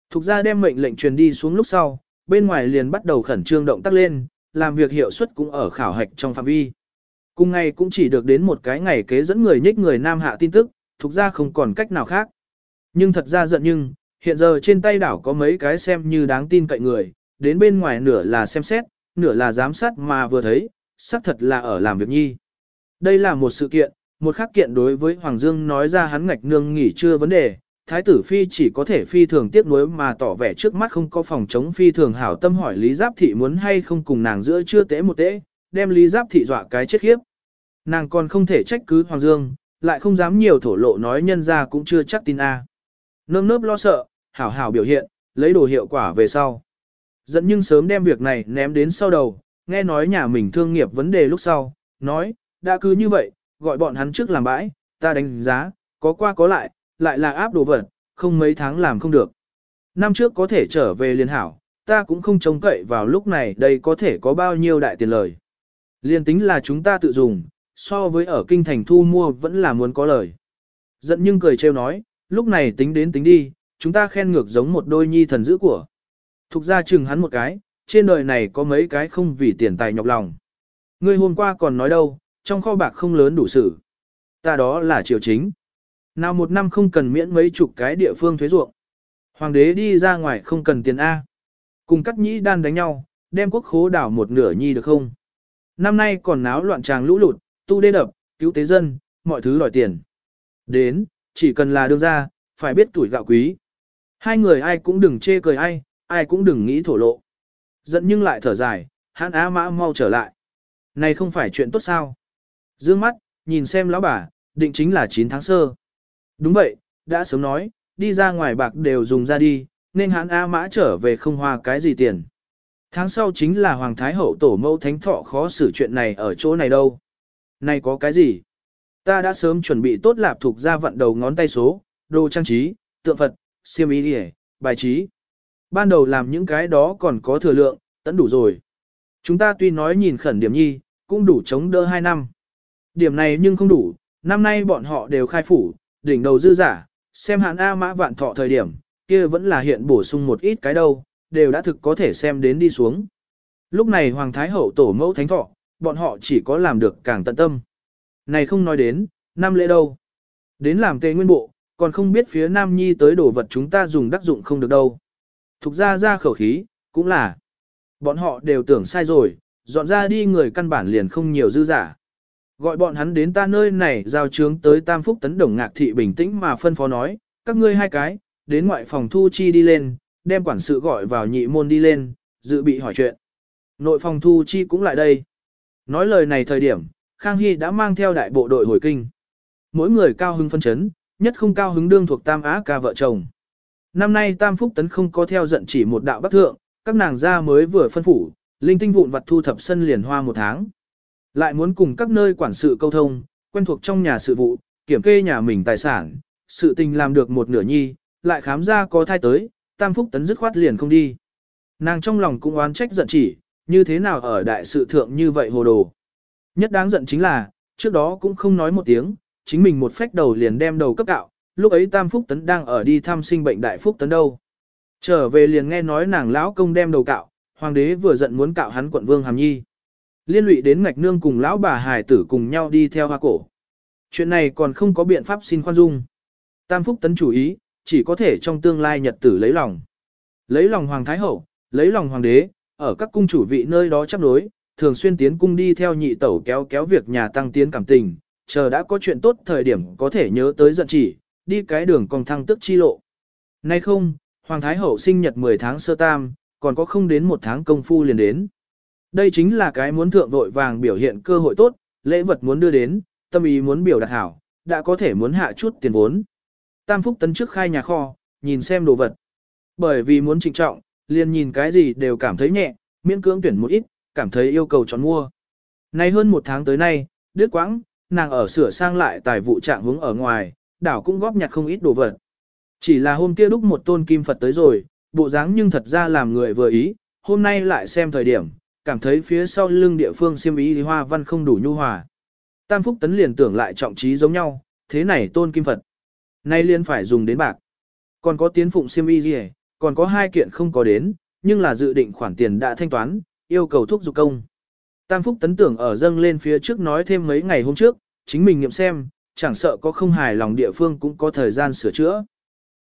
Thuộc ra đem mệnh lệnh truyền đi xuống lúc sau, bên ngoài liền bắt đầu khẩn trương động tác lên, làm việc hiệu suất cũng ở khảo hạch trong phạm vi. Cùng ngày cũng chỉ được đến một cái ngày kế dẫn người nhích người nam hạ tin tức, thuộc ra không còn cách nào khác. Nhưng thật ra giận nhưng, hiện giờ trên tay đảo có mấy cái xem như đáng tin cậy người, đến bên ngoài nửa là xem xét, nửa là giám sát mà vừa thấy, xác thật là ở làm việc nhi. Đây là một sự kiện, một khác kiện đối với Hoàng Dương nói ra hắn ngạch nương nghỉ chưa vấn đề, Thái tử Phi chỉ có thể phi thường tiếc nuối mà tỏ vẻ trước mắt không có phòng chống phi thường hảo tâm hỏi Lý Giáp Thị muốn hay không cùng nàng giữa chưa tế một tế, đem Lý Giáp Thị dọa cái chết khiếp. Nàng còn không thể trách cứ Hoàng Dương, lại không dám nhiều thổ lộ nói nhân ra cũng chưa chắc tin A. Nơm nớp lo sợ, hảo hảo biểu hiện, lấy đồ hiệu quả về sau. Dẫn nhưng sớm đem việc này ném đến sau đầu, nghe nói nhà mình thương nghiệp vấn đề lúc sau, nói, đã cứ như vậy, gọi bọn hắn trước làm bãi, ta đánh giá, có qua có lại, lại là áp đồ vật, không mấy tháng làm không được. Năm trước có thể trở về liên hảo, ta cũng không trông cậy vào lúc này đây có thể có bao nhiêu đại tiền lời. Liên tính là chúng ta tự dùng, so với ở kinh thành thu mua vẫn là muốn có lời. Giận nhưng cười trêu nói, lúc này tính đến tính đi, chúng ta khen ngược giống một đôi nhi thần dữ của. Thục ra chừng hắn một cái, trên đời này có mấy cái không vì tiền tài nhọc lòng. Ngươi hôm qua còn nói đâu, trong kho bạc không lớn đủ sự. Ta đó là triều chính. Nào một năm không cần miễn mấy chục cái địa phương thuế ruộng. Hoàng đế đi ra ngoài không cần tiền A. Cùng cắt nhĩ đan đánh nhau, đem quốc khố đảo một nửa nhi được không? Năm nay còn náo loạn tràng lũ lụt, tu đê đập, cứu tế dân, mọi thứ đòi tiền. Đến, chỉ cần là đương ra, phải biết tuổi gạo quý. Hai người ai cũng đừng chê cười ai, ai cũng đừng nghĩ thổ lộ. Giận nhưng lại thở dài, hắn á mã mau trở lại. Này không phải chuyện tốt sao? Dương mắt, nhìn xem lão bà, định chính là 9 tháng sơ. Đúng vậy, đã sớm nói, đi ra ngoài bạc đều dùng ra đi, nên hắn á mã trở về không hoa cái gì tiền. Tháng sau chính là Hoàng Thái Hậu tổ mẫu thánh thọ khó xử chuyện này ở chỗ này đâu. Này có cái gì? Ta đã sớm chuẩn bị tốt lạp thuộc ra vận đầu ngón tay số, đồ trang trí, tượng Phật, siêm ý đi bài trí. Ban đầu làm những cái đó còn có thừa lượng, tẫn đủ rồi. Chúng ta tuy nói nhìn khẩn điểm nhi, cũng đủ chống đỡ 2 năm. Điểm này nhưng không đủ, năm nay bọn họ đều khai phủ, đỉnh đầu dư giả, xem hạn A mã vạn thọ thời điểm, kia vẫn là hiện bổ sung một ít cái đâu, đều đã thực có thể xem đến đi xuống. Lúc này Hoàng Thái Hậu tổ mẫu thánh thọ, bọn họ chỉ có làm được càng tận tâm. Này không nói đến, năm lễ đâu. Đến làm tề nguyên bộ, còn không biết phía Nam Nhi tới đồ vật chúng ta dùng đắc dụng không được đâu. Thục ra ra khẩu khí, cũng là. Bọn họ đều tưởng sai rồi, dọn ra đi người căn bản liền không nhiều dư giả. Gọi bọn hắn đến ta nơi này giao trướng tới Tam Phúc Tấn Đồng Ngạc Thị bình tĩnh mà phân phó nói, các ngươi hai cái, đến ngoại phòng thu chi đi lên, đem quản sự gọi vào nhị môn đi lên, dự bị hỏi chuyện. Nội phòng thu chi cũng lại đây. Nói lời này thời điểm, Khang Hy đã mang theo đại bộ đội hồi kinh. Mỗi người cao hứng phân chấn, nhất không cao hứng đương thuộc Tam Á ca vợ chồng. Năm nay Tam Phúc Tấn không có theo giận chỉ một đạo bắc thượng, các nàng gia mới vừa phân phủ, linh tinh vụn vặt thu thập sân liền hoa một tháng. Lại muốn cùng các nơi quản sự câu thông, quen thuộc trong nhà sự vụ, kiểm kê nhà mình tài sản, sự tình làm được một nửa nhi, lại khám ra có thai tới, Tam Phúc Tấn dứt khoát liền không đi. Nàng trong lòng cũng oán trách giận chỉ, như thế nào ở đại sự thượng như vậy hồ đồ. Nhất đáng giận chính là, trước đó cũng không nói một tiếng, chính mình một phách đầu liền đem đầu cấp gạo lúc ấy Tam Phúc Tấn đang ở đi thăm sinh bệnh Đại Phúc Tấn đâu. Trở về liền nghe nói nàng lão công đem đầu cạo, hoàng đế vừa giận muốn cạo hắn quận vương hàm nhi. Liên lụy đến ngạch nương cùng lão bà hài tử cùng nhau đi theo hoa cổ. Chuyện này còn không có biện pháp xin khoan dung. Tam Phúc Tấn chủ ý, chỉ có thể trong tương lai nhật tử lấy lòng. Lấy lòng hoàng thái hậu, lấy lòng hoàng đế, ở các cung chủ vị nơi đó chấp đối, thường xuyên tiến cung đi theo nhị tẩu kéo kéo việc nhà tăng tiến cảm tình, chờ đã có chuyện tốt thời điểm có thể nhớ tới giận chỉ, đi cái đường còn thăng tức chi lộ. Nay không, Hoàng Thái Hậu sinh nhật 10 tháng sơ tam, còn có không đến một tháng công phu liền đến. Đây chính là cái muốn thượng vội vàng biểu hiện cơ hội tốt, lễ vật muốn đưa đến, tâm ý muốn biểu đạt hảo, đã có thể muốn hạ chút tiền vốn. Tam Phúc Tấn trước khai nhà kho, nhìn xem đồ vật. Bởi vì muốn trịnh trọng, liền nhìn cái gì đều cảm thấy nhẹ, miễn cưỡng tuyển một ít, cảm thấy yêu cầu chọn mua. Nay hơn một tháng tới nay, đứa quãng, nàng ở sửa sang lại tài vụ trạng hướng ở ngoài, đảo cũng góp nhặt không ít đồ vật. Chỉ là hôm kia đúc một tôn kim Phật tới rồi, bộ dáng nhưng thật ra làm người vừa ý, hôm nay lại xem thời điểm, cảm thấy phía sau lưng địa phương xiêm ý thì hoa văn không đủ nhu hòa. Tam Phúc Tấn liền tưởng lại trọng trí giống nhau, thế này tôn kim Phật. Nay liền phải dùng đến bạc. Còn có tiến phụng xiêm y gì còn có hai kiện không có đến, nhưng là dự định khoản tiền đã thanh toán, yêu cầu thúc dục công. Tam Phúc Tấn tưởng ở dâng lên phía trước nói thêm mấy ngày hôm trước, chính mình nghiệm xem, chẳng sợ có không hài lòng địa phương cũng có thời gian sửa chữa.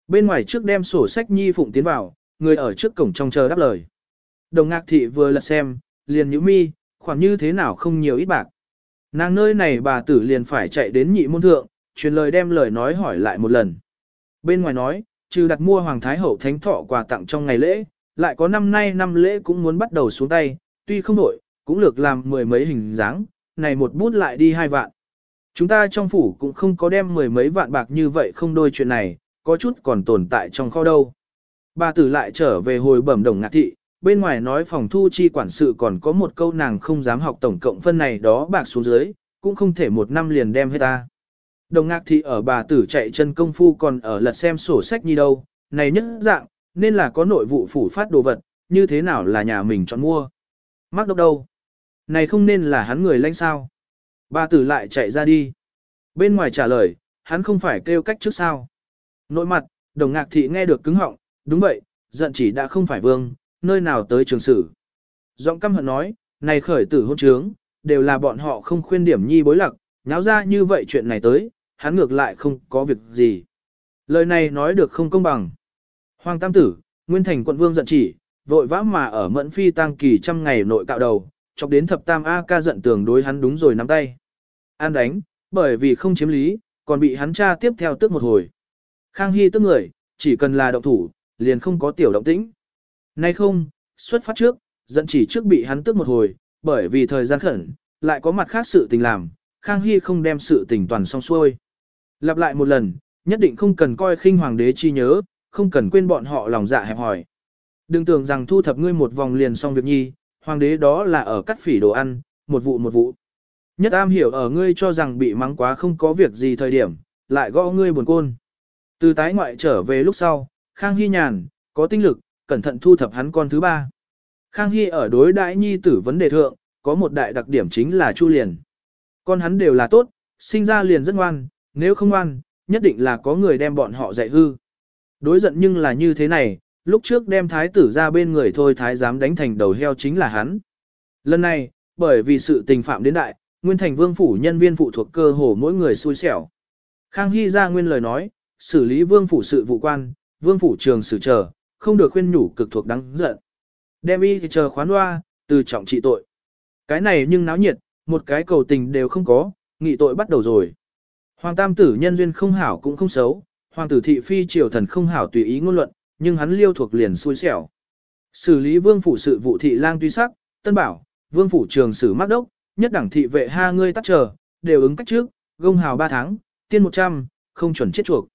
Bên ngoài trước đem sổ sách nhi phụng tiến vào, người ở trước cổng trong chờ đáp lời. Đồng ngạc thị vừa lật xem, liền nhíu mi, khoảng như thế nào không nhiều ít bạc. Nàng nơi này bà tử liền phải chạy đến nhị môn thượng, truyền lời đem lời nói hỏi lại một lần. Bên ngoài nói, trừ đặt mua Hoàng Thái Hậu Thánh Thọ quà tặng trong ngày lễ, lại có năm nay năm lễ cũng muốn bắt đầu xuống tay, tuy không đổi, cũng lược làm mười mấy hình dáng, này một bút lại đi hai vạn. Chúng ta trong phủ cũng không có đem mười mấy vạn bạc như vậy không đôi chuyện này, có chút còn tồn tại trong kho đâu. Bà tử lại trở về hồi bẩm đồng ngạc thị, bên ngoài nói phòng thu chi quản sự còn có một câu nàng không dám học tổng cộng phân này đó bạc xuống dưới, cũng không thể một năm liền đem hết ta. Đồng ngạc thị ở bà tử chạy chân công phu còn ở lật xem sổ sách như đâu, này nhất dạng, nên là có nội vụ phủ phát đồ vật, như thế nào là nhà mình chọn mua. Mắc đốc đâu? Này không nên là hắn người lãnh sao? Bà tử lại chạy ra đi. Bên ngoài trả lời, hắn không phải kêu cách trước sao. Nội mặt, đồng ngạc thị nghe được cứng họng, đúng vậy, giận chỉ đã không phải vương, nơi nào tới trường sử. Giọng căm hận nói, này khởi tử hôn trướng, đều là bọn họ không khuyên điểm nhi bối lặc, nháo ra như vậy chuyện này tới, hắn ngược lại không có việc gì. Lời này nói được không công bằng. Hoàng Tam Tử, Nguyên Thành quận vương giận chỉ, vội vã mà ở mẫn phi tăng kỳ trăm ngày nội cạo đầu, chọc đến thập tam A ca giận tưởng đối hắn đúng rồi nắm tay. An đánh, bởi vì không chiếm lý, còn bị hắn tra tiếp theo tức một hồi. Khang Hy tức người, chỉ cần là động thủ, liền không có tiểu động tĩnh. Nay không, xuất phát trước, giận chỉ trước bị hắn tức một hồi, bởi vì thời gian khẩn, lại có mặt khác sự tình làm, Khang Hy không đem sự tình toàn xong xuôi. Lặp lại một lần, nhất định không cần coi khinh hoàng đế chi nhớ, không cần quên bọn họ lòng dạ hẹp hỏi. Đừng tưởng rằng thu thập ngươi một vòng liền xong việc nhi, hoàng đế đó là ở cắt phỉ đồ ăn, một vụ một vụ. Nhất am hiểu ở ngươi cho rằng bị mắng quá không có việc gì thời điểm, lại gõ ngươi buồn côn. Từ tái ngoại trở về lúc sau, Khang Hy nhàn, có tinh lực, cẩn thận thu thập hắn con thứ ba. Khang Hy ở đối đại nhi tử vấn đề thượng, có một đại đặc điểm chính là Chu Liền. Con hắn đều là tốt, sinh ra liền rất ngoan, nếu không ngoan, nhất định là có người đem bọn họ dạy hư. Đối giận nhưng là như thế này, lúc trước đem thái tử ra bên người thôi thái dám đánh thành đầu heo chính là hắn. Lần này, bởi vì sự tình phạm đến đại, nguyên thành vương phủ nhân viên phụ thuộc cơ hồ mỗi người xui xẻo. Khang Hy ra nguyên lời nói, xử lý vương phủ sự vụ quan, vương phủ trường xử chờ, không được khuyên nhủ cực thuộc đáng giận. Đem y thì chờ khoán loa từ trọng trị tội. Cái này nhưng náo nhiệt, một cái cầu tình đều không có, nghị tội bắt đầu rồi. Hoàng tam tử nhân duyên không hảo cũng không xấu, hoàng tử thị phi triều thần không hảo tùy ý ngôn luận, nhưng hắn liêu thuộc liền xui xẻo. Xử lý vương phủ sự vụ thị lang tuy sắc, tân bảo, vương phủ trường sử mắc đốc, nhất đẳng thị vệ ha ngươi tắt chờ, đều ứng cách trước, gông hào 3 tháng, tiên 100, không chuẩn chết chuộc.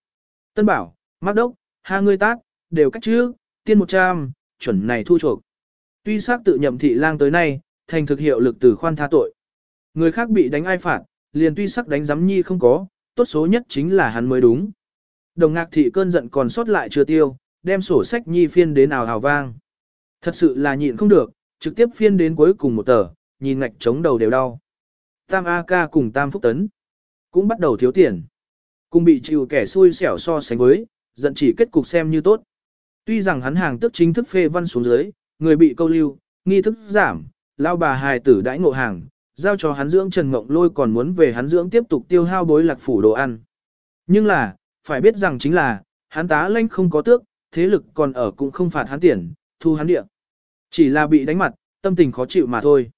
Tân bảo, mắc đốc, ha ngươi tác đều cách trước, tiên 100, chuẩn này thu chuộc. Tuy xác tự nhậm thị lang tới nay, thành thực hiệu lực từ khoan tha tội. Người khác bị đánh ai phạt, liền tuy sắc đánh giám nhi không có, tốt số nhất chính là hắn mới đúng. Đồng ngạc thị cơn giận còn sót lại chưa tiêu, đem sổ sách nhi phiên đến nào hào vang. Thật sự là nhịn không được, trực tiếp phiên đến cuối cùng một tờ, nhìn ngạch chống đầu đều đau. Tam A ca cùng Tam Phúc Tấn cũng bắt đầu thiếu tiền. Cùng bị chịu kẻ xui xẻo so sánh với, giận chỉ kết cục xem như tốt. Tuy rằng hắn hàng tức chính thức phê văn xuống dưới, người bị câu lưu, nghi thức giảm, lao bà hài tử đãi ngộ hàng, giao cho hắn dưỡng Trần Ngộng Lôi còn muốn về hắn dưỡng tiếp tục tiêu hao bối lạc phủ đồ ăn. Nhưng là, phải biết rằng chính là, hắn tá lãnh không có tước, thế lực còn ở cũng không phạt hắn tiền, thu hắn địa. Chỉ là bị đánh mặt, tâm tình khó chịu mà thôi.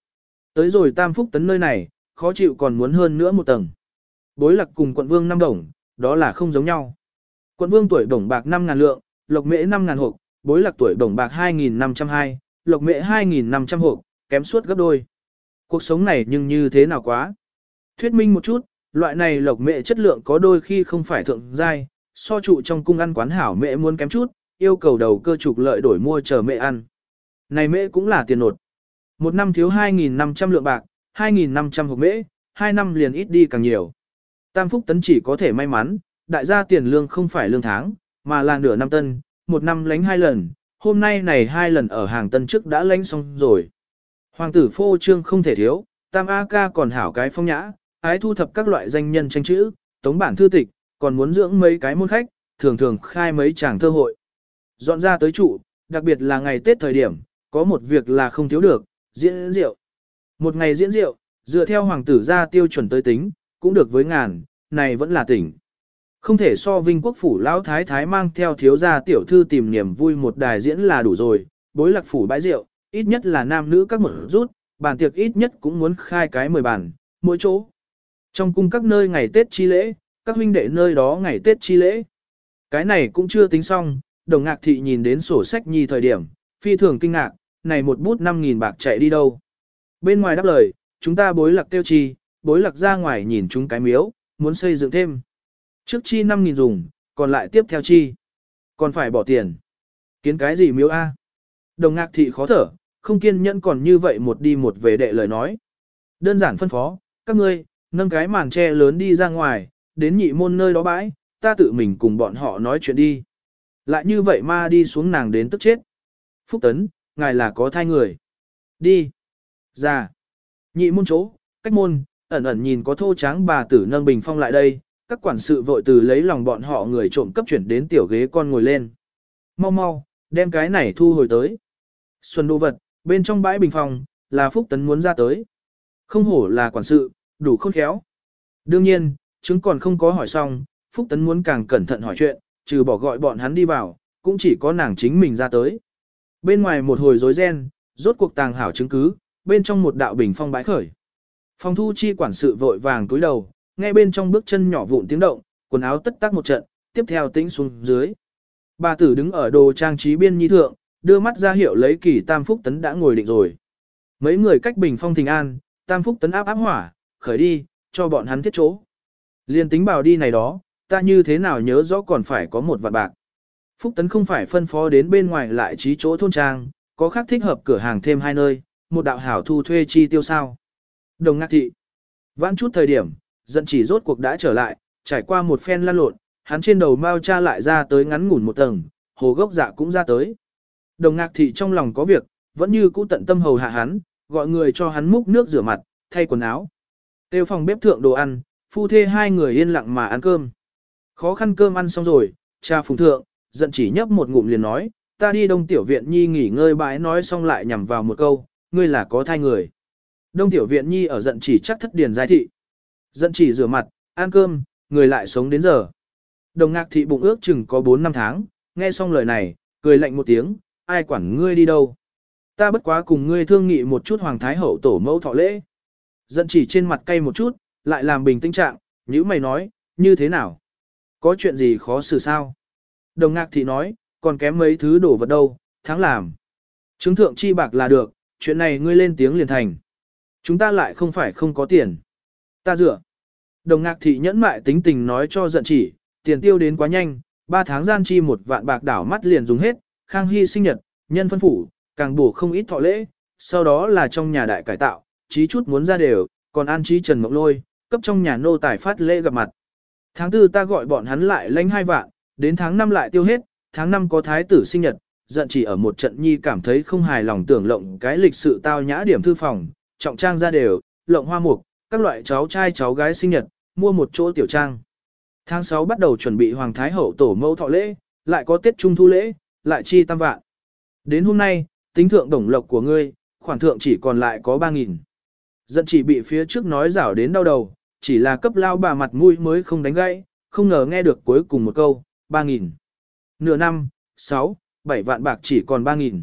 Tới rồi tam phúc tấn nơi này, khó chịu còn muốn hơn nữa một tầng. Bối lạc cùng quận vương năm đồng, đó là không giống nhau. Quận vương tuổi đồng bạc 5.000 lượng, lộc mễ 5.000 hộp, bối lạc tuổi đồng bạc 2.502, lộc mễ 2.500 hộp, kém suốt gấp đôi. Cuộc sống này nhưng như thế nào quá? Thuyết minh một chút, loại này lộc mễ chất lượng có đôi khi không phải thượng giai, so trụ trong cung ăn quán hảo mễ muốn kém chút, yêu cầu đầu cơ trục lợi đổi mua chờ mẹ ăn. Này mẹ cũng là tiền nột. Một năm thiếu 2.500 lượng bạc, 2.500 hộp mễ, hai năm liền ít đi càng nhiều. Tam Phúc Tấn chỉ có thể may mắn, đại gia tiền lương không phải lương tháng, mà là nửa năm tân, một năm lánh hai lần, hôm nay này hai lần ở hàng tân trước đã lánh xong rồi. Hoàng tử phô trương không thể thiếu, Tam A ca còn hảo cái phong nhã, ái thu thập các loại danh nhân tranh chữ, tống bản thư tịch, còn muốn dưỡng mấy cái môn khách, thường thường khai mấy chàng thơ hội. Dọn ra tới trụ, đặc biệt là ngày Tết thời điểm, có một việc là không thiếu được, diễn rượu. Một ngày diễn rượu, dựa theo hoàng tử ra tiêu chuẩn tới tính, cũng được với ngàn, này vẫn là tỉnh. Không thể so vinh quốc phủ lão thái thái mang theo thiếu gia tiểu thư tìm niềm vui một đài diễn là đủ rồi, bối lạc phủ bãi rượu, ít nhất là nam nữ các một rút, bàn tiệc ít nhất cũng muốn khai cái 10 bàn, mỗi chỗ. Trong cung các nơi ngày Tết chi lễ, các huynh đệ nơi đó ngày Tết chi lễ. Cái này cũng chưa tính xong, đồng ngạc thị nhìn đến sổ sách nhi thời điểm, phi thường kinh ngạc, này một bút 5.000 bạc chạy đi đâu. Bên ngoài đáp lời, chúng ta bối lạc tiêu chi, bối lạc ra ngoài nhìn chúng cái miếu, muốn xây dựng thêm. Trước chi 5.000 dùng, còn lại tiếp theo chi. Còn phải bỏ tiền. Kiến cái gì miếu A? Đồng ngạc thị khó thở, không kiên nhẫn còn như vậy một đi một về đệ lời nói. Đơn giản phân phó, các ngươi, nâng cái màn tre lớn đi ra ngoài, đến nhị môn nơi đó bãi, ta tự mình cùng bọn họ nói chuyện đi. Lại như vậy ma đi xuống nàng đến tức chết. Phúc Tấn, ngài là có thai người. Đi. Ra. Nhị môn chỗ, cách môn, ẩn ẩn nhìn có thô tráng bà tử nâng bình phong lại đây, các quản sự vội từ lấy lòng bọn họ người trộm cấp chuyển đến tiểu ghế con ngồi lên. Mau mau, đem cái này thu hồi tới. Xuân đô vật, bên trong bãi bình phong, là Phúc Tấn muốn ra tới. Không hổ là quản sự, đủ khôn khéo. Đương nhiên, chứng còn không có hỏi xong, Phúc Tấn muốn càng cẩn thận hỏi chuyện, trừ bỏ gọi bọn hắn đi vào, cũng chỉ có nàng chính mình ra tới. Bên ngoài một hồi rối ren, rốt cuộc tàng hảo chứng cứ, bên trong một đạo bình phong bãi khởi. Phòng thu chi quản sự vội vàng túi đầu, nghe bên trong bước chân nhỏ vụn tiếng động, quần áo tất tác một trận, tiếp theo tĩnh xuống dưới. Bà tử đứng ở đồ trang trí biên nhi thượng, đưa mắt ra hiệu lấy kỳ tam phúc tấn đã ngồi định rồi. Mấy người cách bình phong thình an, tam phúc tấn áp áp hỏa, khởi đi, cho bọn hắn thiết chỗ. Liên tính bảo đi này đó, ta như thế nào nhớ rõ còn phải có một vạn bạc. Phúc tấn không phải phân phó đến bên ngoài lại trí chỗ thôn trang, có khác thích hợp cửa hàng thêm hai nơi, một đạo hảo thu thuê chi tiêu sao. Đồng ngạc thị. Vãn chút thời điểm, giận chỉ rốt cuộc đã trở lại, trải qua một phen lăn lộn, hắn trên đầu mau cha lại ra tới ngắn ngủn một tầng, hồ gốc dạ cũng ra tới. Đồng ngạc thị trong lòng có việc, vẫn như cũ tận tâm hầu hạ hắn, gọi người cho hắn múc nước rửa mặt, thay quần áo. Tiêu phòng bếp thượng đồ ăn, phu thê hai người yên lặng mà ăn cơm. Khó khăn cơm ăn xong rồi, cha phùng thượng, giận chỉ nhấp một ngụm liền nói, ta đi đông tiểu viện nhi nghỉ ngơi bãi nói xong lại nhằm vào một câu, ngươi là có thai người. Đông tiểu viện nhi ở giận chỉ chắc thất điền giai thị. Giận chỉ rửa mặt, ăn cơm, người lại sống đến giờ. Đồng ngạc thị bụng ước chừng có 4 năm tháng, nghe xong lời này, cười lạnh một tiếng, ai quản ngươi đi đâu. Ta bất quá cùng ngươi thương nghị một chút hoàng thái hậu tổ mẫu thọ lễ. Giận chỉ trên mặt cay một chút, lại làm bình tĩnh trạng, như mày nói, như thế nào? Có chuyện gì khó xử sao? Đồng ngạc thị nói, còn kém mấy thứ đổ vật đâu, tháng làm. Chứng thượng chi bạc là được, chuyện này ngươi lên tiếng liền thành. Chúng ta lại không phải không có tiền. Ta dựa. Đồng ngạc thị nhẫn mại tính tình nói cho giận chỉ, tiền tiêu đến quá nhanh, 3 tháng gian chi một vạn bạc đảo mắt liền dùng hết, khang hy sinh nhật, nhân phân phủ, càng bổ không ít thọ lễ, sau đó là trong nhà đại cải tạo, trí chút muốn ra đều, còn an trí trần mộng lôi, cấp trong nhà nô tài phát lễ gặp mặt. Tháng tư ta gọi bọn hắn lại lãnh hai vạn, đến tháng năm lại tiêu hết, tháng năm có thái tử sinh nhật, giận chỉ ở một trận nhi cảm thấy không hài lòng tưởng lộng cái lịch sự tao nhã điểm thư phòng, trọng trang ra đều, lộng hoa mục, các loại cháu trai cháu gái sinh nhật, mua một chỗ tiểu trang. Tháng 6 bắt đầu chuẩn bị Hoàng Thái Hậu tổ mẫu thọ lễ, lại có tiết Trung Thu lễ, lại chi tam vạn. Đến hôm nay, tính thượng đồng lộc của ngươi, khoản thượng chỉ còn lại có 3.000. Giận chỉ bị phía trước nói rảo đến đau đầu, chỉ là cấp lao bà mặt mũi mới không đánh gãy, không ngờ nghe được cuối cùng một câu, 3.000. Nửa năm, 6, 7 vạn bạc chỉ còn 3.000.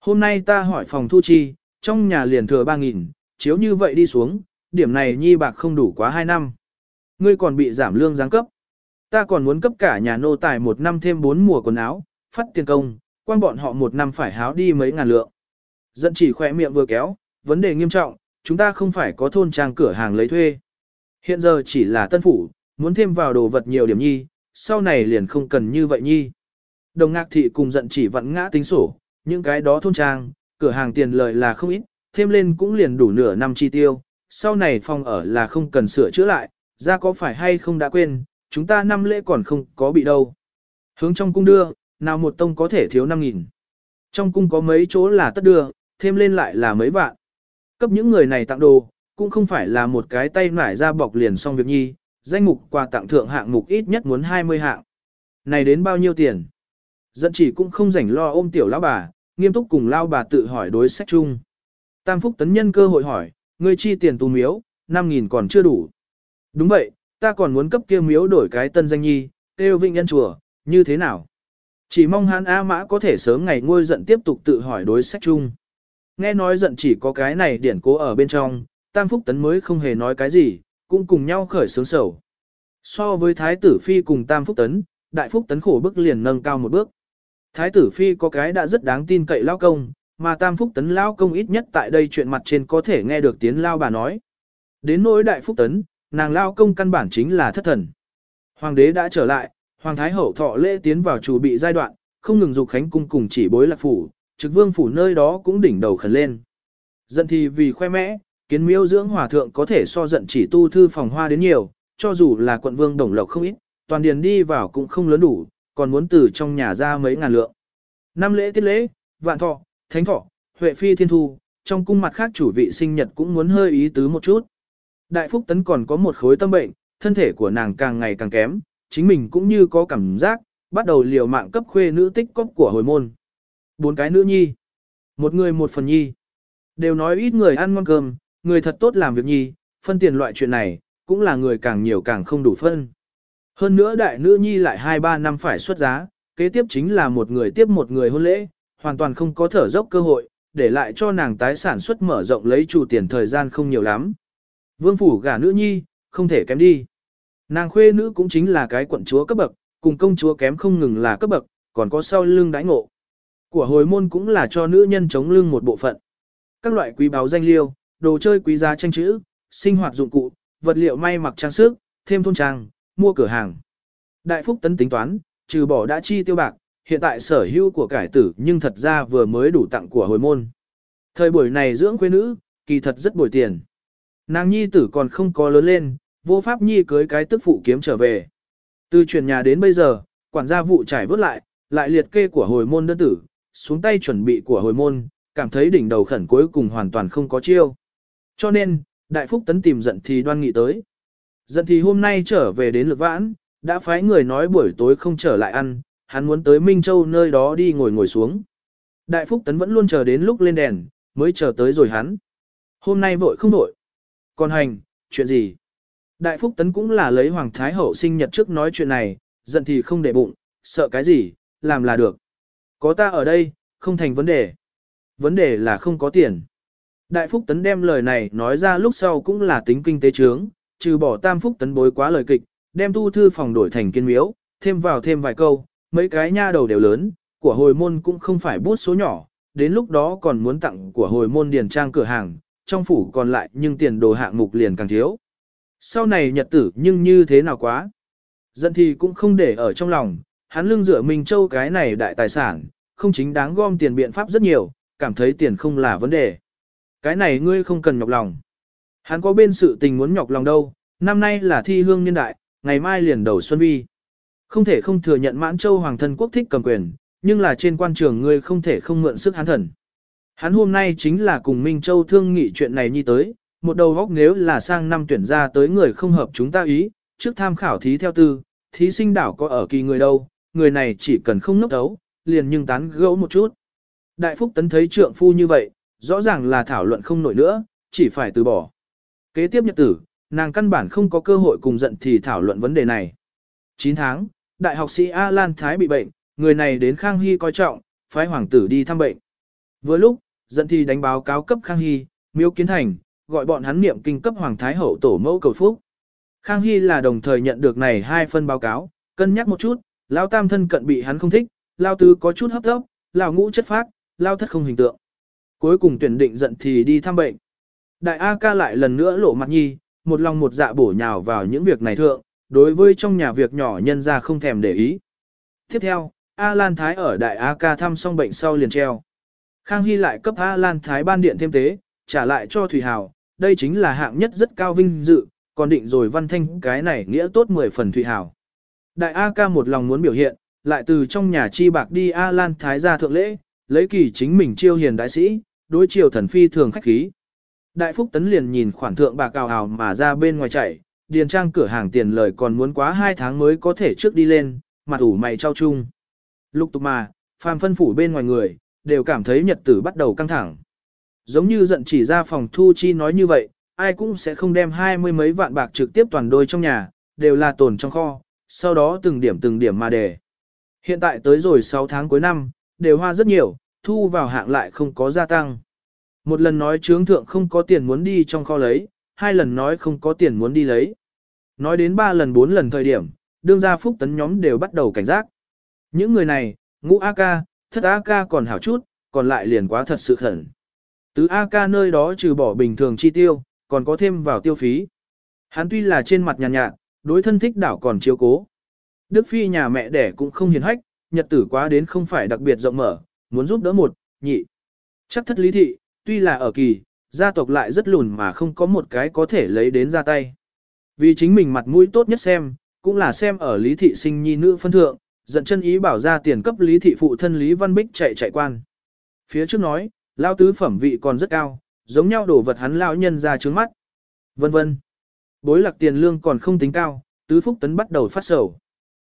Hôm nay ta hỏi phòng thu chi, trong nhà liền thừa 3.000, chiếu như vậy đi xuống, điểm này nhi bạc không đủ quá 2 năm. Ngươi còn bị giảm lương giáng cấp. Ta còn muốn cấp cả nhà nô tài một năm thêm 4 mùa quần áo, phát tiền công, quan bọn họ một năm phải háo đi mấy ngàn lượng. Dẫn chỉ khỏe miệng vừa kéo, vấn đề nghiêm trọng, chúng ta không phải có thôn trang cửa hàng lấy thuê. Hiện giờ chỉ là tân phủ, muốn thêm vào đồ vật nhiều điểm nhi, sau này liền không cần như vậy nhi. Đồng ngạc thị cùng giận chỉ vặn ngã tính sổ, những cái đó thôn trang, cửa hàng tiền lợi là không ít, thêm lên cũng liền đủ nửa năm chi tiêu, sau này phòng ở là không cần sửa chữa lại, ra có phải hay không đã quên, chúng ta năm lễ còn không có bị đâu. Hướng trong cung đưa, nào một tông có thể thiếu 5.000. Trong cung có mấy chỗ là tất đưa, thêm lên lại là mấy vạn. Cấp những người này tặng đồ, cũng không phải là một cái tay nải ra bọc liền xong việc nhi, danh mục quà tặng thượng hạng mục ít nhất muốn 20 hạng. Này đến bao nhiêu tiền? Dẫn chỉ cũng không rảnh lo ôm tiểu lão bà, nghiêm túc cùng lao bà tự hỏi đối sách chung. Tam Phúc tấn nhân cơ hội hỏi, ngươi chi tiền tu miếu, 5.000 còn chưa đủ. Đúng vậy, ta còn muốn cấp kia miếu đổi cái tân danh nhi, tiêu vinh nhân chùa, như thế nào? Chỉ mong hắn A Mã có thể sớm ngày ngôi giận tiếp tục tự hỏi đối sách chung. Nghe nói giận chỉ có cái này điển cố ở bên trong, Tam Phúc Tấn mới không hề nói cái gì, cũng cùng nhau khởi sướng sầu. So với Thái tử Phi cùng Tam Phúc Tấn, Đại Phúc Tấn khổ bức liền nâng cao một bước. Thái tử Phi có cái đã rất đáng tin cậy lao công, mà Tam Phúc Tấn lao công ít nhất tại đây chuyện mặt trên có thể nghe được tiếng lao bà nói. Đến nỗi Đại Phúc Tấn, nàng lao công căn bản chính là thất thần. Hoàng đế đã trở lại, Hoàng Thái Hậu thọ lễ tiến vào chủ bị giai đoạn, không ngừng dục khánh cung cùng chỉ bối lạc phủ, trực vương phủ nơi đó cũng đỉnh đầu khẩn lên. Dân thì vì khoe mẽ, kiến miêu dưỡng hòa thượng có thể so giận chỉ tu thư phòng hoa đến nhiều, cho dù là quận vương đồng lộc không ít, toàn điền đi vào cũng không lớn đủ, còn muốn từ trong nhà ra mấy ngàn lượng. Năm lễ tiết lễ, vạn thọ, thánh thọ, huệ phi thiên thu, trong cung mặt khác chủ vị sinh nhật cũng muốn hơi ý tứ một chút. Đại Phúc Tấn còn có một khối tâm bệnh, thân thể của nàng càng ngày càng kém, chính mình cũng như có cảm giác, bắt đầu liều mạng cấp khuê nữ tích cóp của hồi môn. Bốn cái nữ nhi, một người một phần nhi. Đều nói ít người ăn ngon cơm, người thật tốt làm việc nhi, phân tiền loại chuyện này, cũng là người càng nhiều càng không đủ phân. Hơn nữa đại nữ nhi lại 2-3 năm phải xuất giá, kế tiếp chính là một người tiếp một người hôn lễ, hoàn toàn không có thở dốc cơ hội, để lại cho nàng tái sản xuất mở rộng lấy chủ tiền thời gian không nhiều lắm. Vương phủ gả nữ nhi, không thể kém đi. Nàng khuê nữ cũng chính là cái quận chúa cấp bậc, cùng công chúa kém không ngừng là cấp bậc, còn có sau lưng đãi ngộ. Của hồi môn cũng là cho nữ nhân chống lưng một bộ phận. Các loại quý báo danh liêu, đồ chơi quý giá tranh chữ, sinh hoạt dụng cụ, vật liệu may mặc trang sức, thêm thôn trang, mua cửa hàng. Đại Phúc Tấn tính toán, trừ bỏ đã chi tiêu bạc, hiện tại sở hữu của cải tử nhưng thật ra vừa mới đủ tặng của hồi môn. Thời buổi này dưỡng quê nữ, kỳ thật rất bồi tiền. Nàng nhi tử còn không có lớn lên, vô pháp nhi cưới cái tức phụ kiếm trở về. Từ chuyển nhà đến bây giờ, quản gia vụ trải vớt lại, lại liệt kê của hồi môn đơn tử, xuống tay chuẩn bị của hồi môn, cảm thấy đỉnh đầu khẩn cuối cùng hoàn toàn không có chiêu. Cho nên, Đại Phúc Tấn tìm giận thì đoan nghị tới. Giận thì hôm nay trở về đến lực vãn, đã phái người nói buổi tối không trở lại ăn, hắn muốn tới Minh Châu nơi đó đi ngồi ngồi xuống. Đại Phúc Tấn vẫn luôn chờ đến lúc lên đèn, mới chờ tới rồi hắn. Hôm nay vội không vội. Còn hành, chuyện gì? Đại Phúc Tấn cũng là lấy Hoàng Thái Hậu sinh nhật trước nói chuyện này, giận thì không để bụng, sợ cái gì, làm là được. Có ta ở đây, không thành vấn đề. Vấn đề là không có tiền. Đại Phúc Tấn đem lời này nói ra lúc sau cũng là tính kinh tế trướng, trừ bỏ Tam Phúc Tấn bối quá lời kịch, đem tu thư phòng đổi thành kiên miếu, thêm vào thêm vài câu, mấy cái nha đầu đều lớn, của hồi môn cũng không phải bút số nhỏ, đến lúc đó còn muốn tặng của hồi môn điền trang cửa hàng, trong phủ còn lại nhưng tiền đồ hạng mục liền càng thiếu. Sau này nhật tử nhưng như thế nào quá. dân thì cũng không để ở trong lòng, hắn lưng dựa Minh Châu cái này đại tài sản, không chính đáng gom tiền biện pháp rất nhiều, cảm thấy tiền không là vấn đề. Cái này ngươi không cần nhọc lòng. Hắn có bên sự tình muốn nhọc lòng đâu, năm nay là thi hương niên đại, ngày mai liền đầu xuân vi. Không thể không thừa nhận mãn châu hoàng thân quốc thích cầm quyền, nhưng là trên quan trường ngươi không thể không mượn sức hắn thần. Hắn hôm nay chính là cùng Minh Châu thương nghị chuyện này như tới, một đầu góc nếu là sang năm tuyển ra tới người không hợp chúng ta ý, trước tham khảo thí theo tư, thí sinh đảo có ở kỳ người đâu, người này chỉ cần không nốc đấu, liền nhưng tán gẫu một chút. Đại Phúc Tấn thấy trượng phu như vậy, rõ ràng là thảo luận không nổi nữa, chỉ phải từ bỏ. Kế tiếp nhật tử, nàng căn bản không có cơ hội cùng giận thì thảo luận vấn đề này. 9 tháng, đại học sĩ A Lan Thái bị bệnh, người này đến Khang Hy coi trọng, phái hoàng tử đi thăm bệnh. Vừa lúc, giận thì đánh báo cáo cấp Khang Hy, miêu kiến thành, gọi bọn hắn niệm kinh cấp Hoàng Thái Hậu tổ mẫu cầu phúc. Khang Hy là đồng thời nhận được này hai phân báo cáo, cân nhắc một chút, Lao Tam thân cận bị hắn không thích, Lao Tứ có chút hấp tấp, Lao Ngũ chất phác, Lao Thất không hình tượng. Cuối cùng tuyển định giận thì đi thăm bệnh. Đại A ca lại lần nữa lộ mặt nhi, một lòng một dạ bổ nhào vào những việc này thượng, đối với trong nhà việc nhỏ nhân ra không thèm để ý. Tiếp theo, A Lan Thái ở Đại A Ca thăm xong bệnh sau liền treo. Khang Hy lại cấp A Lan Thái ban điện thêm tế, trả lại cho Thủy Hào, đây chính là hạng nhất rất cao vinh dự, còn định rồi văn thanh cái này nghĩa tốt 10 phần Thủy Hào. Đại A Ca một lòng muốn biểu hiện, lại từ trong nhà chi bạc đi A Lan Thái ra thượng lễ, lấy kỳ chính mình chiêu hiền đại sĩ, đối chiều thần phi thường khách khí. Đại Phúc Tấn liền nhìn khoản thượng bạc ào ào mà ra bên ngoài chạy, điền trang cửa hàng tiền lời còn muốn quá 2 tháng mới có thể trước đi lên, mặt ủ mày trao chung. Lục tục mà, phàm phân phủ bên ngoài người, đều cảm thấy nhật tử bắt đầu căng thẳng. Giống như giận chỉ ra phòng thu chi nói như vậy, ai cũng sẽ không đem hai mươi mấy vạn bạc trực tiếp toàn đôi trong nhà, đều là tồn trong kho, sau đó từng điểm từng điểm mà để. Hiện tại tới rồi 6 tháng cuối năm, đều hoa rất nhiều, thu vào hạng lại không có gia tăng. Một lần nói trướng thượng không có tiền muốn đi trong kho lấy, hai lần nói không có tiền muốn đi lấy. Nói đến ba lần bốn lần thời điểm, đương gia phúc tấn nhóm đều bắt đầu cảnh giác. Những người này, ngũ A ca, thất A ca còn hảo chút, còn lại liền quá thật sự khẩn. Tứ A ca nơi đó trừ bỏ bình thường chi tiêu, còn có thêm vào tiêu phí. Hắn tuy là trên mặt nhàn nhạt, nhạt, đối thân thích đảo còn chiếu cố. Đức Phi nhà mẹ đẻ cũng không hiền hách, nhật tử quá đến không phải đặc biệt rộng mở, muốn giúp đỡ một, nhị. Chắc thất lý thị, tuy là ở kỳ, gia tộc lại rất lùn mà không có một cái có thể lấy đến ra tay. Vì chính mình mặt mũi tốt nhất xem, cũng là xem ở lý thị sinh nhi nữ phân thượng, giận chân ý bảo ra tiền cấp lý thị phụ thân Lý Văn Bích chạy chạy quan. Phía trước nói, lao tứ phẩm vị còn rất cao, giống nhau đổ vật hắn lao nhân ra trướng mắt. Vân vân. Bối lạc tiền lương còn không tính cao, tứ phúc tấn bắt đầu phát sầu.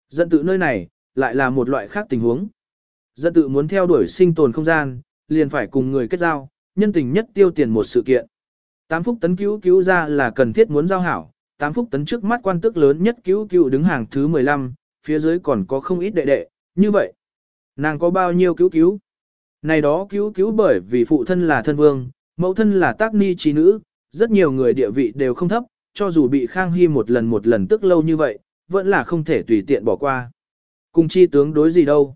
Giận tự nơi này, lại là một loại khác tình huống. Dân tự muốn theo đuổi sinh tồn không gian, liền phải cùng người kết giao, nhân tình nhất tiêu tiền một sự kiện. Tám phúc tấn cứu cứu ra là cần thiết muốn giao hảo, tám phúc tấn trước mắt quan tức lớn nhất cứu cứu đứng hàng thứ 15, phía dưới còn có không ít đệ đệ, như vậy. Nàng có bao nhiêu cứu cứu? Này đó cứu cứu bởi vì phụ thân là thân vương, mẫu thân là tác ni trí nữ, rất nhiều người địa vị đều không thấp, cho dù bị Khang Hy một lần một lần tức lâu như vậy, vẫn là không thể tùy tiện bỏ qua. Cùng chi tướng đối gì đâu.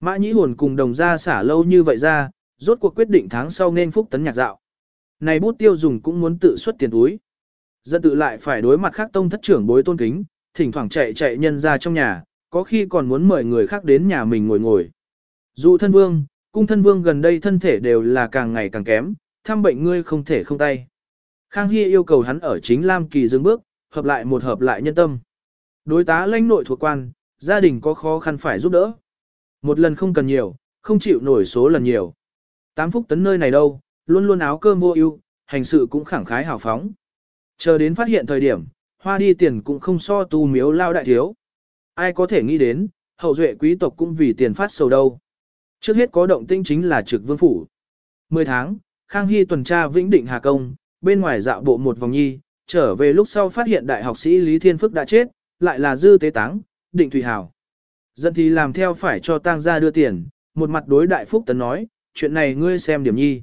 Mã nhĩ hồn cùng đồng gia xả lâu như vậy ra, rốt cuộc quyết định tháng sau nên phúc tấn nhạc dạo. Này bút tiêu dùng cũng muốn tự xuất tiền túi. Dân tự lại phải đối mặt khác tông thất trưởng bối tôn kính, thỉnh thoảng chạy chạy nhân ra trong nhà, có khi còn muốn mời người khác đến nhà mình ngồi ngồi. Dù thân vương, cung thân vương gần đây thân thể đều là càng ngày càng kém, thăm bệnh ngươi không thể không tay. Khang Hy yêu cầu hắn ở chính Lam Kỳ dừng bước, hợp lại một hợp lại nhân tâm. Đối tá lãnh nội thuộc quan, gia đình có khó khăn phải giúp đỡ. Một lần không cần nhiều, không chịu nổi số lần nhiều. Tám phúc tấn nơi này đâu, luôn luôn áo cơm vô ưu, hành sự cũng khẳng khái hào phóng. Chờ đến phát hiện thời điểm, hoa đi tiền cũng không so tu miếu lao đại thiếu. Ai có thể nghĩ đến, hậu duệ quý tộc cũng vì tiền phát sầu đâu. Trước hết có động tinh chính là trực vương phủ. Mười tháng, Khang Hy tuần tra Vĩnh Định Hà Công, bên ngoài dạo bộ một vòng nhi, trở về lúc sau phát hiện đại học sĩ Lý Thiên Phức đã chết, lại là dư tế táng, định thủy hảo. Dân thì làm theo phải cho tang gia đưa tiền, một mặt đối đại phúc tấn nói, chuyện này ngươi xem điểm nhi.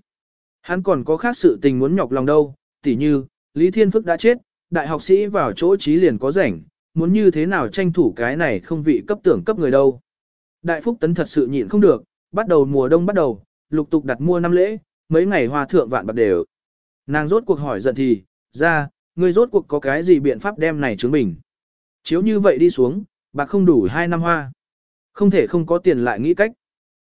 Hắn còn có khác sự tình muốn nhọc lòng đâu, tỉ như, Lý Thiên Phức đã chết, đại học sĩ vào chỗ trí liền có rảnh, muốn như thế nào tranh thủ cái này không vị cấp tưởng cấp người đâu. Đại Phúc Tấn thật sự nhịn không được, bắt đầu mùa đông bắt đầu, lục tục đặt mua năm lễ, mấy ngày hoa thượng vạn bạc đều. Nàng rốt cuộc hỏi giận thì, ra, ngươi rốt cuộc có cái gì biện pháp đem này chứng minh Chiếu như vậy đi xuống, bạc không đủ hai năm hoa. Không thể không có tiền lại nghĩ cách.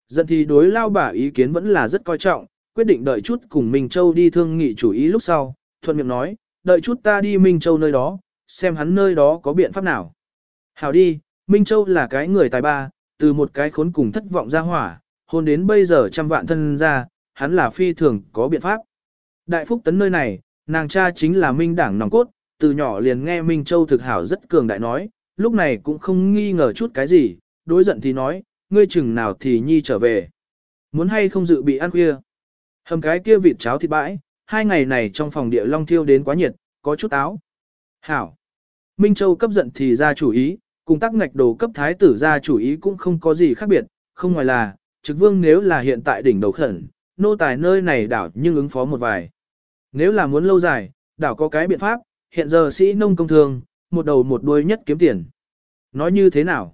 Giận thì đối lao bà ý kiến vẫn là rất coi trọng, quyết định đợi chút cùng Minh Châu đi thương nghị chủ ý lúc sau, thuận miệng nói, đợi chút ta đi Minh Châu nơi đó, xem hắn nơi đó có biện pháp nào. Hảo đi, Minh Châu là cái người tài ba, từ một cái khốn cùng thất vọng ra hỏa, hôn đến bây giờ trăm vạn thân ra, hắn là phi thường có biện pháp. Đại Phúc Tấn nơi này, nàng cha chính là Minh Đảng nòng cốt, từ nhỏ liền nghe Minh Châu thực hảo rất cường đại nói, lúc này cũng không nghi ngờ chút cái gì, đối giận thì nói, ngươi chừng nào thì nhi trở về. Muốn hay không dự bị ăn khuya. Hầm cái kia vịt cháo thịt bãi, hai ngày này trong phòng địa long thiêu đến quá nhiệt, có chút áo. Hảo. Minh Châu cấp giận thì ra chủ ý, cùng tắc ngạch đồ cấp thái tử ra chủ ý cũng không có gì khác biệt, không ngoài là, trực vương nếu là hiện tại đỉnh đầu khẩn, nô tài nơi này đảo nhưng ứng phó một vài. Nếu là muốn lâu dài, đảo có cái biện pháp, hiện giờ sĩ nông công thường, một đầu một đuôi nhất kiếm tiền. Nói như thế nào?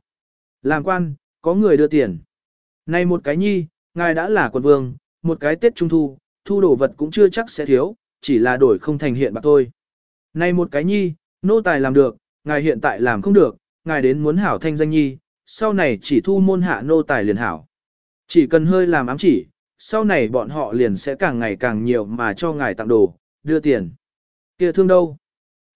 Làm quan, có người đưa tiền. Này một cái nhi, ngài đã là quận vương, một cái Tết Trung Thu, thu đồ vật cũng chưa chắc sẽ thiếu, chỉ là đổi không thành hiện bạc thôi. Này một cái nhi, nô tài làm được, ngài hiện tại làm không được, ngài đến muốn hảo thanh danh nhi, sau này chỉ thu môn hạ nô tài liền hảo. Chỉ cần hơi làm ám chỉ, sau này bọn họ liền sẽ càng ngày càng nhiều mà cho ngài tặng đồ, đưa tiền. kia thương đâu?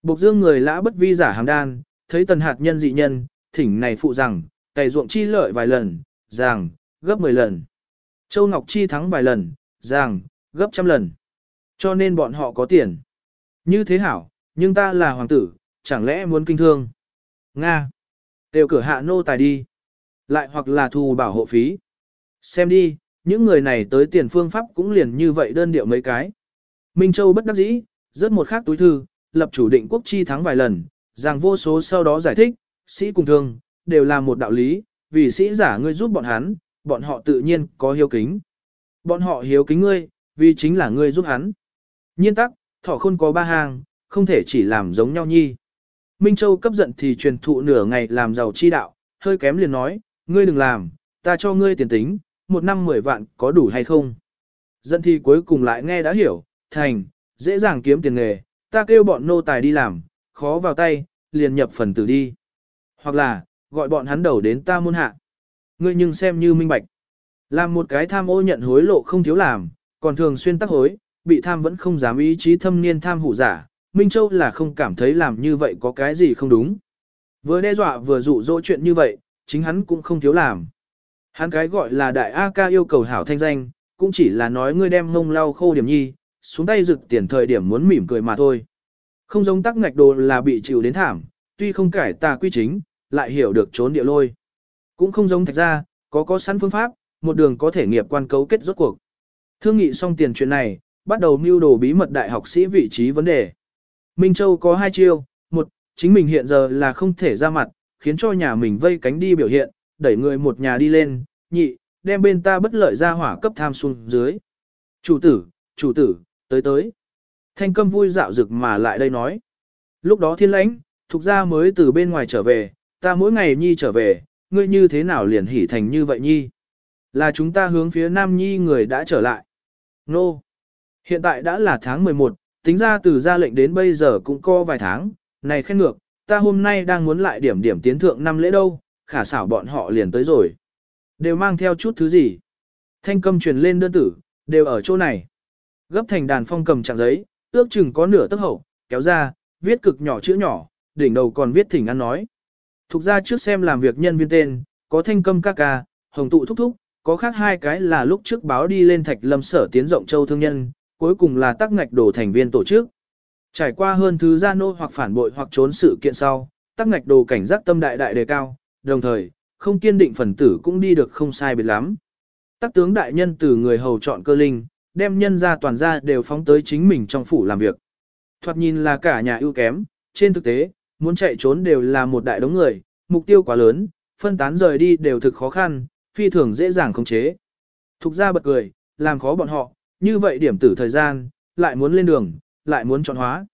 Bộc dương người lã bất vi giả hàm đan, thấy tần hạt nhân dị nhân, thỉnh này phụ rằng, cày ruộng chi lợi vài lần, rằng, gấp 10 lần. Châu Ngọc Chi thắng vài lần, rằng, gấp trăm lần. Cho nên bọn họ có tiền. Như thế hảo, nhưng ta là hoàng tử, chẳng lẽ muốn kinh thương? Nga. Đều cửa hạ nô tài đi. Lại hoặc là thu bảo hộ phí. Xem đi, những người này tới tiền phương pháp cũng liền như vậy đơn điệu mấy cái. Minh Châu bất đắc dĩ, rớt một khác túi thư, lập chủ định quốc chi thắng vài lần, rằng vô số sau đó giải thích, sĩ cùng thương, đều là một đạo lý, vì sĩ giả ngươi giúp bọn hắn, bọn họ tự nhiên có hiếu kính. Bọn họ hiếu kính ngươi, vì chính là ngươi giúp hắn. Nhiên tắc, thọ khôn có ba hàng, không thể chỉ làm giống nhau nhi. Minh Châu cấp giận thì truyền thụ nửa ngày làm giàu chi đạo, hơi kém liền nói, ngươi đừng làm, ta cho ngươi tiền tính, một năm mười vạn có đủ hay không. Giận thì cuối cùng lại nghe đã hiểu, thành, dễ dàng kiếm tiền nghề, ta kêu bọn nô tài đi làm, khó vào tay, liền nhập phần tử đi. Hoặc là, gọi bọn hắn đầu đến ta môn hạ. Ngươi nhưng xem như minh bạch. Làm một cái tham ô nhận hối lộ không thiếu làm, còn thường xuyên tắc hối, bị tham vẫn không dám ý chí thâm niên tham hủ giả, Minh Châu là không cảm thấy làm như vậy có cái gì không đúng. Vừa đe dọa vừa dụ dỗ chuyện như vậy, chính hắn cũng không thiếu làm. Hắn cái gọi là đại A ca yêu cầu hảo thanh danh, cũng chỉ là nói ngươi đem ngông lau khô điểm nhi, xuống tay rực tiền thời điểm muốn mỉm cười mà thôi. Không giống tắc ngạch đồ là bị chịu đến thảm, tuy không cải tà quy chính, lại hiểu được trốn địa lôi. Cũng không giống thạch ra, có có sẵn phương pháp, một đường có thể nghiệp quan cấu kết rốt cuộc. Thương nghị xong tiền chuyện này, bắt đầu mưu đồ bí mật đại học sĩ vị trí vấn đề. Minh Châu có hai chiêu, một, chính mình hiện giờ là không thể ra mặt, khiến cho nhà mình vây cánh đi biểu hiện, đẩy người một nhà đi lên, nhị, đem bên ta bất lợi ra hỏa cấp tham xuống dưới. Chủ tử, chủ tử, tới tới. Thanh câm vui dạo rực mà lại đây nói. Lúc đó thiên lãnh, thuộc ra mới từ bên ngoài trở về, ta mỗi ngày nhi trở về, ngươi như thế nào liền hỉ thành như vậy nhi. Là chúng ta hướng phía nam nhi người đã trở lại. Nô. No. Hiện tại đã là tháng 11, tính ra từ ra lệnh đến bây giờ cũng có vài tháng, này khen ngược, ta hôm nay đang muốn lại điểm điểm tiến thượng năm lễ đâu, khả xảo bọn họ liền tới rồi. Đều mang theo chút thứ gì. Thanh cầm truyền lên đơn tử, đều ở chỗ này. Gấp thành đàn phong cầm trạng giấy, ước chừng có nửa tấc hậu, kéo ra, viết cực nhỏ chữ nhỏ, đỉnh đầu còn viết thỉnh ăn nói. Thục ra trước xem làm việc nhân viên tên, có thanh câm ca ca, hồng tụ thúc thúc, có khác hai cái là lúc trước báo đi lên thạch lâm sở tiến rộng châu thương nhân, cuối cùng là tắc ngạch đồ thành viên tổ chức. Trải qua hơn thứ gia nô hoặc phản bội hoặc trốn sự kiện sau, tắc ngạch đồ cảnh giác tâm đại đại đề cao, đồng thời, không kiên định phần tử cũng đi được không sai biệt lắm. Tắc tướng đại nhân từ người hầu chọn cơ linh, đem nhân ra toàn ra đều phóng tới chính mình trong phủ làm việc. Thoạt nhìn là cả nhà ưu kém, trên thực tế, muốn chạy trốn đều là một đại đống người, mục tiêu quá lớn, phân tán rời đi đều thực khó khăn, phi thường dễ dàng khống chế. Thục ra bật cười, làm khó bọn họ, như vậy điểm tử thời gian, lại muốn lên đường, lại muốn chọn hóa.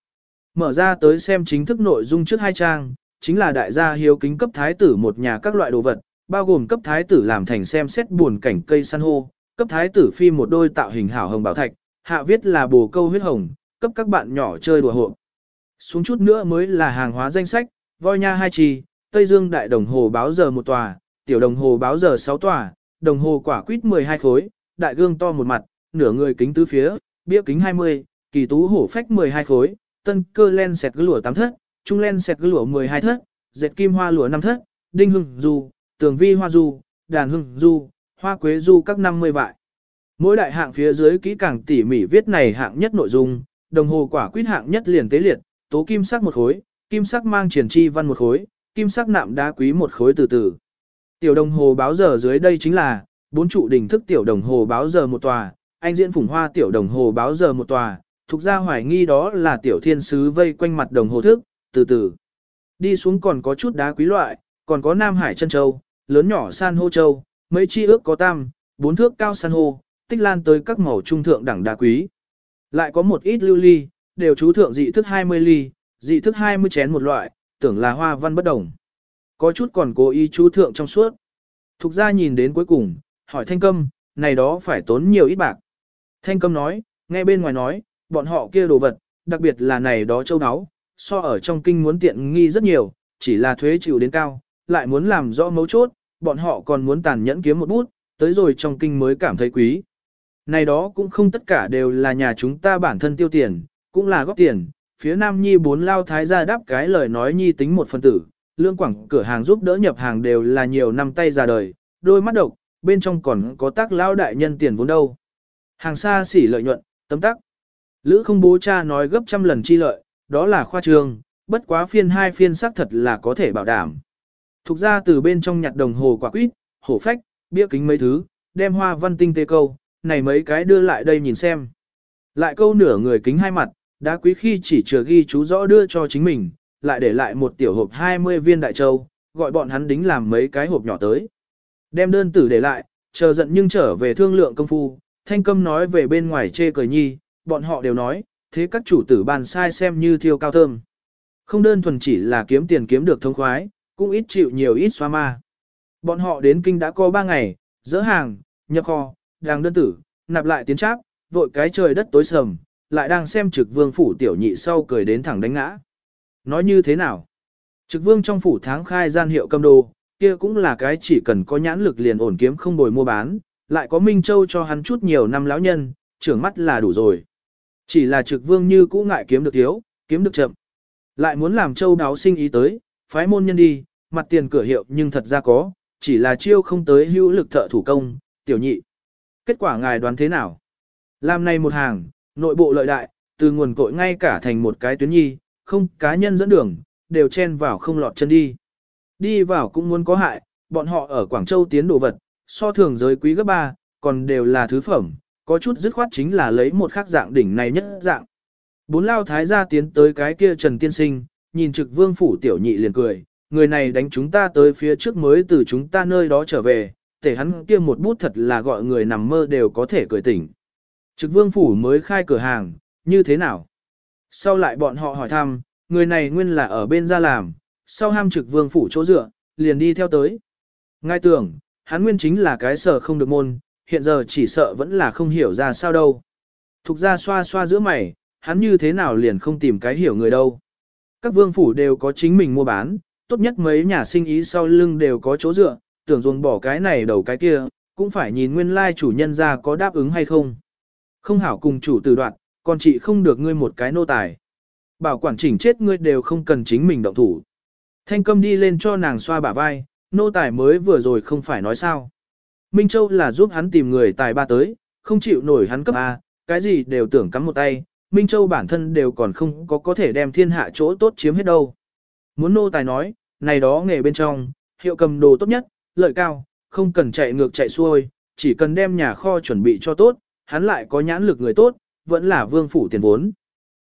Mở ra tới xem chính thức nội dung trước hai trang, chính là đại gia hiếu kính cấp thái tử một nhà các loại đồ vật, bao gồm cấp thái tử làm thành xem xét buồn cảnh cây san hô, cấp thái tử phi một đôi tạo hình hảo hồng bảo thạch, hạ viết là bồ câu huyết hồng, cấp các bạn nhỏ chơi đùa hộp. Xuống chút nữa mới là hàng hóa danh sách, voi nha hai trì, Tây Dương đại đồng hồ báo giờ một tòa, tiểu đồng hồ báo giờ sáu tòa, đồng hồ quả quýt 12 khối, đại gương to một mặt, nửa người kính tứ phía, bia kính 20, kỳ tú hổ phách 12 khối, tân cơ len sẹt cứ lụa 8 thất, trung len sẹt cứ lụa 12 thất, dệt kim hoa lụa 5 thất, đinh hưng du, tường vi hoa du, đàn hưng du, hoa quế du các 50 vại. Mỗi đại hạng phía dưới kỹ càng tỉ mỉ viết này hạng nhất nội dung, đồng hồ quả quýt hạng nhất liền tế liệt, tố kim sắc một khối, kim sắc mang triển chi văn một khối, kim sắc nạm đá quý một khối từ từ. Tiểu đồng hồ báo giờ dưới đây chính là, bốn trụ đỉnh thức tiểu đồng hồ báo giờ một tòa, anh diễn phủng hoa tiểu đồng hồ báo giờ một tòa, thuộc ra hoài nghi đó là tiểu thiên sứ vây quanh mặt đồng hồ thức, từ từ. Đi xuống còn có chút đá quý loại, còn có Nam Hải chân châu, lớn nhỏ san hô châu, mấy chi ước có tam, bốn thước cao san hô, tích lan tới các màu trung thượng đẳng đá quý. Lại có một ít lưu ly, đều chú thượng dị thức 20 ly, dị thức 20 chén một loại, tưởng là hoa văn bất đồng. Có chút còn cố ý chú thượng trong suốt. Thục ra nhìn đến cuối cùng, hỏi thanh câm, này đó phải tốn nhiều ít bạc. Thanh câm nói, nghe bên ngoài nói, bọn họ kia đồ vật, đặc biệt là này đó châu áo, so ở trong kinh muốn tiện nghi rất nhiều, chỉ là thuế chịu đến cao, lại muốn làm rõ mấu chốt, bọn họ còn muốn tàn nhẫn kiếm một bút, tới rồi trong kinh mới cảm thấy quý. Này đó cũng không tất cả đều là nhà chúng ta bản thân tiêu tiền, cũng là góp tiền, phía Nam Nhi bốn lao thái gia đáp cái lời nói Nhi tính một phần tử, lương quảng cửa hàng giúp đỡ nhập hàng đều là nhiều năm tay ra đời, đôi mắt độc, bên trong còn có tác lao đại nhân tiền vốn đâu. Hàng xa xỉ lợi nhuận, tấm tắc. Lữ không bố cha nói gấp trăm lần chi lợi, đó là khoa trương, bất quá phiên hai phiên xác thật là có thể bảo đảm. Thục ra từ bên trong nhặt đồng hồ quả quýt, hổ phách, bia kính mấy thứ, đem hoa văn tinh tế câu, này mấy cái đưa lại đây nhìn xem. Lại câu nửa người kính hai mặt, đã quý khi chỉ chừa ghi chú rõ đưa cho chính mình, lại để lại một tiểu hộp 20 viên đại châu, gọi bọn hắn đính làm mấy cái hộp nhỏ tới. Đem đơn tử để lại, chờ giận nhưng trở về thương lượng công phu, thanh câm nói về bên ngoài chê cười nhi, bọn họ đều nói, thế các chủ tử bàn sai xem như thiêu cao thơm. Không đơn thuần chỉ là kiếm tiền kiếm được thông khoái, cũng ít chịu nhiều ít xoa ma. Bọn họ đến kinh đã có 3 ngày, dỡ hàng, nhập kho, đàng đơn tử, nạp lại tiến tráp, vội cái trời đất tối sầm, lại đang xem trực vương phủ tiểu nhị sau cười đến thẳng đánh ngã. Nói như thế nào? Trực vương trong phủ tháng khai gian hiệu cầm đồ, kia cũng là cái chỉ cần có nhãn lực liền ổn kiếm không bồi mua bán, lại có Minh Châu cho hắn chút nhiều năm lão nhân, trưởng mắt là đủ rồi. Chỉ là trực vương như cũ ngại kiếm được thiếu, kiếm được chậm. Lại muốn làm châu đáo sinh ý tới, phái môn nhân đi, mặt tiền cửa hiệu nhưng thật ra có, chỉ là chiêu không tới hữu lực thợ thủ công, tiểu nhị. Kết quả ngài đoán thế nào? Làm này một hàng, nội bộ lợi đại, từ nguồn cội ngay cả thành một cái tuyến nhi, không cá nhân dẫn đường, đều chen vào không lọt chân đi. Đi vào cũng muốn có hại, bọn họ ở Quảng Châu tiến đồ vật, so thường giới quý gấp ba, còn đều là thứ phẩm, có chút dứt khoát chính là lấy một khác dạng đỉnh này nhất dạng. Bốn lao thái gia tiến tới cái kia Trần Tiên Sinh, nhìn trực vương phủ tiểu nhị liền cười, người này đánh chúng ta tới phía trước mới từ chúng ta nơi đó trở về, tể hắn kia một bút thật là gọi người nằm mơ đều có thể cười tỉnh. Trực vương phủ mới khai cửa hàng, như thế nào? Sau lại bọn họ hỏi thăm, người này nguyên là ở bên ra làm, sau ham trực vương phủ chỗ dựa, liền đi theo tới. Ngay tưởng, hắn nguyên chính là cái sở không được môn, hiện giờ chỉ sợ vẫn là không hiểu ra sao đâu. Thục ra xoa xoa giữa mày, hắn như thế nào liền không tìm cái hiểu người đâu. Các vương phủ đều có chính mình mua bán, tốt nhất mấy nhà sinh ý sau lưng đều có chỗ dựa, tưởng dùng bỏ cái này đầu cái kia, cũng phải nhìn nguyên lai chủ nhân ra có đáp ứng hay không. Không hảo cùng chủ từ đoạn, còn chị không được ngươi một cái nô tài. Bảo quản chỉnh chết ngươi đều không cần chính mình động thủ. Thanh câm đi lên cho nàng xoa bả vai, nô tài mới vừa rồi không phải nói sao. Minh Châu là giúp hắn tìm người tài ba tới, không chịu nổi hắn cấp A, cái gì đều tưởng cắm một tay, Minh Châu bản thân đều còn không có có thể đem thiên hạ chỗ tốt chiếm hết đâu. Muốn nô tài nói, này đó nghề bên trong, hiệu cầm đồ tốt nhất, lợi cao, không cần chạy ngược chạy xuôi, chỉ cần đem nhà kho chuẩn bị cho tốt, hắn lại có nhãn lực người tốt, vẫn là vương phủ tiền vốn.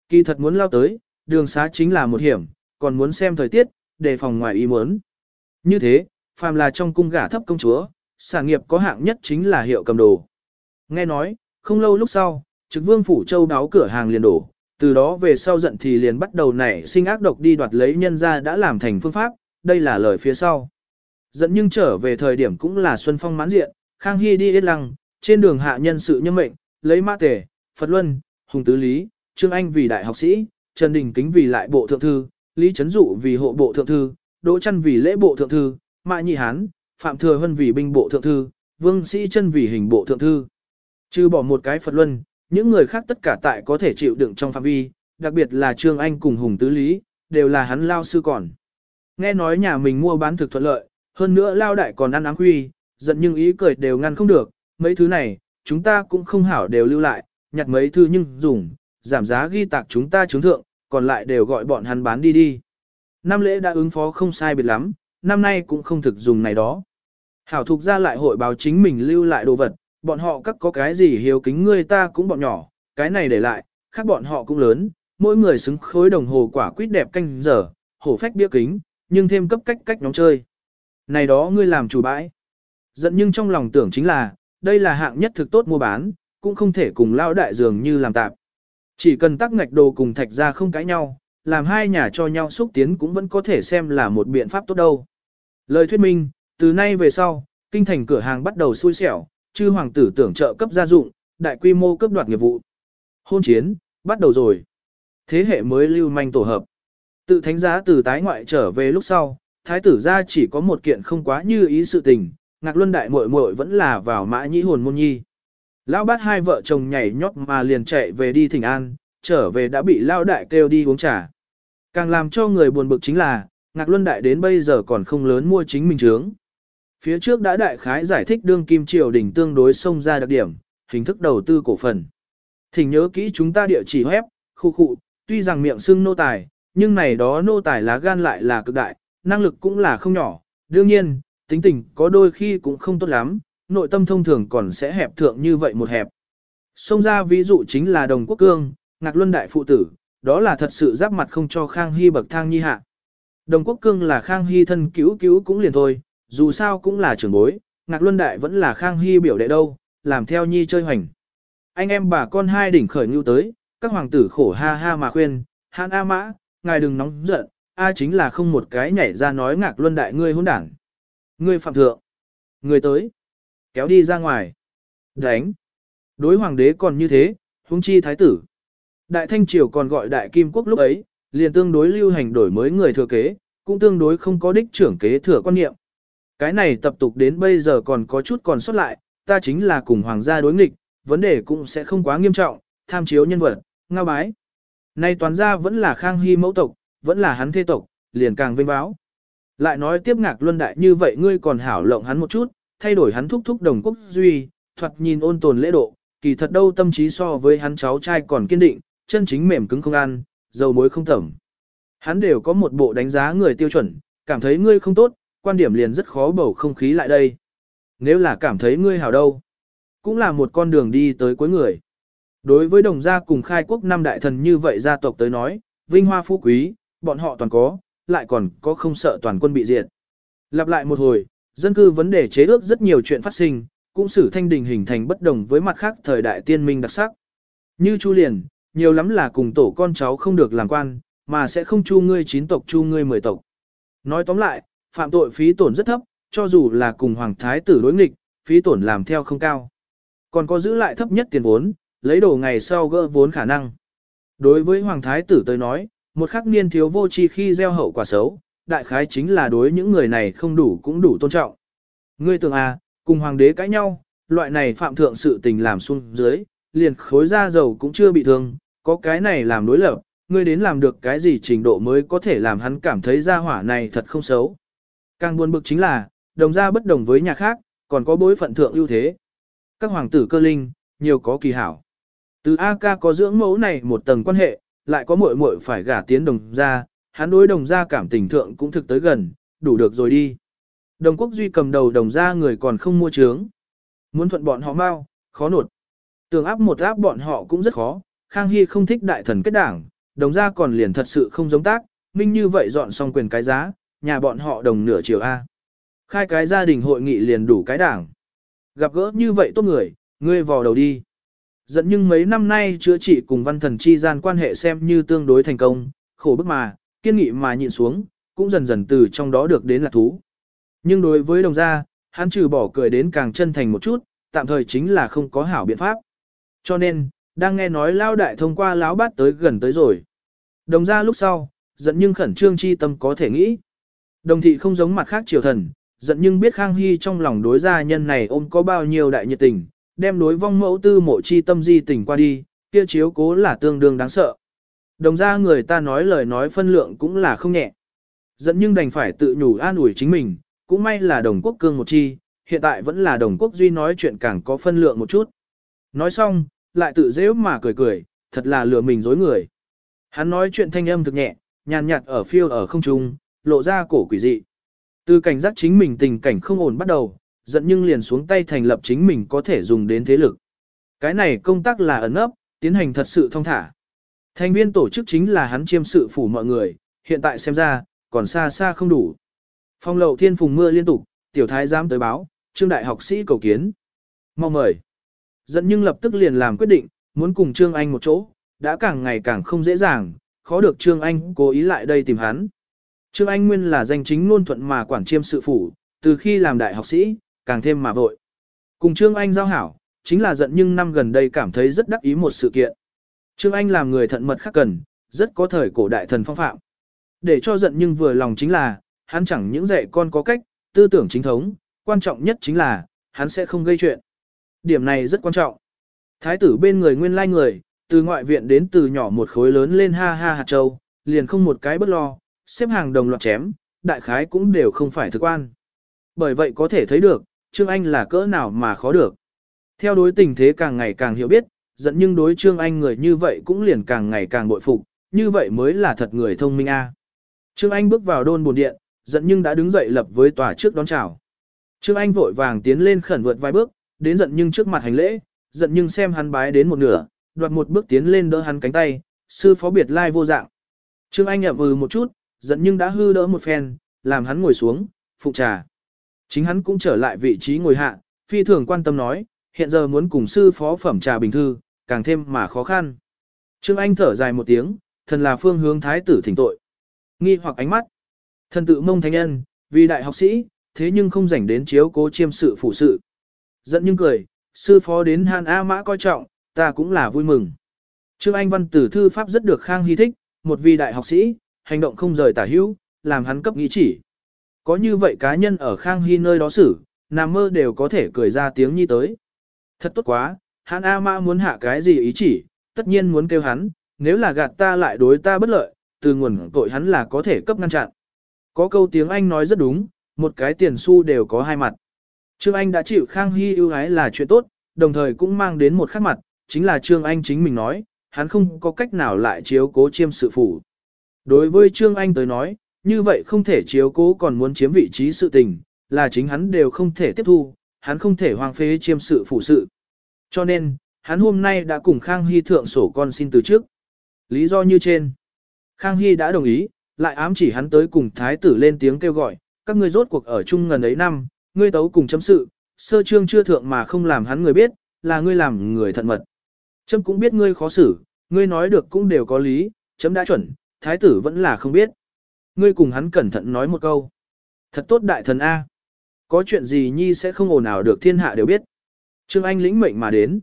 Kỳ thật muốn lao tới, đường xá chính là một hiểm, còn muốn xem thời tiết, đề phòng ngoài ý muốn. Như thế, phàm là trong cung gả thấp công chúa, sản nghiệp có hạng nhất chính là hiệu cầm đồ. Nghe nói, không lâu lúc sau, trực vương phủ châu đáo cửa hàng liền đổ, từ đó về sau giận thì liền bắt đầu nảy sinh ác độc đi đoạt lấy nhân ra đã làm thành phương pháp, đây là lời phía sau. Giận nhưng trở về thời điểm cũng là Xuân Phong mãn diện, Khang Hy đi yên lăng, trên đường hạ nhân sự nhân mệnh, lấy mã tể, Phật Luân, Hùng Tứ Lý, Trương Anh vì đại học sĩ, Trần Đình Kính vì lại bộ thượng thư, Lý Trấn Dụ vì hộ bộ thượng thư, Đỗ Trăn vì lễ bộ thượng thư, Mã Nhị Hán, Phạm Thừa Hân vì binh bộ thượng thư, Vương Sĩ Chân vì hình bộ thượng thư. Trừ bỏ một cái Phật Luân, những người khác tất cả tại có thể chịu đựng trong phạm vi, đặc biệt là Trương Anh cùng Hùng Tứ Lý, đều là hắn lao sư còn. Nghe nói nhà mình mua bán thực thuận lợi, hơn nữa lao đại còn ăn áng huy, giận nhưng ý cười đều ngăn không được, mấy thứ này, chúng ta cũng không hảo đều lưu lại, nhặt mấy thứ nhưng dùng, giảm giá ghi tạc chúng ta chứng thượng, còn lại đều gọi bọn hắn bán đi đi. Năm lễ đã ứng phó không sai biệt lắm, năm nay cũng không thực dùng này đó. Hảo thuộc ra lại hội báo chính mình lưu lại đồ vật, bọn họ các có cái gì hiếu kính người ta cũng bọn nhỏ, cái này để lại, khác bọn họ cũng lớn, mỗi người xứng khối đồng hồ quả quýt đẹp canh giờ, hổ phách bia kính, nhưng thêm cấp cách cách nhóm chơi. Này đó ngươi làm chủ bãi. Giận nhưng trong lòng tưởng chính là, đây là hạng nhất thực tốt mua bán, cũng không thể cùng lao đại dường như làm tạp. Chỉ cần tắc ngạch đồ cùng thạch ra không cãi nhau, làm hai nhà cho nhau xúc tiến cũng vẫn có thể xem là một biện pháp tốt đâu. Lời thuyết minh, từ nay về sau, kinh thành cửa hàng bắt đầu xui xẻo, chư hoàng tử tưởng trợ cấp gia dụng, đại quy mô cấp đoạt nghiệp vụ. Hôn chiến, bắt đầu rồi. Thế hệ mới lưu manh tổ hợp. Tự thánh giá từ tái ngoại trở về lúc sau, thái tử ra chỉ có một kiện không quá như ý sự tình, ngạc luân đại muội muội vẫn là vào mã nhĩ hồn môn nhi. Lão bát hai vợ chồng nhảy nhót mà liền chạy về đi thỉnh an, trở về đã bị lão đại kêu đi uống trà. Càng làm cho người buồn bực chính là, ngạc luân đại đến bây giờ còn không lớn mua chính mình trướng. Phía trước đã đại khái giải thích đương kim triều đỉnh tương đối xông ra đặc điểm, hình thức đầu tư cổ phần. Thỉnh nhớ kỹ chúng ta địa chỉ web, khu khu, tuy rằng miệng xưng nô tài, nhưng này đó nô tài lá gan lại là cực đại, năng lực cũng là không nhỏ. Đương nhiên, tính tình có đôi khi cũng không tốt lắm, nội tâm thông thường còn sẽ hẹp thượng như vậy một hẹp. Xông ra ví dụ chính là đồng quốc cương, ngạc luân đại phụ tử, đó là thật sự giáp mặt không cho Khang Hy bậc thang nhi hạ. Đồng quốc cương là Khang Hy thân cứu cứu cũng liền thôi, dù sao cũng là trưởng bối, ngạc luân đại vẫn là Khang Hy biểu đệ đâu, làm theo nhi chơi hoành. Anh em bà con hai đỉnh khởi ngưu tới, các hoàng tử khổ ha ha mà khuyên, hãn A mã, ngài đừng nóng giận, A chính là không một cái nhảy ra nói ngạc luân đại ngươi hôn đảng. Ngươi phạm thượng. Ngươi tới. Kéo đi ra ngoài. Đánh. Đối hoàng đế còn như thế, huống chi thái tử. Đại Thanh Triều còn gọi Đại Kim Quốc lúc ấy, liền tương đối lưu hành đổi mới người thừa kế, cũng tương đối không có đích trưởng kế thừa quan niệm. Cái này tập tục đến bây giờ còn có chút còn sót lại, ta chính là cùng hoàng gia đối nghịch, vấn đề cũng sẽ không quá nghiêm trọng, tham chiếu nhân vật, ngao bái. Nay toàn gia vẫn là khang hy mẫu tộc, vẫn là hắn thế tộc, liền càng vinh báo. Lại nói tiếp ngạc luân đại như vậy ngươi còn hảo lộng hắn một chút, thay đổi hắn thúc thúc đồng quốc duy, thoạt nhìn ôn tồn lễ độ, kỳ thật đâu tâm trí so với hắn cháu trai còn kiên định, chân chính mềm cứng không ăn, dầu muối không tẩm. Hắn đều có một bộ đánh giá người tiêu chuẩn, cảm thấy ngươi không tốt, quan điểm liền rất khó bầu không khí lại đây. Nếu là cảm thấy ngươi hảo đâu, cũng là một con đường đi tới cuối người. Đối với đồng gia cùng khai quốc năm đại thần như vậy gia tộc tới nói, vinh hoa phú quý, bọn họ toàn có, lại còn có không sợ toàn quân bị diệt. Lặp lại một hồi, dân cư vấn đề chế ước rất nhiều chuyện phát sinh, cũng xử thanh đình hình thành bất đồng với mặt khác thời đại tiên minh đặc sắc. Như Chu Liền, nhiều lắm là cùng tổ con cháu không được làm quan, mà sẽ không chu ngươi chín tộc chu ngươi mười tộc. Nói tóm lại, phạm tội phí tổn rất thấp, cho dù là cùng hoàng thái tử đối nghịch, phí tổn làm theo không cao. Còn có giữ lại thấp nhất tiền vốn, lấy đồ ngày sau gỡ vốn khả năng. Đối với hoàng thái tử tới nói, một khắc niên thiếu vô tri khi gieo hậu quả xấu, đại khái chính là đối những người này không đủ cũng đủ tôn trọng. Ngươi tưởng à, cùng hoàng đế cãi nhau, loại này phạm thượng sự tình làm xuống dưới, liền khối da dầu cũng chưa bị thương, có cái này làm đối lập, ngươi đến làm được cái gì trình độ mới có thể làm hắn cảm thấy gia hỏa này thật không xấu. Càng buồn bực chính là, đồng gia bất đồng với nhà khác, còn có bối phận thượng ưu thế. Các hoàng tử cơ linh, nhiều có kỳ hảo. Từ A-ca có dưỡng mẫu này một tầng quan hệ, lại có muội muội phải gả tiến đồng gia, hắn đối đồng gia cảm tình thượng cũng thực tới gần, đủ được rồi đi. Đồng quốc duy cầm đầu đồng gia người còn không mua trướng. Muốn thuận bọn họ mau, khó nột. Tường áp một áp bọn họ cũng rất khó, Khang Hy không thích đại thần kết đảng, đồng gia còn liền thật sự không giống tác, minh như vậy dọn xong quyền cái giá, nhà bọn họ đồng nửa chiều A. Khai cái gia đình hội nghị liền đủ cái đảng. Gặp gỡ như vậy tốt người, ngươi vò đầu đi. Dẫn nhưng mấy năm nay chữa trị cùng văn thần chi gian quan hệ xem như tương đối thành công, khổ bức mà, kiên nghị mà nhịn xuống, cũng dần dần từ trong đó được đến là thú. Nhưng đối với đồng gia, hắn trừ bỏ cười đến càng chân thành một chút, tạm thời chính là không có hảo biện pháp. Cho nên, đang nghe nói lao đại thông qua lão bát tới gần tới rồi. Đồng gia lúc sau, giận nhưng khẩn trương chi tâm có thể nghĩ. Đồng thị không giống mặt khác triều thần, giận nhưng biết Khang Hy trong lòng đối gia nhân này ôm có bao nhiêu đại nhiệt tình, đem đối vong mẫu tư mộ chi tâm di tỉnh qua đi, kia chiếu cố là tương đương đáng sợ. Đồng ra người ta nói lời nói phân lượng cũng là không nhẹ. dẫn nhưng đành phải tự nhủ an ủi chính mình, cũng may là đồng quốc cương một chi, hiện tại vẫn là đồng quốc duy nói chuyện càng có phân lượng một chút. Nói xong, lại tự dễ mà cười cười, thật là lừa mình dối người. Hắn nói chuyện thanh âm thực nhẹ, nhàn nhạt ở phiêu ở không trung, lộ ra cổ quỷ dị. Từ cảnh giác chính mình tình cảnh không ổn bắt đầu, giận nhưng liền xuống tay thành lập chính mình có thể dùng đến thế lực. Cái này công tác là ẩn ấp, tiến hành thật sự thông thả. Thành viên tổ chức chính là hắn chiêm sự phủ mọi người, hiện tại xem ra, còn xa xa không đủ. Phong lậu thiên phùng mưa liên tục, tiểu thái giám tới báo, trương đại học sĩ cầu kiến. Mau mời. Dẫn nhưng lập tức liền làm quyết định, muốn cùng Trương Anh một chỗ, đã càng ngày càng không dễ dàng, khó được Trương Anh cố ý lại đây tìm hắn. Trương Anh nguyên là danh chính luôn thuận mà quản chiêm sự phủ, từ khi làm đại học sĩ, càng thêm mà vội. Cùng Trương Anh giao hảo, chính là giận nhưng năm gần đây cảm thấy rất đắc ý một sự kiện. Trương Anh làm người thận mật khắc cần, rất có thời cổ đại thần phong phạm. Để cho giận nhưng vừa lòng chính là, hắn chẳng những dạy con có cách, tư tưởng chính thống, quan trọng nhất chính là, hắn sẽ không gây chuyện. Điểm này rất quan trọng. Thái tử bên người nguyên lai người, từ ngoại viện đến từ nhỏ một khối lớn lên ha ha hạt châu, liền không một cái bất lo, xếp hàng đồng loạt chém, đại khái cũng đều không phải thực quan. Bởi vậy có thể thấy được, Trương Anh là cỡ nào mà khó được. Theo đối tình thế càng ngày càng hiểu biết, giận nhưng đối Trương Anh người như vậy cũng liền càng ngày càng bội phục, như vậy mới là thật người thông minh a. Trương Anh bước vào đôn bồn điện, giận nhưng đã đứng dậy lập với tòa trước đón chào. Trương Anh vội vàng tiến lên khẩn vượt vài bước, đến giận nhưng trước mặt hành lễ, giận nhưng xem hắn bái đến một nửa, đoạt một bước tiến lên đỡ hắn cánh tay, sư phó biệt lai vô dạng. Trương Anh ậm ừ một chút, giận nhưng đã hư đỡ một phen, làm hắn ngồi xuống, phụ trà. Chính hắn cũng trở lại vị trí ngồi hạ, phi thường quan tâm nói, hiện giờ muốn cùng sư phó phẩm trà bình thư, càng thêm mà khó khăn. Trương Anh thở dài một tiếng, thần là phương hướng thái tử thỉnh tội. Nghi hoặc ánh mắt. Thần tự mông thánh nhân, vì đại học sĩ, thế nhưng không rảnh đến chiếu cố chiêm sự phụ sự. Giận nhưng cười, sư phó đến Hàn A Mã coi trọng, ta cũng là vui mừng. Trương Anh văn tử thư pháp rất được Khang Hy thích, một vị đại học sĩ, hành động không rời tả hữu, làm hắn cấp nghĩ chỉ. Có như vậy cá nhân ở Khang Hy nơi đó xử, nằm mơ đều có thể cười ra tiếng nhi tới. Thật tốt quá, hắn A Mã muốn hạ cái gì ý chỉ, tất nhiên muốn kêu hắn, nếu là gạt ta lại đối ta bất lợi, từ nguồn tội hắn là có thể cấp ngăn chặn. Có câu tiếng Anh nói rất đúng, một cái tiền xu đều có hai mặt. Trương Anh đã chịu Khang Hy ưu ái là chuyện tốt, đồng thời cũng mang đến một khác mặt, chính là Trương Anh chính mình nói, hắn không có cách nào lại chiếu cố chiêm sự phủ. Đối với Trương Anh tới nói, như vậy không thể chiếu cố còn muốn chiếm vị trí sự tình, là chính hắn đều không thể tiếp thu, hắn không thể hoang phế chiêm sự phụ sự. Cho nên, hắn hôm nay đã cùng Khang Hy thượng sổ con xin từ trước. Lý do như trên. Khang Hy đã đồng ý, lại ám chỉ hắn tới cùng thái tử lên tiếng kêu gọi, các ngươi rốt cuộc ở chung ngần ấy năm, ngươi tấu cùng chấm sự, sơ trương chưa thượng mà không làm hắn người biết, là ngươi làm người thận mật. Chấm cũng biết ngươi khó xử, ngươi nói được cũng đều có lý, chấm đã chuẩn, thái tử vẫn là không biết. Ngươi cùng hắn cẩn thận nói một câu. Thật tốt đại thần A. Có chuyện gì nhi sẽ không ồn ào được thiên hạ đều biết. Trương Anh lĩnh mệnh mà đến.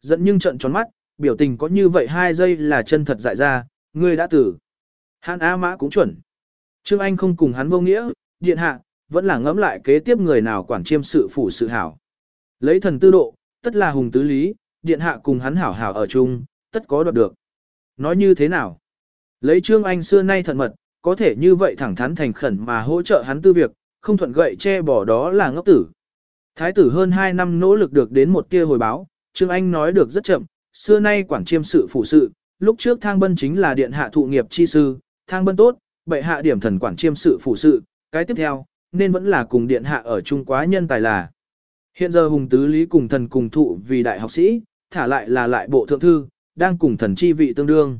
Giận nhưng trận tròn mắt, biểu tình có như vậy hai giây là chân thật dại ra, ngươi đã tử. Hàn A Mã cũng chuẩn. Trương Anh không cùng hắn vô nghĩa, điện hạ, vẫn là ngẫm lại kế tiếp người nào quản chiêm sự phủ sự hảo. Lấy thần tư độ, tất là hùng tứ lý, điện hạ cùng hắn hảo hảo ở chung, tất có đoạt được. Nói như thế nào? Lấy Trương Anh xưa nay thận mật, có thể như vậy thẳng thắn thành khẩn mà hỗ trợ hắn tư việc, không thuận gậy che bỏ đó là ngốc tử. Thái tử hơn 2 năm nỗ lực được đến một tia hồi báo, Trương Anh nói được rất chậm, xưa nay quản chiêm sự phụ sự, lúc trước thang bân chính là điện hạ thụ nghiệp chi sư, thang bân tốt, bệ hạ điểm thần quản chiêm sự phụ sự, cái tiếp theo, nên vẫn là cùng điện hạ ở chung quá nhân tài là. Hiện giờ hùng tứ lý cùng thần cùng thụ vì đại học sĩ, thả lại là lại bộ thượng thư, đang cùng thần chi vị tương đương.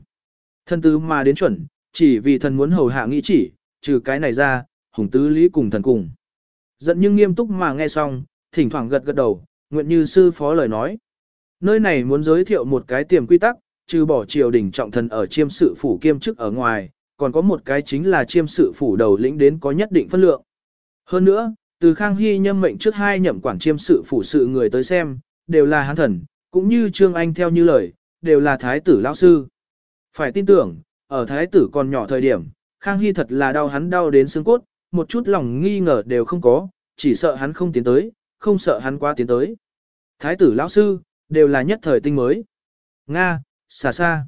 Thần tứ mà đến chuẩn, chỉ vì thần muốn hầu hạ nghĩ chỉ, trừ cái này ra, hùng tứ lý cùng thần cùng. Giận nhưng nghiêm túc mà nghe xong, thỉnh thoảng gật gật đầu, nguyện như sư phó lời nói. Nơi này muốn giới thiệu một cái tiềm quy tắc, trừ bỏ triều đình trọng thần ở chiêm sự phủ kiêm chức ở ngoài, còn có một cái chính là chiêm sự phủ đầu lĩnh đến có nhất định phân lượng. Hơn nữa, từ Khang Hy nhâm mệnh trước hai nhậm quản chiêm sự phủ sự người tới xem, đều là hán thần, cũng như Trương Anh theo như lời, đều là thái tử lão sư. Phải tin tưởng, ở thái tử còn nhỏ thời điểm, Khang Hy thật là đau hắn đau đến xương cốt, một chút lòng nghi ngờ đều không có, chỉ sợ hắn không tiến tới, không sợ hắn quá tiến tới. Thái tử lão sư, đều là nhất thời tinh mới. Nga, xa xa.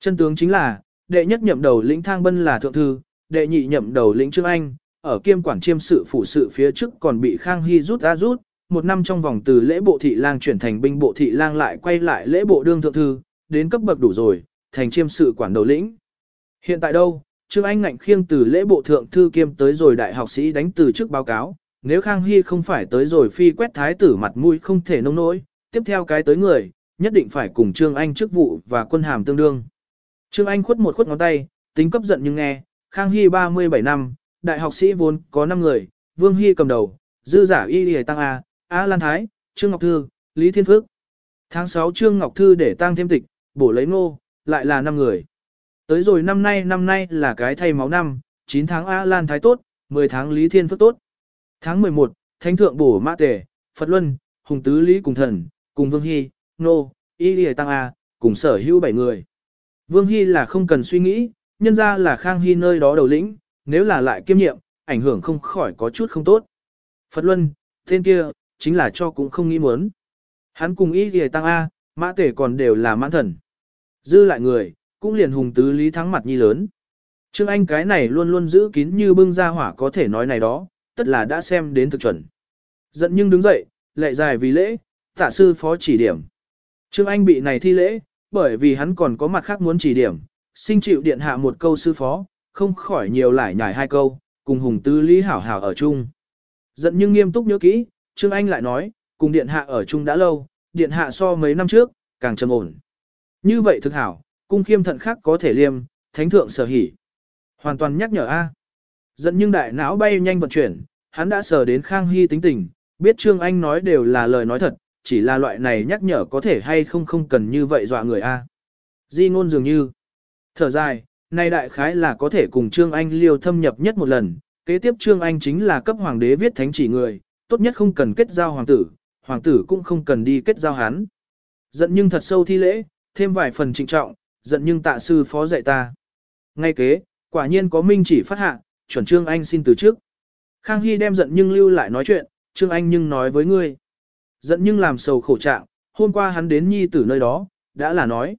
Chân tướng chính là, đệ nhất nhậm đầu lĩnh thang bân là thượng thư, đệ nhị nhậm đầu lĩnh Trương Anh, ở kiêm quản chiêm sự phủ sự phía trước còn bị Khang Hy rút ra rút, một năm trong vòng từ lễ bộ thị lang chuyển thành binh bộ thị lang lại quay lại lễ bộ đương thượng thư, đến cấp bậc đủ rồi, thành chiêm sự quản đầu lĩnh. Hiện tại đâu, Trương Anh ngạnh khiêng từ lễ bộ thượng thư kiêm tới rồi đại học sĩ đánh từ trước báo cáo, nếu Khang Hy không phải tới rồi phi quét thái tử mặt mũi không thể nông nỗi, tiếp theo cái tới người, nhất định phải cùng Trương Anh chức vụ và quân hàm tương đương. Trương Anh khuất một khuất ngón tay, tính cấp giận nhưng nghe, Khang Hy 37 năm, đại học sĩ vốn có 5 người, Vương Hy cầm đầu, dư giả y y tăng A, A Lan Thái, Trương Ngọc Thư, Lý Thiên Phước. Tháng 6 Trương Ngọc Thư để tăng thêm tịch, bổ lấy nô, lại là 5 người. Tới rồi năm nay năm nay là cái thay máu năm, 9 tháng A Lan Thái tốt, 10 tháng Lý Thiên Phước tốt. Tháng 11, Thánh Thượng bổ Mã tể Phật Luân, Hùng Tứ Lý cùng thần, cùng Vương Hy, Nô, Y Lìa Tăng A, cùng sở hữu 7 người. Vương Hy là không cần suy nghĩ, nhân ra là Khang Hy nơi đó đầu lĩnh, nếu là lại kiêm nhiệm, ảnh hưởng không khỏi có chút không tốt. Phật Luân, tên kia, chính là cho cũng không nghĩ muốn. Hắn cùng Y Lìa tăng A, mã tể còn đều là mãn thần. Dư lại người, cũng liền hùng tứ lý thắng mặt nhi lớn. Trương Anh cái này luôn luôn giữ kín như bưng ra hỏa có thể nói này đó, tất là đã xem đến thực chuẩn. Giận nhưng đứng dậy, lệ dài vì lễ, tạ sư phó chỉ điểm. Trương Anh bị này thi lễ, bởi vì hắn còn có mặt khác muốn chỉ điểm, sinh chịu điện hạ một câu sư phó, không khỏi nhiều lại nhải hai câu, cùng hùng tứ lý hảo hảo ở chung. Giận nhưng nghiêm túc nhớ kỹ, Trương Anh lại nói, cùng điện hạ ở chung đã lâu, điện hạ so mấy năm trước, càng trầm ổn. Như vậy thực hảo, cung khiêm thận khác có thể liêm, thánh thượng sở hỉ. Hoàn toàn nhắc nhở A. Giận nhưng đại não bay nhanh vận chuyển, hắn đã sờ đến Khang Hy tính tình, biết Trương Anh nói đều là lời nói thật, chỉ là loại này nhắc nhở có thể hay không không cần như vậy dọa người A. Di ngôn dường như, thở dài, nay đại khái là có thể cùng Trương Anh liêu thâm nhập nhất một lần, kế tiếp Trương Anh chính là cấp hoàng đế viết thánh chỉ người, tốt nhất không cần kết giao hoàng tử, hoàng tử cũng không cần đi kết giao hắn. Giận nhưng thật sâu thi lễ, thêm vài phần trịnh trọng, giận nhưng tạ sư phó dạy ta. Ngay kế, quả nhiên có minh chỉ phát hạ, chuẩn Trương Anh xin từ trước. Khang Hy đem giận nhưng lưu lại nói chuyện, Trương Anh nhưng nói với ngươi. Giận nhưng làm sầu khổ trạng, hôm qua hắn đến nhi tử nơi đó, đã là nói.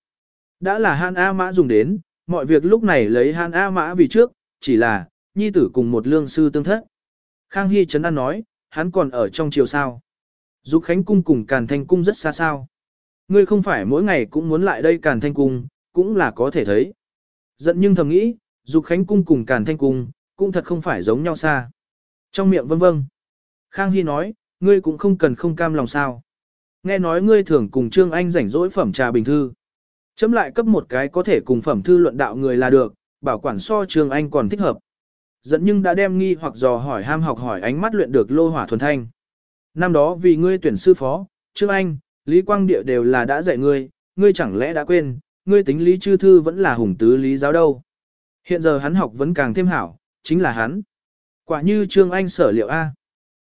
Đã là Han A Mã dùng đến, mọi việc lúc này lấy Han A Mã vì trước, chỉ là, nhi tử cùng một lương sư tương thất. Khang Hy Trấn An nói, hắn còn ở trong chiều sao. Dục Khánh Cung cùng Càn Thanh Cung rất xa sao. Ngươi không phải mỗi ngày cũng muốn lại đây Càn Thanh Cung, cũng là có thể thấy. Giận nhưng thầm nghĩ, Dục Khánh Cung cùng Càn Thanh Cung, cũng thật không phải giống nhau xa. Trong miệng vâng vâng. Khang Hy nói, ngươi cũng không cần không cam lòng sao. Nghe nói ngươi thường cùng Trương Anh rảnh rỗi phẩm trà bình thư. Chấm lại cấp một cái có thể cùng phẩm thư luận đạo người là được, bảo quản so Trương Anh còn thích hợp. Dẫn nhưng đã đem nghi hoặc dò hỏi ham học hỏi ánh mắt luyện được lô hỏa thuần thanh. Năm đó vì ngươi tuyển sư phó, Trương Anh, Lý Quang Địa đều là đã dạy ngươi, ngươi chẳng lẽ đã quên, ngươi tính Lý Chư Thư vẫn là hùng tứ Lý giáo đâu. Hiện giờ hắn học vẫn càng thêm hảo, chính là hắn. Quả như Trương Anh sở liệu A.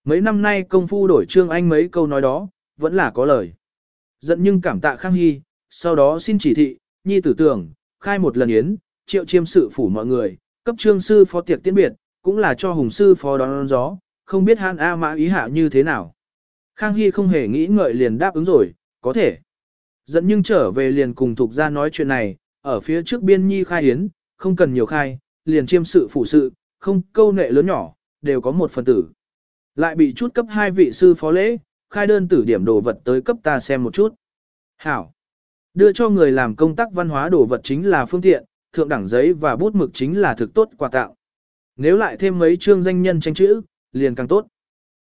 Mấy năm nay công phu đổi Trương Anh mấy câu nói đó, vẫn là có lời. Giận nhưng cảm tạ Khang Hy, sau đó xin chỉ thị, nhi tử tưởng, khai một lần yến, triệu chiêm sự phủ mọi người, cấp trương sư phó tiệc tiễn biệt, cũng là cho hùng sư phó đón gió, không biết hàn A Mã ý hạ như thế nào. Khang Hy không hề nghĩ ngợi liền đáp ứng rồi, có thể. Dẫn nhưng trở về liền cùng thuộc ra nói chuyện này, ở phía trước biên nhi khai hiến không cần nhiều khai, liền chiêm sự phụ sự, không câu nệ lớn nhỏ, đều có một phần tử. Lại bị chút cấp hai vị sư phó lễ, khai đơn tử điểm đồ vật tới cấp ta xem một chút. Hảo. Đưa cho người làm công tác văn hóa đồ vật chính là phương tiện, thượng đẳng giấy và bút mực chính là thực tốt quà tạo. Nếu lại thêm mấy chương danh nhân tranh chữ, liền càng tốt.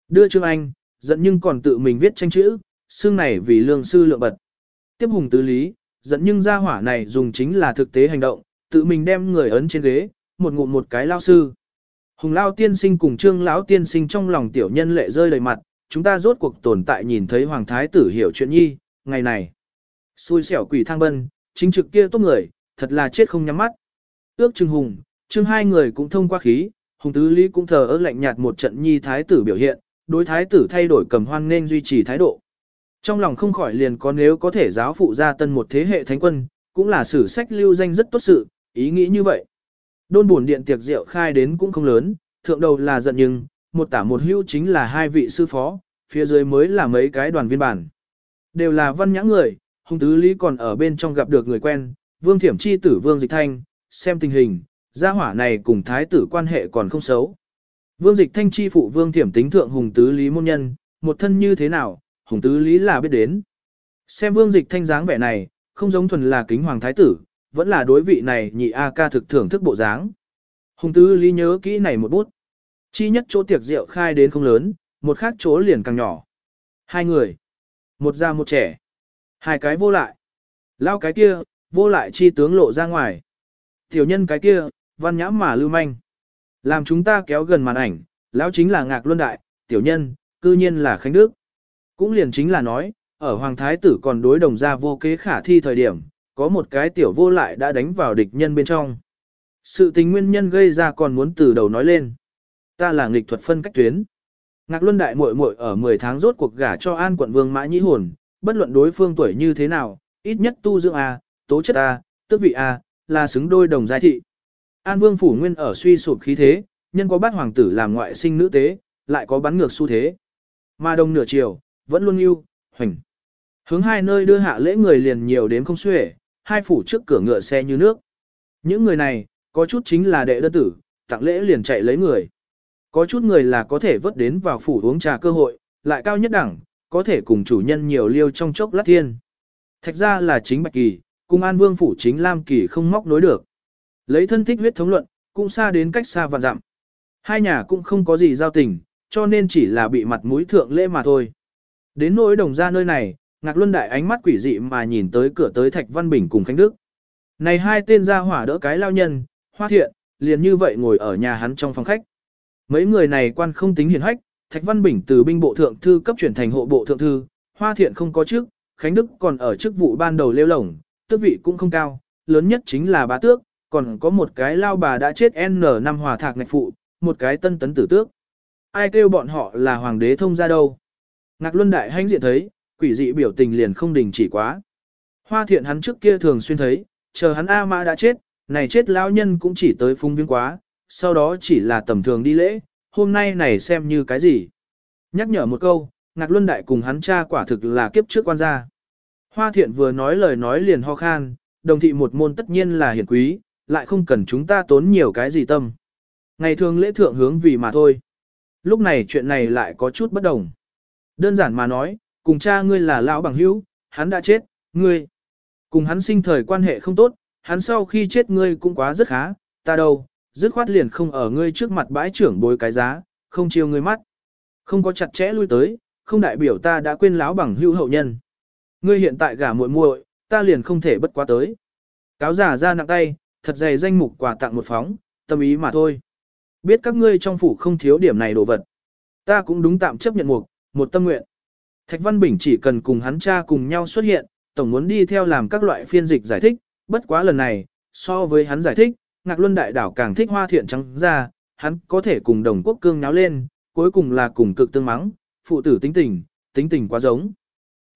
Đưa chương anh, giận nhưng còn tự mình viết tranh chữ, xương này vì lương sư lượng bật. Tiếp hùng tứ lý, giận nhưng gia hỏa này dùng chính là thực tế hành động, tự mình đem người ấn trên ghế, một ngụm một cái lao sư. Hùng lao tiên sinh cùng trương lão tiên sinh trong lòng tiểu nhân lệ rơi đầy mặt, chúng ta rốt cuộc tồn tại nhìn thấy hoàng thái tử hiểu chuyện nhi, ngày này. Xui xẻo quỷ thang bân, chính trực kia tốt người, thật là chết không nhắm mắt. Ước trương hùng, trương hai người cũng thông qua khí, hùng tứ lý cũng thờ ơ lạnh nhạt một trận nhi thái tử biểu hiện, đối thái tử thay đổi cầm hoan nên duy trì thái độ. Trong lòng không khỏi liền có nếu có thể giáo phụ gia tân một thế hệ thánh quân, cũng là sử sách lưu danh rất tốt sự, ý nghĩ như vậy. Đôn buồn điện tiệc rượu khai đến cũng không lớn, thượng đầu là giận nhưng, một tả một hưu chính là hai vị sư phó, phía dưới mới là mấy cái đoàn viên bản. Đều là văn nhã người, hùng tứ lý còn ở bên trong gặp được người quen, vương thiểm chi tử vương dịch thanh, xem tình hình, gia hỏa này cùng thái tử quan hệ còn không xấu. Vương dịch thanh chi phụ vương thiểm tính thượng hùng tứ lý môn nhân, một thân như thế nào, hùng tứ lý là biết đến. Xem vương dịch thanh dáng vẻ này, không giống thuần là kính hoàng thái tử, vẫn là đối vị này nhị A ca thực thưởng thức bộ dáng. Hùng tứ lý nhớ kỹ này một bút. Chi nhất chỗ tiệc rượu khai đến không lớn, một khác chỗ liền càng nhỏ. Hai người. Một già một trẻ. Hai cái vô lại. Lao cái kia, vô lại chi tướng lộ ra ngoài. Tiểu nhân cái kia, văn nhãm mà lưu manh. Làm chúng ta kéo gần màn ảnh, lão chính là ngạc luân đại, tiểu nhân, cư nhiên là Khánh Đức. Cũng liền chính là nói, ở Hoàng Thái tử còn đối đồng gia vô kế khả thi thời điểm, có một cái tiểu vô lại đã đánh vào địch nhân bên trong. Sự tình nguyên nhân gây ra còn muốn từ đầu nói lên. Ta là nghịch thuật phân cách tuyến. Ngạc Luân Đại muội muội ở 10 tháng rốt cuộc gả cho An quận Vương Mã Nhĩ Hồn, bất luận đối phương tuổi như thế nào, ít nhất tu dưỡng A, tố chất A, tước vị A, là xứng đôi đồng giai thị. An Vương phủ nguyên ở suy sụp khí thế, nhân có bát hoàng tử làm ngoại sinh nữ tế, lại có bắn ngược xu thế. Mà đông nửa chiều, vẫn luôn yêu, hoành. Hướng hai nơi đưa hạ lễ người liền nhiều đến không xuể, hai phủ trước cửa ngựa xe như nước. Những người này, có chút chính là đệ đơn tử, tặng lễ liền chạy lấy người. Có chút người là có thể vớt đến vào phủ uống trà cơ hội, lại cao nhất đẳng, có thể cùng chủ nhân nhiều liêu trong chốc lát thiên. Thạch ra là chính Bạch Kỳ, cùng An Vương phủ chính Lam Kỳ không móc nối được. Lấy thân thích huyết thống luận, cũng xa đến cách xa vạn dặm. Hai nhà cũng không có gì giao tình, cho nên chỉ là bị mặt mũi thượng lễ mà thôi. Đến nỗi đồng ra nơi này, Ngạc Luân Đại ánh mắt quỷ dị mà nhìn tới cửa tới Thạch Văn Bình cùng Khánh Đức. Này hai tên gia hỏa đỡ cái lao nhân, hoa thiện, liền như vậy ngồi ở nhà hắn trong phòng khách. Mấy người này quan không tính hiền hách, Thạch Văn Bình từ binh bộ thượng thư cấp chuyển thành hộ bộ thượng thư, hoa thiện không có chức, Khánh Đức còn ở chức vụ ban đầu lêu lổng, tước vị cũng không cao, lớn nhất chính là bá tước, còn có một cái lao bà đã chết N năm hòa thạc ngạch phụ, một cái tân tấn tử tước. Ai kêu bọn họ là hoàng đế thông ra đâu. Ngạc Luân Đại hanh diện thấy, quỷ dị biểu tình liền không đình chỉ quá. Hoa thiện hắn trước kia thường xuyên thấy, chờ hắn A Mã đã chết, này chết lão nhân cũng chỉ tới phung viếng quá, sau đó chỉ là tầm thường đi lễ, hôm nay này xem như cái gì. Nhắc nhở một câu, Ngạc Luân Đại cùng hắn cha quả thực là kiếp trước quan gia. Hoa thiện vừa nói lời nói liền ho khan, đồng thị một môn tất nhiên là hiển quý, lại không cần chúng ta tốn nhiều cái gì tâm. Ngày thường lễ thượng hướng vì mà thôi. Lúc này chuyện này lại có chút bất đồng. Đơn giản mà nói, cùng cha ngươi là lão bằng hữu, hắn đã chết, ngươi. Cùng hắn sinh thời quan hệ không tốt, hắn sau khi chết ngươi cũng quá rất khá, ta đâu, dứt khoát liền không ở ngươi trước mặt bãi trưởng bối cái giá, không chiêu ngươi mắt. Không có chặt chẽ lui tới, không đại biểu ta đã quên lão bằng hữu hậu nhân. Ngươi hiện tại gả muội muội, ta liền không thể bất quá tới. Cáo giả ra nặng tay, thật dày danh mục quà tặng một phóng, tâm ý mà thôi. Biết các ngươi trong phủ không thiếu điểm này đồ vật. Ta cũng đúng tạm chấp nhận một, một tâm nguyện. Thạch Văn Bình chỉ cần cùng hắn cha cùng nhau xuất hiện, tổng muốn đi theo làm các loại phiên dịch giải thích, bất quá lần này, so với hắn giải thích, Ngạc Luân Đại Đảo càng thích hoa thiện trắng ra, hắn có thể cùng đồng quốc cương náo lên, cuối cùng là cùng cực tương mắng, phụ tử tính tình, tính tình quá giống.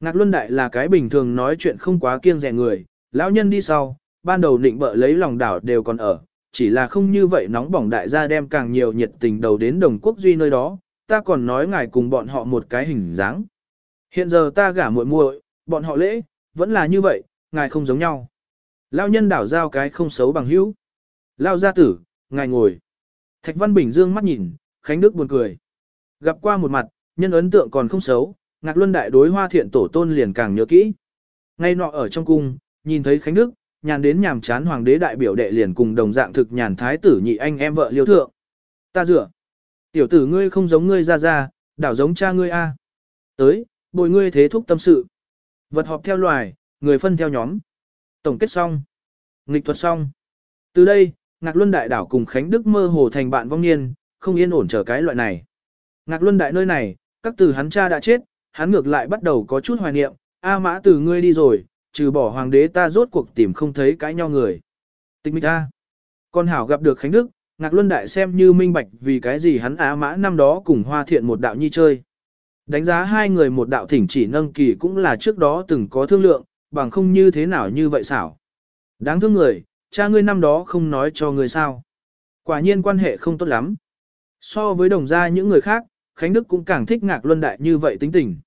Ngạc Luân Đại là cái bình thường nói chuyện không quá kiêng rẻ người, lão nhân đi sau, ban đầu định bợ lấy lòng đảo đều còn ở, chỉ là không như vậy nóng bỏng đại gia đem càng nhiều nhiệt tình đầu đến đồng quốc duy nơi đó, ta còn nói ngài cùng bọn họ một cái hình dáng. Hiện giờ ta gả muội muội, bọn họ lễ, vẫn là như vậy, ngài không giống nhau. Lao nhân đảo giao cái không xấu bằng hữu. Lao gia tử, ngài ngồi. Thạch Văn Bình dương mắt nhìn, Khánh Đức buồn cười. Gặp qua một mặt, nhân ấn tượng còn không xấu, Ngạc Luân đại đối hoa thiện tổ tôn liền càng nhớ kỹ. Ngay nọ ở trong cung, nhìn thấy Khánh Đức, nhàn đến nhàm chán hoàng đế đại biểu đệ liền cùng đồng dạng thực nhàn thái tử nhị anh em vợ liêu thượng. Ta dựa. Tiểu tử ngươi không giống ngươi ra ra, đảo giống cha ngươi a. Tới, bồi ngươi thế thúc tâm sự. Vật họp theo loài, người phân theo nhóm. Tổng kết xong. Nghịch thuật xong. Từ đây, Ngạc Luân Đại đảo cùng Khánh Đức mơ hồ thành bạn vong niên, không yên ổn trở cái loại này. Ngạc Luân Đại nơi này, các từ hắn cha đã chết, hắn ngược lại bắt đầu có chút hoài niệm, A mã từ ngươi đi rồi, trừ bỏ hoàng đế ta rốt cuộc tìm không thấy cái nhau người. Tịch mịch A. Con hảo gặp được Khánh Đức, Ngạc Luân Đại xem như minh bạch vì cái gì hắn á mã năm đó cùng hoa thiện một đạo nhi chơi. Đánh giá hai người một đạo thỉnh chỉ nâng kỳ cũng là trước đó từng có thương lượng, bằng không như thế nào như vậy xảo. Đáng thương người, cha ngươi năm đó không nói cho ngươi sao. Quả nhiên quan hệ không tốt lắm. So với đồng gia những người khác, Khánh Đức cũng càng thích ngạc luân đại như vậy tính tình.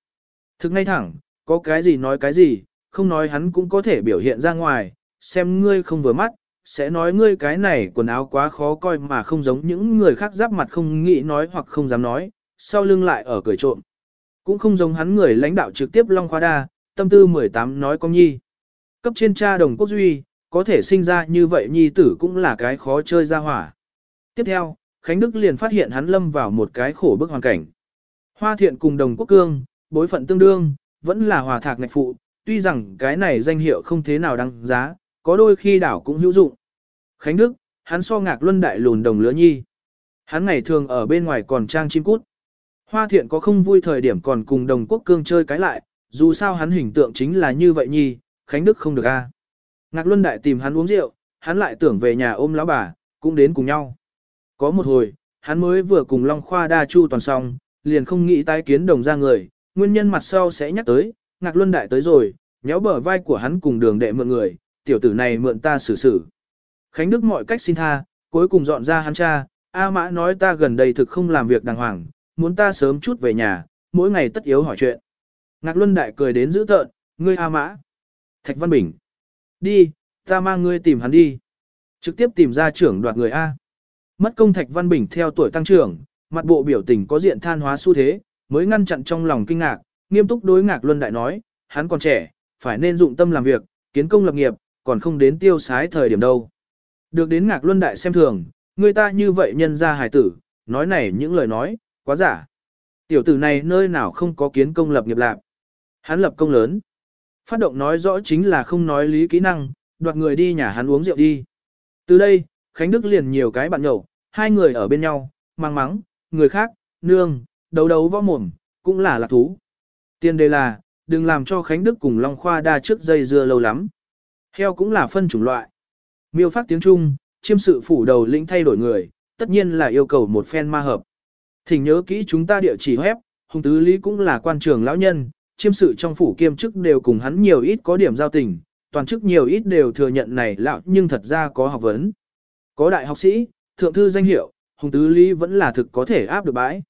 Thực ngay thẳng, có cái gì nói cái gì, không nói hắn cũng có thể biểu hiện ra ngoài, xem ngươi không vừa mắt, sẽ nói ngươi cái này quần áo quá khó coi mà không giống những người khác giáp mặt không nghĩ nói hoặc không dám nói, sau lưng lại ở cười trộm. Cũng không giống hắn người lãnh đạo trực tiếp Long Khoa Đa, tâm tư 18 nói con nhi. Cấp trên cha đồng quốc duy, có thể sinh ra như vậy nhi tử cũng là cái khó chơi ra hỏa. Tiếp theo, Khánh Đức liền phát hiện hắn lâm vào một cái khổ bức hoàn cảnh. Hoa thiện cùng đồng quốc cương, bối phận tương đương, vẫn là hòa thạc ngạch phụ, tuy rằng cái này danh hiệu không thế nào đăng giá, có đôi khi đảo cũng hữu dụng. Khánh Đức, hắn so ngạc luân đại lùn đồng lứa nhi. Hắn ngày thường ở bên ngoài còn trang chim cút. Hoa thiện có không vui thời điểm còn cùng đồng quốc cương chơi cái lại, dù sao hắn hình tượng chính là như vậy nhi, Khánh Đức không được a. Ngạc Luân Đại tìm hắn uống rượu, hắn lại tưởng về nhà ôm lão bà, cũng đến cùng nhau. Có một hồi, hắn mới vừa cùng Long Khoa đa chu toàn xong, liền không nghĩ tái kiến đồng ra người, nguyên nhân mặt sau sẽ nhắc tới, Ngạc Luân Đại tới rồi, nhéo bờ vai của hắn cùng đường đệ mượn người, tiểu tử này mượn ta xử xử. Khánh Đức mọi cách xin tha, Cuối cùng dọn ra hắn cha, A Mã nói ta gần đây thực không làm việc đàng hoàng, muốn ta sớm chút về nhà, mỗi ngày tất yếu hỏi chuyện. Ngạc Luân Đại cười đến dữ tợn, ngươi A Mã. Thạch Văn Bình. Đi, ta mang ngươi tìm hắn đi. Trực tiếp tìm ra trưởng đoạt người A. Mất công Thạch Văn Bình theo tuổi tăng trưởng, mặt bộ biểu tình có diện than hóa xu thế, mới ngăn chặn trong lòng kinh ngạc, nghiêm túc đối Ngạc Luân Đại nói, hắn còn trẻ, phải nên dụng tâm làm việc, kiến công lập nghiệp, còn không đến tiêu sái thời điểm đâu. Được đến Ngạc Luân Đại xem thường, người ta như vậy nhân ra hài tử, nói này những lời nói, quá giả. Tiểu tử này nơi nào không có kiến công lập nghiệp lạc. Hắn lập công lớn. Phát động nói rõ chính là không nói lý kỹ năng, đoạt người đi nhà hắn uống rượu đi. Từ đây, Khánh Đức liền nhiều cái bạn nhậu, hai người ở bên nhau, mang mắng, người khác, nương, đấu đấu võ mồm, cũng là lạc thú. Tiên đề là, đừng làm cho Khánh Đức cùng Long Khoa đa trước dây dưa lâu lắm. Heo cũng là phân chủng loại. Miêu phát tiếng Trung, chiêm sự phủ đầu lĩnh thay đổi người, tất nhiên là yêu cầu một phen ma hợp. Thỉnh nhớ kỹ chúng ta địa chỉ web, Hùng Tứ Lý cũng là quan trường lão nhân, chiêm sự trong phủ kiêm chức đều cùng hắn nhiều ít có điểm giao tình, toàn chức nhiều ít đều thừa nhận này lão nhưng thật ra có học vấn. Có đại học sĩ, thượng thư danh hiệu, Hùng Tứ Lý vẫn là thực có thể áp được bãi.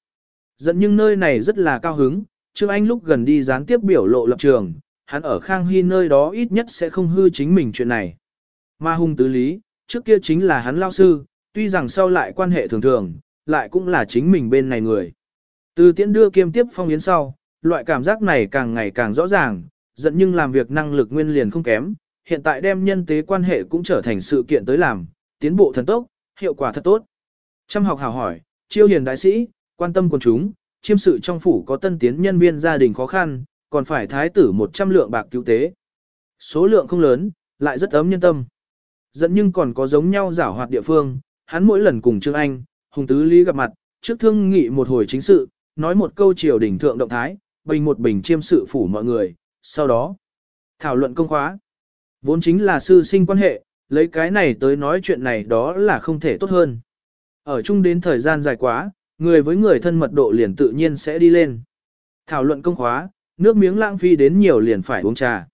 Dẫn nhưng nơi này rất là cao hứng, Trương Anh lúc gần đi gián tiếp biểu lộ lập trường, hắn ở Khang Hy nơi đó ít nhất sẽ không hư chính mình chuyện này. Mà Hùng Tứ Lý, trước kia chính là hắn lao sư, tuy rằng sau lại quan hệ thường thường, lại cũng là chính mình bên này người. Từ tiễn đưa kiêm tiếp phong yến sau, loại cảm giác này càng ngày càng rõ ràng, giận nhưng làm việc năng lực nguyên liền không kém, hiện tại đem nhân tế quan hệ cũng trở thành sự kiện tới làm, tiến bộ thần tốc, hiệu quả thật tốt. Trăm học hào hỏi, chiêu hiền đại sĩ, quan tâm quần chúng, chiêm sự trong phủ có tân tiến nhân viên gia đình khó khăn, còn phải thái tử 100 lượng bạc cứu tế. Số lượng không lớn, lại rất ấm nhân tâm. Dẫn nhưng còn có giống nhau giảo hoạt địa phương, hắn mỗi lần cùng Trương Anh, Hùng Tứ Lý gặp mặt, trước thương nghị một hồi chính sự, nói một câu triều đỉnh thượng động thái, bình một bình chiêm sự phủ mọi người, sau đó thảo luận công khóa. Vốn chính là sư sinh quan hệ, lấy cái này tới nói chuyện này đó là không thể tốt hơn. Ở chung đến thời gian dài quá, người với người thân mật độ liền tự nhiên sẽ đi lên. Thảo luận công khóa, nước miếng lãng phí đến nhiều liền phải uống trà.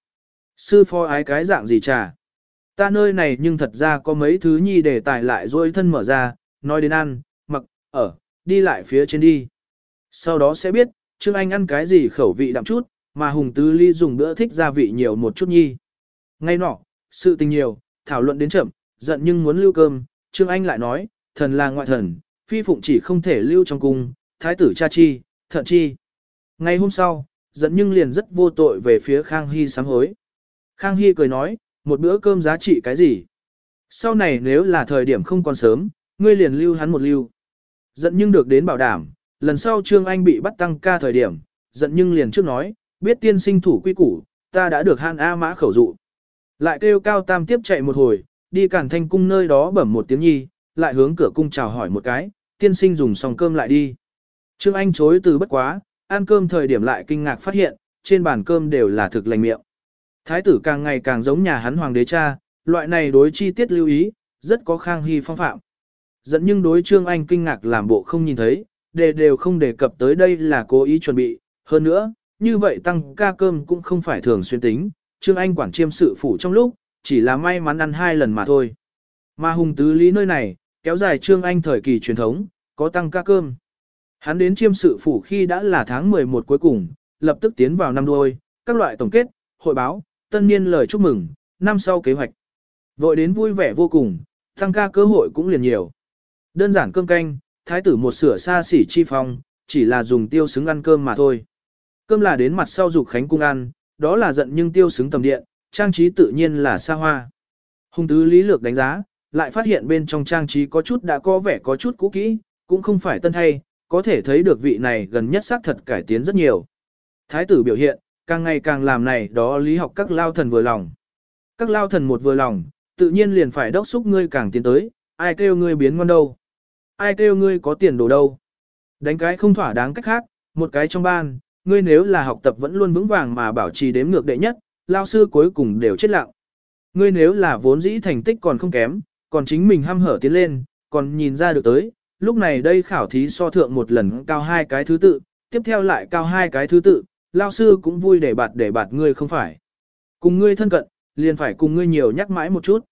Sư phó ái cái dạng gì trà? Ta nơi này nhưng thật ra có mấy thứ nhi để tài lại rồi thân mở ra, nói đến ăn, mặc, ở, đi lại phía trên đi. Sau đó sẽ biết, Trương Anh ăn cái gì khẩu vị đậm chút, mà Hùng Tứ Ly dùng bữa thích gia vị nhiều một chút nhi. Ngay nọ, sự tình nhiều, thảo luận đến chậm, giận nhưng muốn lưu cơm, Trương Anh lại nói, thần là ngoại thần, phi phụng chỉ không thể lưu trong cung, thái tử cha chi, thận chi. Ngày hôm sau, giận nhưng liền rất vô tội về phía Khang Hy sám hối. Khang Hy cười nói, một bữa cơm giá trị cái gì? Sau này nếu là thời điểm không còn sớm, ngươi liền lưu hắn một lưu. Giận nhưng được đến bảo đảm, lần sau Trương Anh bị bắt tăng ca thời điểm, giận nhưng liền trước nói, biết tiên sinh thủ quy củ, ta đã được han A mã khẩu dụ. Lại kêu cao tam tiếp chạy một hồi, đi cản thanh cung nơi đó bẩm một tiếng nhi, lại hướng cửa cung chào hỏi một cái, tiên sinh dùng xong cơm lại đi. Trương Anh chối từ bất quá, ăn cơm thời điểm lại kinh ngạc phát hiện, trên bàn cơm đều là thực lành miệng. Thái tử càng ngày càng giống nhà hắn hoàng đế cha, loại này đối chi tiết lưu ý, rất có khang hy phong phạm. Dẫn nhưng đối Trương Anh kinh ngạc làm bộ không nhìn thấy, đề đều không đề cập tới đây là cố ý chuẩn bị. Hơn nữa, như vậy tăng ca cơm cũng không phải thường xuyên tính, Trương Anh quản chiêm sự phủ trong lúc, chỉ là may mắn ăn hai lần mà thôi. Mà hùng tứ lý nơi này, kéo dài Trương Anh thời kỳ truyền thống, có tăng ca cơm. Hắn đến chiêm sự phủ khi đã là tháng 11 cuối cùng, lập tức tiến vào năm đuôi, các loại tổng kết, hội báo, tân niên lời chúc mừng, năm sau kế hoạch. Vội đến vui vẻ vô cùng, tăng ca cơ hội cũng liền nhiều. Đơn giản cơm canh, thái tử một sửa xa xỉ chi phong, chỉ là dùng tiêu xứng ăn cơm mà thôi. Cơm là đến mặt sau dục khánh cung ăn, đó là giận nhưng tiêu xứng tầm điện, trang trí tự nhiên là xa hoa. Hùng tứ lý lược đánh giá, lại phát hiện bên trong trang trí có chút đã có vẻ có chút cũ kỹ, cũng không phải tân hay, có thể thấy được vị này gần nhất xác thật cải tiến rất nhiều. Thái tử biểu hiện, càng ngày càng làm này đó lý học các lao thần vừa lòng. Các lao thần một vừa lòng, tự nhiên liền phải đốc xúc ngươi càng tiến tới, ai kêu ngươi biến ngon đâu. Ai kêu ngươi có tiền đồ đâu. Đánh cái không thỏa đáng cách khác, một cái trong ban, ngươi nếu là học tập vẫn luôn vững vàng mà bảo trì đếm ngược đệ nhất, lao sư cuối cùng đều chết lặng. Ngươi nếu là vốn dĩ thành tích còn không kém, còn chính mình ham hở tiến lên, còn nhìn ra được tới, lúc này đây khảo thí so thượng một lần cao hai cái thứ tự, tiếp theo lại cao hai cái thứ tự, lao sư cũng vui để bạt để bạt ngươi không phải. Cùng ngươi thân cận, liền phải cùng ngươi nhiều nhắc mãi một chút.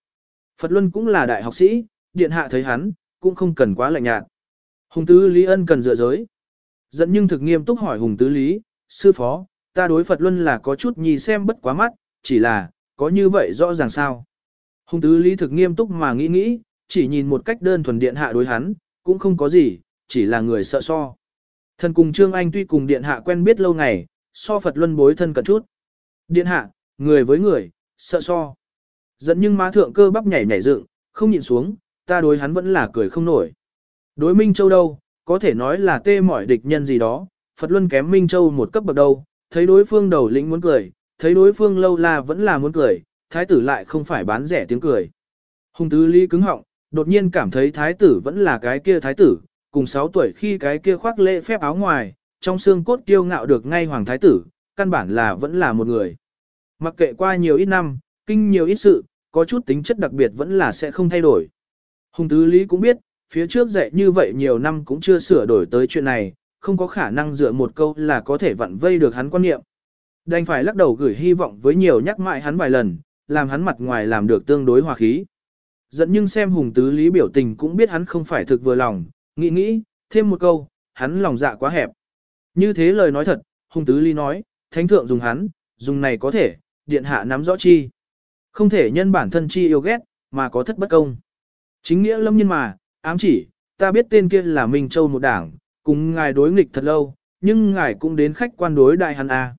Phật Luân cũng là đại học sĩ, điện hạ thấy hắn, cũng không cần quá lạnh nhạt. Hùng tứ Lý ân cần dựa giới. Dẫn nhưng thực nghiêm túc hỏi Hùng tứ Lý, sư phó, ta đối Phật Luân là có chút nhì xem bất quá mắt, chỉ là, có như vậy rõ ràng sao. Hùng tứ Lý thực nghiêm túc mà nghĩ nghĩ, chỉ nhìn một cách đơn thuần điện hạ đối hắn, cũng không có gì, chỉ là người sợ so. Thần cùng Trương Anh tuy cùng điện hạ quen biết lâu ngày, so Phật Luân bối thân cận chút. Điện hạ, người với người, sợ so. Dẫn nhưng má thượng cơ bắp nhảy nhảy dựng, không nhìn xuống, ta đối hắn vẫn là cười không nổi. Đối Minh Châu đâu, có thể nói là tê mỏi địch nhân gì đó, Phật Luân kém Minh Châu một cấp bậc đâu, thấy đối phương đầu lĩnh muốn cười, thấy đối phương lâu la vẫn là muốn cười, thái tử lại không phải bán rẻ tiếng cười. Hùng tứ ly cứng họng, đột nhiên cảm thấy thái tử vẫn là cái kia thái tử, cùng 6 tuổi khi cái kia khoác lễ phép áo ngoài, trong xương cốt kiêu ngạo được ngay hoàng thái tử, căn bản là vẫn là một người. Mặc kệ qua nhiều ít năm, kinh nhiều ít sự, có chút tính chất đặc biệt vẫn là sẽ không thay đổi. Hùng tứ lý cũng biết, phía trước dạy như vậy nhiều năm cũng chưa sửa đổi tới chuyện này, không có khả năng dựa một câu là có thể vặn vây được hắn quan niệm. Đành phải lắc đầu gửi hy vọng với nhiều nhắc mãi hắn vài lần, làm hắn mặt ngoài làm được tương đối hòa khí. Dẫn nhưng xem hùng tứ lý biểu tình cũng biết hắn không phải thực vừa lòng, nghĩ nghĩ, thêm một câu, hắn lòng dạ quá hẹp. Như thế lời nói thật, hùng tứ lý nói, thánh thượng dùng hắn, dùng này có thể, điện hạ nắm rõ chi. Không thể nhân bản thân chi yêu ghét, mà có thất bất công. Chính nghĩa lâm nhân mà, ám chỉ, ta biết tên kia là Minh Châu một đảng, cùng ngài đối nghịch thật lâu, nhưng ngài cũng đến khách quan đối đại hắn à.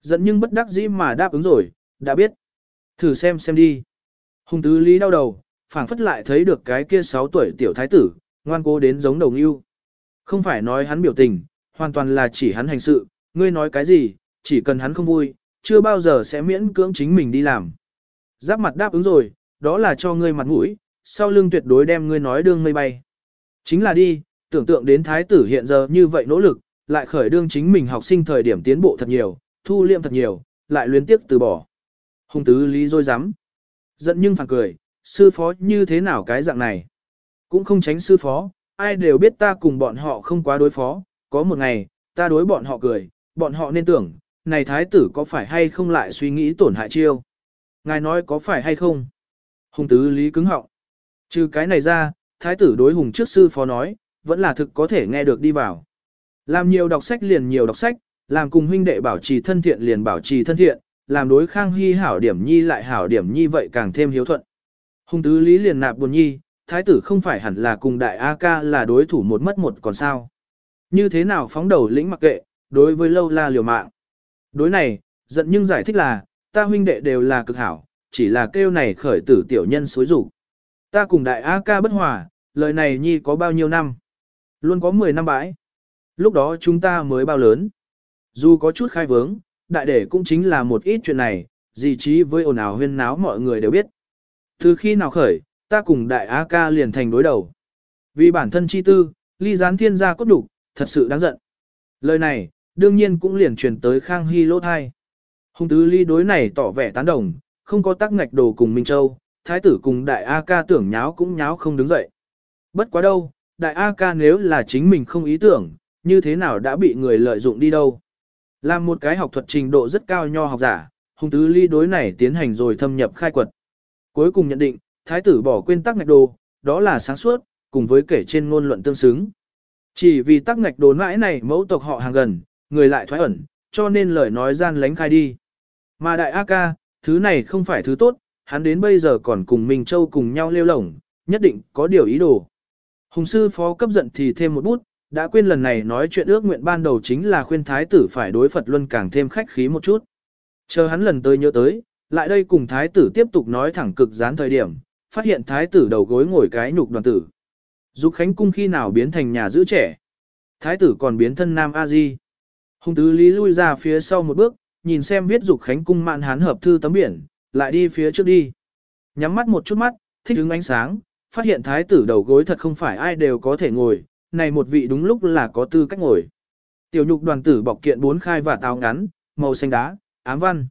Dẫn nhưng bất đắc dĩ mà đáp ứng rồi, đã biết. Thử xem xem đi. Hùng tứ lý đau đầu, phảng phất lại thấy được cái kia 6 tuổi tiểu thái tử, ngoan cố đến giống đồng yêu. Không phải nói hắn biểu tình, hoàn toàn là chỉ hắn hành sự, ngươi nói cái gì, chỉ cần hắn không vui, chưa bao giờ sẽ miễn cưỡng chính mình đi làm. Giáp mặt đáp ứng rồi, đó là cho ngươi mặt mũi, sau lưng tuyệt đối đem ngươi nói đương mây bay. Chính là đi, tưởng tượng đến thái tử hiện giờ như vậy nỗ lực, lại khởi đương chính mình học sinh thời điểm tiến bộ thật nhiều, thu liệm thật nhiều, lại luyến tiếp từ bỏ. Hùng tứ lý dôi rắm Giận nhưng phản cười, sư phó như thế nào cái dạng này. Cũng không tránh sư phó, ai đều biết ta cùng bọn họ không quá đối phó, có một ngày, ta đối bọn họ cười, bọn họ nên tưởng, này thái tử có phải hay không lại suy nghĩ tổn hại chiêu. Ngài nói có phải hay không? Hùng tứ lý cứng họng. Trừ cái này ra, thái tử đối hùng trước sư phó nói, vẫn là thực có thể nghe được đi vào. Làm nhiều đọc sách liền nhiều đọc sách, làm cùng huynh đệ bảo trì thân thiện liền bảo trì thân thiện, làm đối khang hy hảo điểm nhi lại hảo điểm nhi vậy càng thêm hiếu thuận. Hùng tứ lý liền nạp buồn nhi, thái tử không phải hẳn là cùng đại A ca là đối thủ một mất một còn sao. Như thế nào phóng đầu lĩnh mặc kệ, đối với lâu la liều mạng. Đối này, giận nhưng giải thích là, ta huynh đệ đều là cực hảo, chỉ là kêu này khởi tử tiểu nhân xối rủ. Ta cùng đại A ca bất hòa, lời này nhi có bao nhiêu năm? Luôn có 10 năm bãi. Lúc đó chúng ta mới bao lớn. Dù có chút khai vướng, đại để cũng chính là một ít chuyện này, gì trí với ồn ào huyên náo mọi người đều biết. Từ khi nào khởi, ta cùng đại A ca liền thành đối đầu. Vì bản thân chi tư, ly gián thiên gia cốt đục, thật sự đáng giận. Lời này, đương nhiên cũng liền truyền tới Khang Hy lỗ thai. Hùng tứ ly đối này tỏ vẻ tán đồng, không có tác ngạch đồ cùng Minh Châu, thái tử cùng đại A ca tưởng nháo cũng nháo không đứng dậy. Bất quá đâu, đại A ca nếu là chính mình không ý tưởng, như thế nào đã bị người lợi dụng đi đâu. Làm một cái học thuật trình độ rất cao nho học giả, hùng tứ ly đối này tiến hành rồi thâm nhập khai quật. Cuối cùng nhận định, thái tử bỏ quên tắc ngạch đồ, đó là sáng suốt, cùng với kể trên ngôn luận tương xứng. Chỉ vì tắc ngạch đồ mãi này mẫu tộc họ hàng gần, người lại thoái ẩn, cho nên lời nói gian lánh khai đi. Mà đại A ca, thứ này không phải thứ tốt, hắn đến bây giờ còn cùng Minh Châu cùng nhau lêu lổng, nhất định có điều ý đồ. Hùng sư phó cấp giận thì thêm một bút, đã quên lần này nói chuyện ước nguyện ban đầu chính là khuyên thái tử phải đối Phật Luân càng thêm khách khí một chút. Chờ hắn lần tới nhớ tới, lại đây cùng thái tử tiếp tục nói thẳng cực gián thời điểm, phát hiện thái tử đầu gối ngồi cái nhục đoàn tử. Dục Khánh cung khi nào biến thành nhà giữ trẻ. Thái tử còn biến thân Nam A Di. Hùng tứ lý lui ra phía sau một bước, nhìn xem viết Dục Khánh cung mạn hán hợp thư tấm biển, lại đi phía trước đi. Nhắm mắt một chút mắt, thích ứng ánh sáng, phát hiện thái tử đầu gối thật không phải ai đều có thể ngồi, này một vị đúng lúc là có tư cách ngồi. Tiểu nhục đoàn tử bọc kiện bốn khai và táo ngắn, màu xanh đá, ám văn.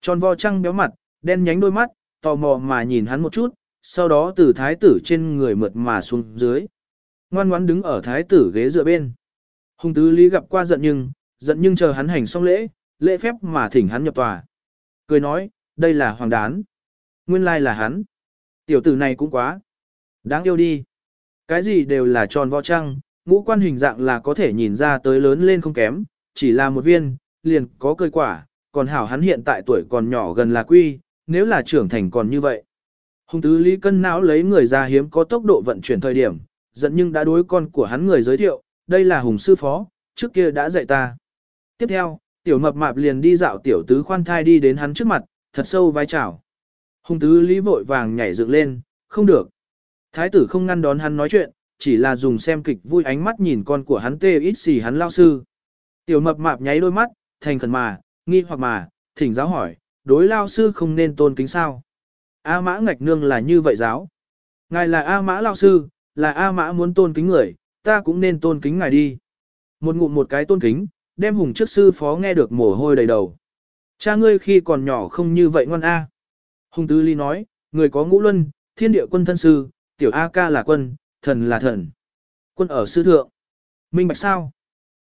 Tròn vo trăng béo mặt, đen nhánh đôi mắt, tò mò mà nhìn hắn một chút, sau đó từ thái tử trên người mượt mà xuống dưới. Ngoan ngoãn đứng ở thái tử ghế dựa bên. Hùng tứ lý gặp qua giận nhưng, giận nhưng chờ hắn hành xong lễ, lễ phép mà thỉnh hắn nhập tòa. Cười nói, đây là hoàng đán. Nguyên lai là hắn. Tiểu tử này cũng quá. Đáng yêu đi. Cái gì đều là tròn vo trăng, ngũ quan hình dạng là có thể nhìn ra tới lớn lên không kém, chỉ là một viên, liền có cây quả, còn hảo hắn hiện tại tuổi còn nhỏ gần là quy, nếu là trưởng thành còn như vậy. Hùng tứ lý cân não lấy người ra hiếm có tốc độ vận chuyển thời điểm, giận nhưng đã đối con của hắn người giới thiệu, đây là hùng sư phó, trước kia đã dạy ta. Tiếp theo, tiểu mập mạp liền đi dạo tiểu tứ khoan thai đi đến hắn trước mặt, thật sâu vai chào. Hùng tứ lý vội vàng nhảy dựng lên, không được. Thái tử không ngăn đón hắn nói chuyện, chỉ là dùng xem kịch vui ánh mắt nhìn con của hắn tê ít xì hắn lao sư. Tiểu mập mạp nháy đôi mắt, thành khẩn mà, nghi hoặc mà, thỉnh giáo hỏi, đối lao sư không nên tôn kính sao. A mã ngạch nương là như vậy giáo. Ngài là A mã lao sư, là A mã muốn tôn kính người, ta cũng nên tôn kính ngài đi. Một ngụm một cái tôn kính, đem hùng trước sư phó nghe được mồ hôi đầy đầu. Cha ngươi khi còn nhỏ không như vậy ngoan A. Hùng tứ ly nói, người có ngũ luân, thiên địa quân thân sư, tiểu A ca là quân, thần là thần. Quân ở sư thượng. Minh bạch sao?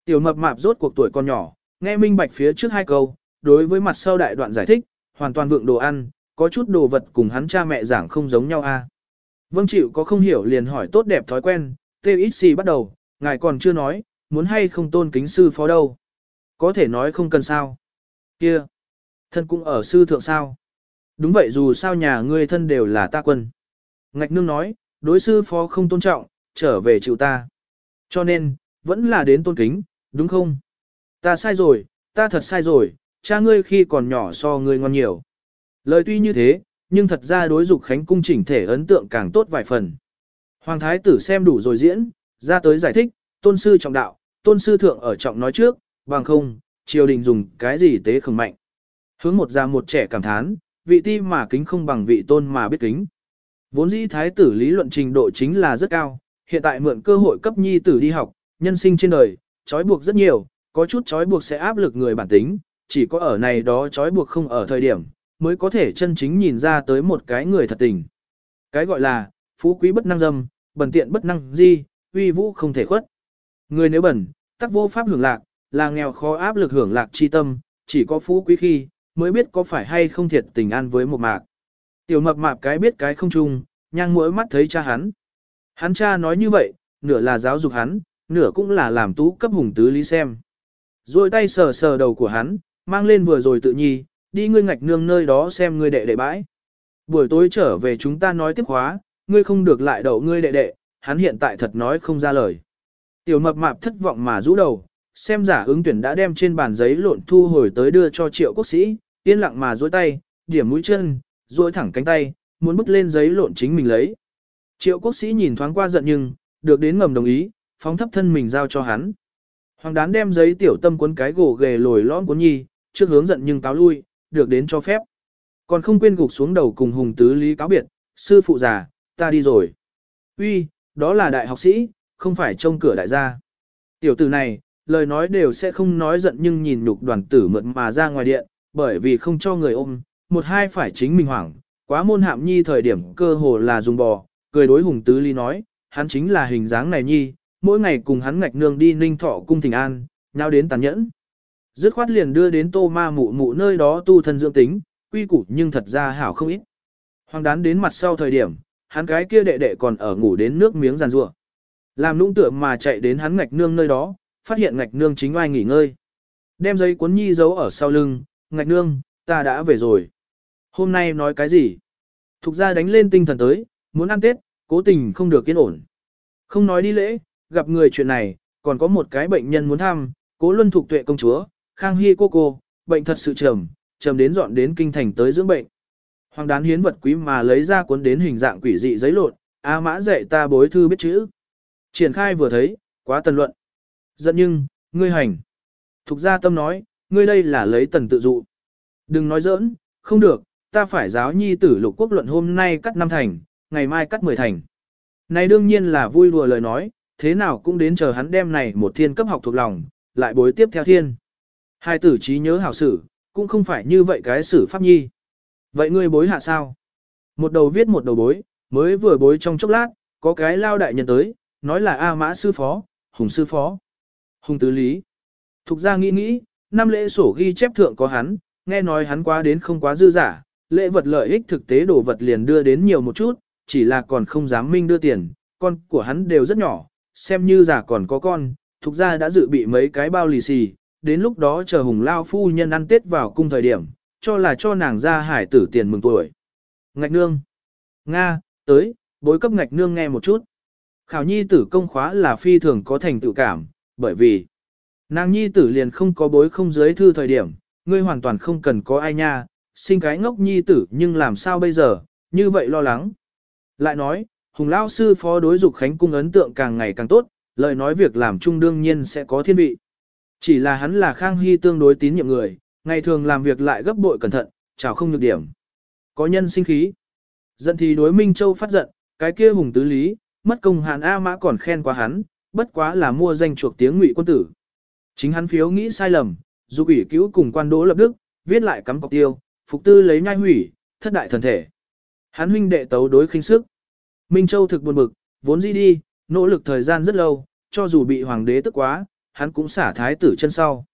Tiểu mập mạp rốt cuộc tuổi còn nhỏ, nghe minh bạch phía trước hai câu, đối với mặt sau đại đoạn giải thích, hoàn toàn vượng đồ ăn, có chút đồ vật cùng hắn cha mẹ giảng không giống nhau a. À. Vâng chịu có không hiểu liền hỏi tốt đẹp thói quen, TXC ít bắt đầu, ngài còn chưa nói, muốn hay không tôn kính sư phó đâu. Có thể nói không cần sao. Kia, thân cũng ở sư thượng sao. Đúng vậy dù sao nhà ngươi thân đều là ta quân. Ngạch nương nói, đối sư phó không tôn trọng, trở về chịu ta. Cho nên, vẫn là đến tôn kính, đúng không? Ta sai rồi, ta thật sai rồi, cha ngươi khi còn nhỏ so ngươi ngon nhiều. Lời tuy như thế, nhưng thật ra đối dục khánh cung chỉnh thể ấn tượng càng tốt vài phần. Hoàng thái tử xem đủ rồi diễn, ra tới giải thích, tôn sư trọng đạo, tôn sư thượng ở trọng nói trước, bằng không, triều đình dùng cái gì tế khẩn mạnh. Hướng một già một trẻ cảm thán, vị ti mà kính không bằng vị tôn mà biết kính. Vốn dĩ thái tử lý luận trình độ chính là rất cao, hiện tại mượn cơ hội cấp nhi tử đi học, nhân sinh trên đời, trói buộc rất nhiều, có chút trói buộc sẽ áp lực người bản tính, chỉ có ở này đó trói buộc không ở thời điểm, mới có thể chân chính nhìn ra tới một cái người thật tình. Cái gọi là, phú quý bất năng dâm, bần tiện bất năng di, uy vũ không thể khuất. Người nếu bẩn, tắc vô pháp hưởng lạc, là nghèo khó áp lực hưởng lạc chi tâm, chỉ có phú quý khi, mới biết có phải hay không thiệt tình an với một mạc. Tiểu mập mạp cái biết cái không chung, nhang mỗi mắt thấy cha hắn. Hắn cha nói như vậy, nửa là giáo dục hắn, nửa cũng là làm tú cấp hùng tứ lý xem. Rồi tay sờ sờ đầu của hắn, mang lên vừa rồi tự nhi, đi ngươi ngạch nương nơi đó xem ngươi đệ đệ bãi. Buổi tối trở về chúng ta nói tiếp khóa, ngươi không được lại đậu ngươi đệ đệ, hắn hiện tại thật nói không ra lời. Tiểu mập mạp thất vọng mà rũ đầu, xem giả ứng tuyển đã đem trên bàn giấy lộn thu hồi tới đưa cho triệu quốc sĩ, yên lặng mà dối tay, điểm mũi chân, dối thẳng cánh tay, muốn bứt lên giấy lộn chính mình lấy. Triệu quốc sĩ nhìn thoáng qua giận nhưng, được đến ngầm đồng ý, phóng thấp thân mình giao cho hắn. Hoàng đán đem giấy tiểu tâm cuốn cái gỗ ghề lồi lõm cuốn nhi, trước hướng giận nhưng cáo lui, được đến cho phép. Còn không quên gục xuống đầu cùng hùng tứ lý cáo biệt, sư phụ già, ta đi rồi. Uy, đó là đại học sĩ, không phải trông cửa đại gia. Tiểu tử này, lời nói đều sẽ không nói giận nhưng nhìn nhục đoàn tử mượn mà ra ngoài điện, bởi vì không cho người ôm, một hai phải chính mình hoảng, quá môn hạm nhi thời điểm cơ hồ là dùng bò, cười đối hùng tứ lý nói, hắn chính là hình dáng này nhi, mỗi ngày cùng hắn ngạch nương đi ninh thọ cung thỉnh an, nhau đến tàn nhẫn. Dứt khoát liền đưa đến tô ma mụ mụ nơi đó tu thân dưỡng tính, quy củ nhưng thật ra hảo không ít. Hoàng đán đến mặt sau thời điểm, hắn cái kia đệ đệ còn ở ngủ đến nước miếng giàn rủa Làm nũng tựa mà chạy đến hắn ngạch nương nơi đó, phát hiện ngạch nương chính oai nghỉ ngơi. Đem giấy cuốn nhi giấu ở sau lưng, ngạch nương, ta đã về rồi. Hôm nay nói cái gì? Thục ra đánh lên tinh thần tới, muốn ăn Tết, cố tình không được kiên ổn. Không nói đi lễ, gặp người chuyện này, còn có một cái bệnh nhân muốn thăm, cố luân thuộc tuệ công chúa, khang hy cô cô, bệnh thật sự trầm, trầm đến dọn đến kinh thành tới dưỡng bệnh. Hoàng đán hiến vật quý mà lấy ra cuốn đến hình dạng quỷ dị giấy lộn, A mã dạy ta bối thư biết chữ. Triển khai vừa thấy, quá tần luận. Giận nhưng, ngươi hành. Thục gia tâm nói, ngươi đây là lấy tần tự dụ. Đừng nói giỡn, không được, ta phải giáo nhi tử lục quốc luận hôm nay cắt năm thành, ngày mai cắt mười thành. Này đương nhiên là vui đùa lời nói, thế nào cũng đến chờ hắn đem này một thiên cấp học thuộc lòng, lại bối tiếp theo thiên. Hai tử trí nhớ hảo sử, cũng không phải như vậy cái sử pháp nhi. Vậy ngươi bối hạ sao? Một đầu viết một đầu bối, mới vừa bối trong chốc lát, có cái lao đại nhân tới, nói là A mã sư phó, hùng sư phó, hùng tứ lý. Thục ra nghĩ nghĩ, năm lễ sổ ghi chép thượng có hắn, nghe nói hắn quá đến không quá dư giả, lễ vật lợi ích thực tế đồ vật liền đưa đến nhiều một chút, chỉ là còn không dám minh đưa tiền, con của hắn đều rất nhỏ, xem như già còn có con, thuộc ra đã dự bị mấy cái bao lì xì, đến lúc đó chờ hùng lao phu nhân ăn tết vào cung thời điểm, cho là cho nàng ra hải tử tiền mừng tuổi. Ngạch nương. Nga, tới, bối cấp ngạch nương nghe một chút. Khảo nhi tử công khóa là phi thường có thành tựu cảm, bởi vì nàng nhi tử liền không có bối không dưới thư thời điểm, ngươi hoàn toàn không cần có ai nha, sinh cái ngốc nhi tử nhưng làm sao bây giờ, như vậy lo lắng. Lại nói, Hùng Lão sư phó đối dục Khánh Cung ấn tượng càng ngày càng tốt, lời nói việc làm chung đương nhiên sẽ có thiên vị. Chỉ là hắn là Khang Hy tương đối tín nhiệm người, ngày thường làm việc lại gấp bội cẩn thận, chào không nhược điểm. Có nhân sinh khí. Giận thì đối Minh Châu phát giận, cái kia hùng tứ lý, mất công hàn A mã còn khen quá hắn, bất quá là mua danh chuộc tiếng ngụy quân tử. Chính hắn phiếu nghĩ sai lầm, dục ủy cứu cùng quan đỗ lập đức, viết lại cắm cọc tiêu, phục tư lấy nhai hủy, thất đại thần thể. Hắn huynh đệ tấu đối khinh sức. Minh Châu thực buồn bực, vốn dĩ đi, nỗ lực thời gian rất lâu, cho dù bị hoàng đế tức quá, hắn cũng xả thái tử chân sau.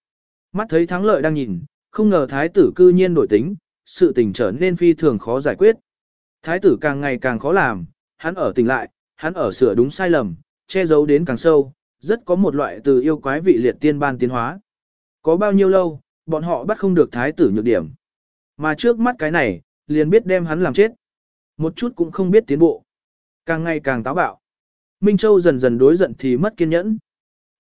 Mắt thấy thắng lợi đang nhìn, không ngờ thái tử cư nhiên đổi tính, sự tình trở nên phi thường khó giải quyết. Thái tử càng ngày càng khó làm, hắn ở tỉnh lại, hắn ở sửa đúng sai lầm, che giấu đến càng sâu, rất có một loại từ yêu quái vị liệt tiên ban tiến hóa. Có bao nhiêu lâu, bọn họ bắt không được thái tử nhược điểm. Mà trước mắt cái này, liền biết đem hắn làm chết. Một chút cũng không biết tiến bộ. Càng ngày càng táo bạo. Minh Châu dần dần đối giận thì mất kiên nhẫn.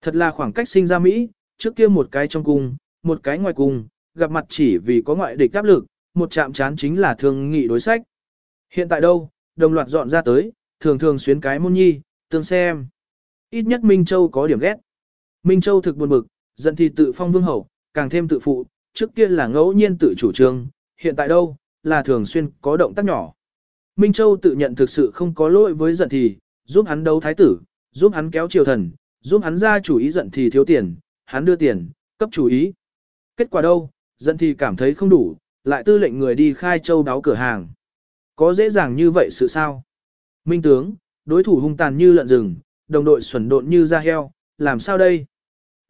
Thật là khoảng cách sinh ra Mỹ, trước kia một cái trong cung, một cái ngoài cung, gặp mặt chỉ vì có ngoại địch áp lực, một chạm chán chính là thương nghị đối sách. Hiện tại đâu, đồng loạt dọn ra tới, thường thường xuyến cái môn nhi, tương xem. Ít nhất Minh Châu có điểm ghét. Minh Châu thực buồn bực, giận thì tự phong vương hậu, càng thêm tự phụ, trước kia là ngẫu nhiên tự chủ trương, hiện tại đâu, là thường xuyên có động tác nhỏ. Minh Châu tự nhận thực sự không có lỗi với giận thì, giúp hắn đấu thái tử, giúp hắn kéo triều thần, giúp hắn ra chủ ý giận thì thiếu tiền, hắn đưa tiền, cấp chủ ý. Kết quả đâu, giận thì cảm thấy không đủ, lại tư lệnh người đi khai châu đáo cửa hàng. Có dễ dàng như vậy sự sao? Minh tướng, đối thủ hung tàn như lợn rừng, đồng đội xuẩn độn như da heo, làm sao đây?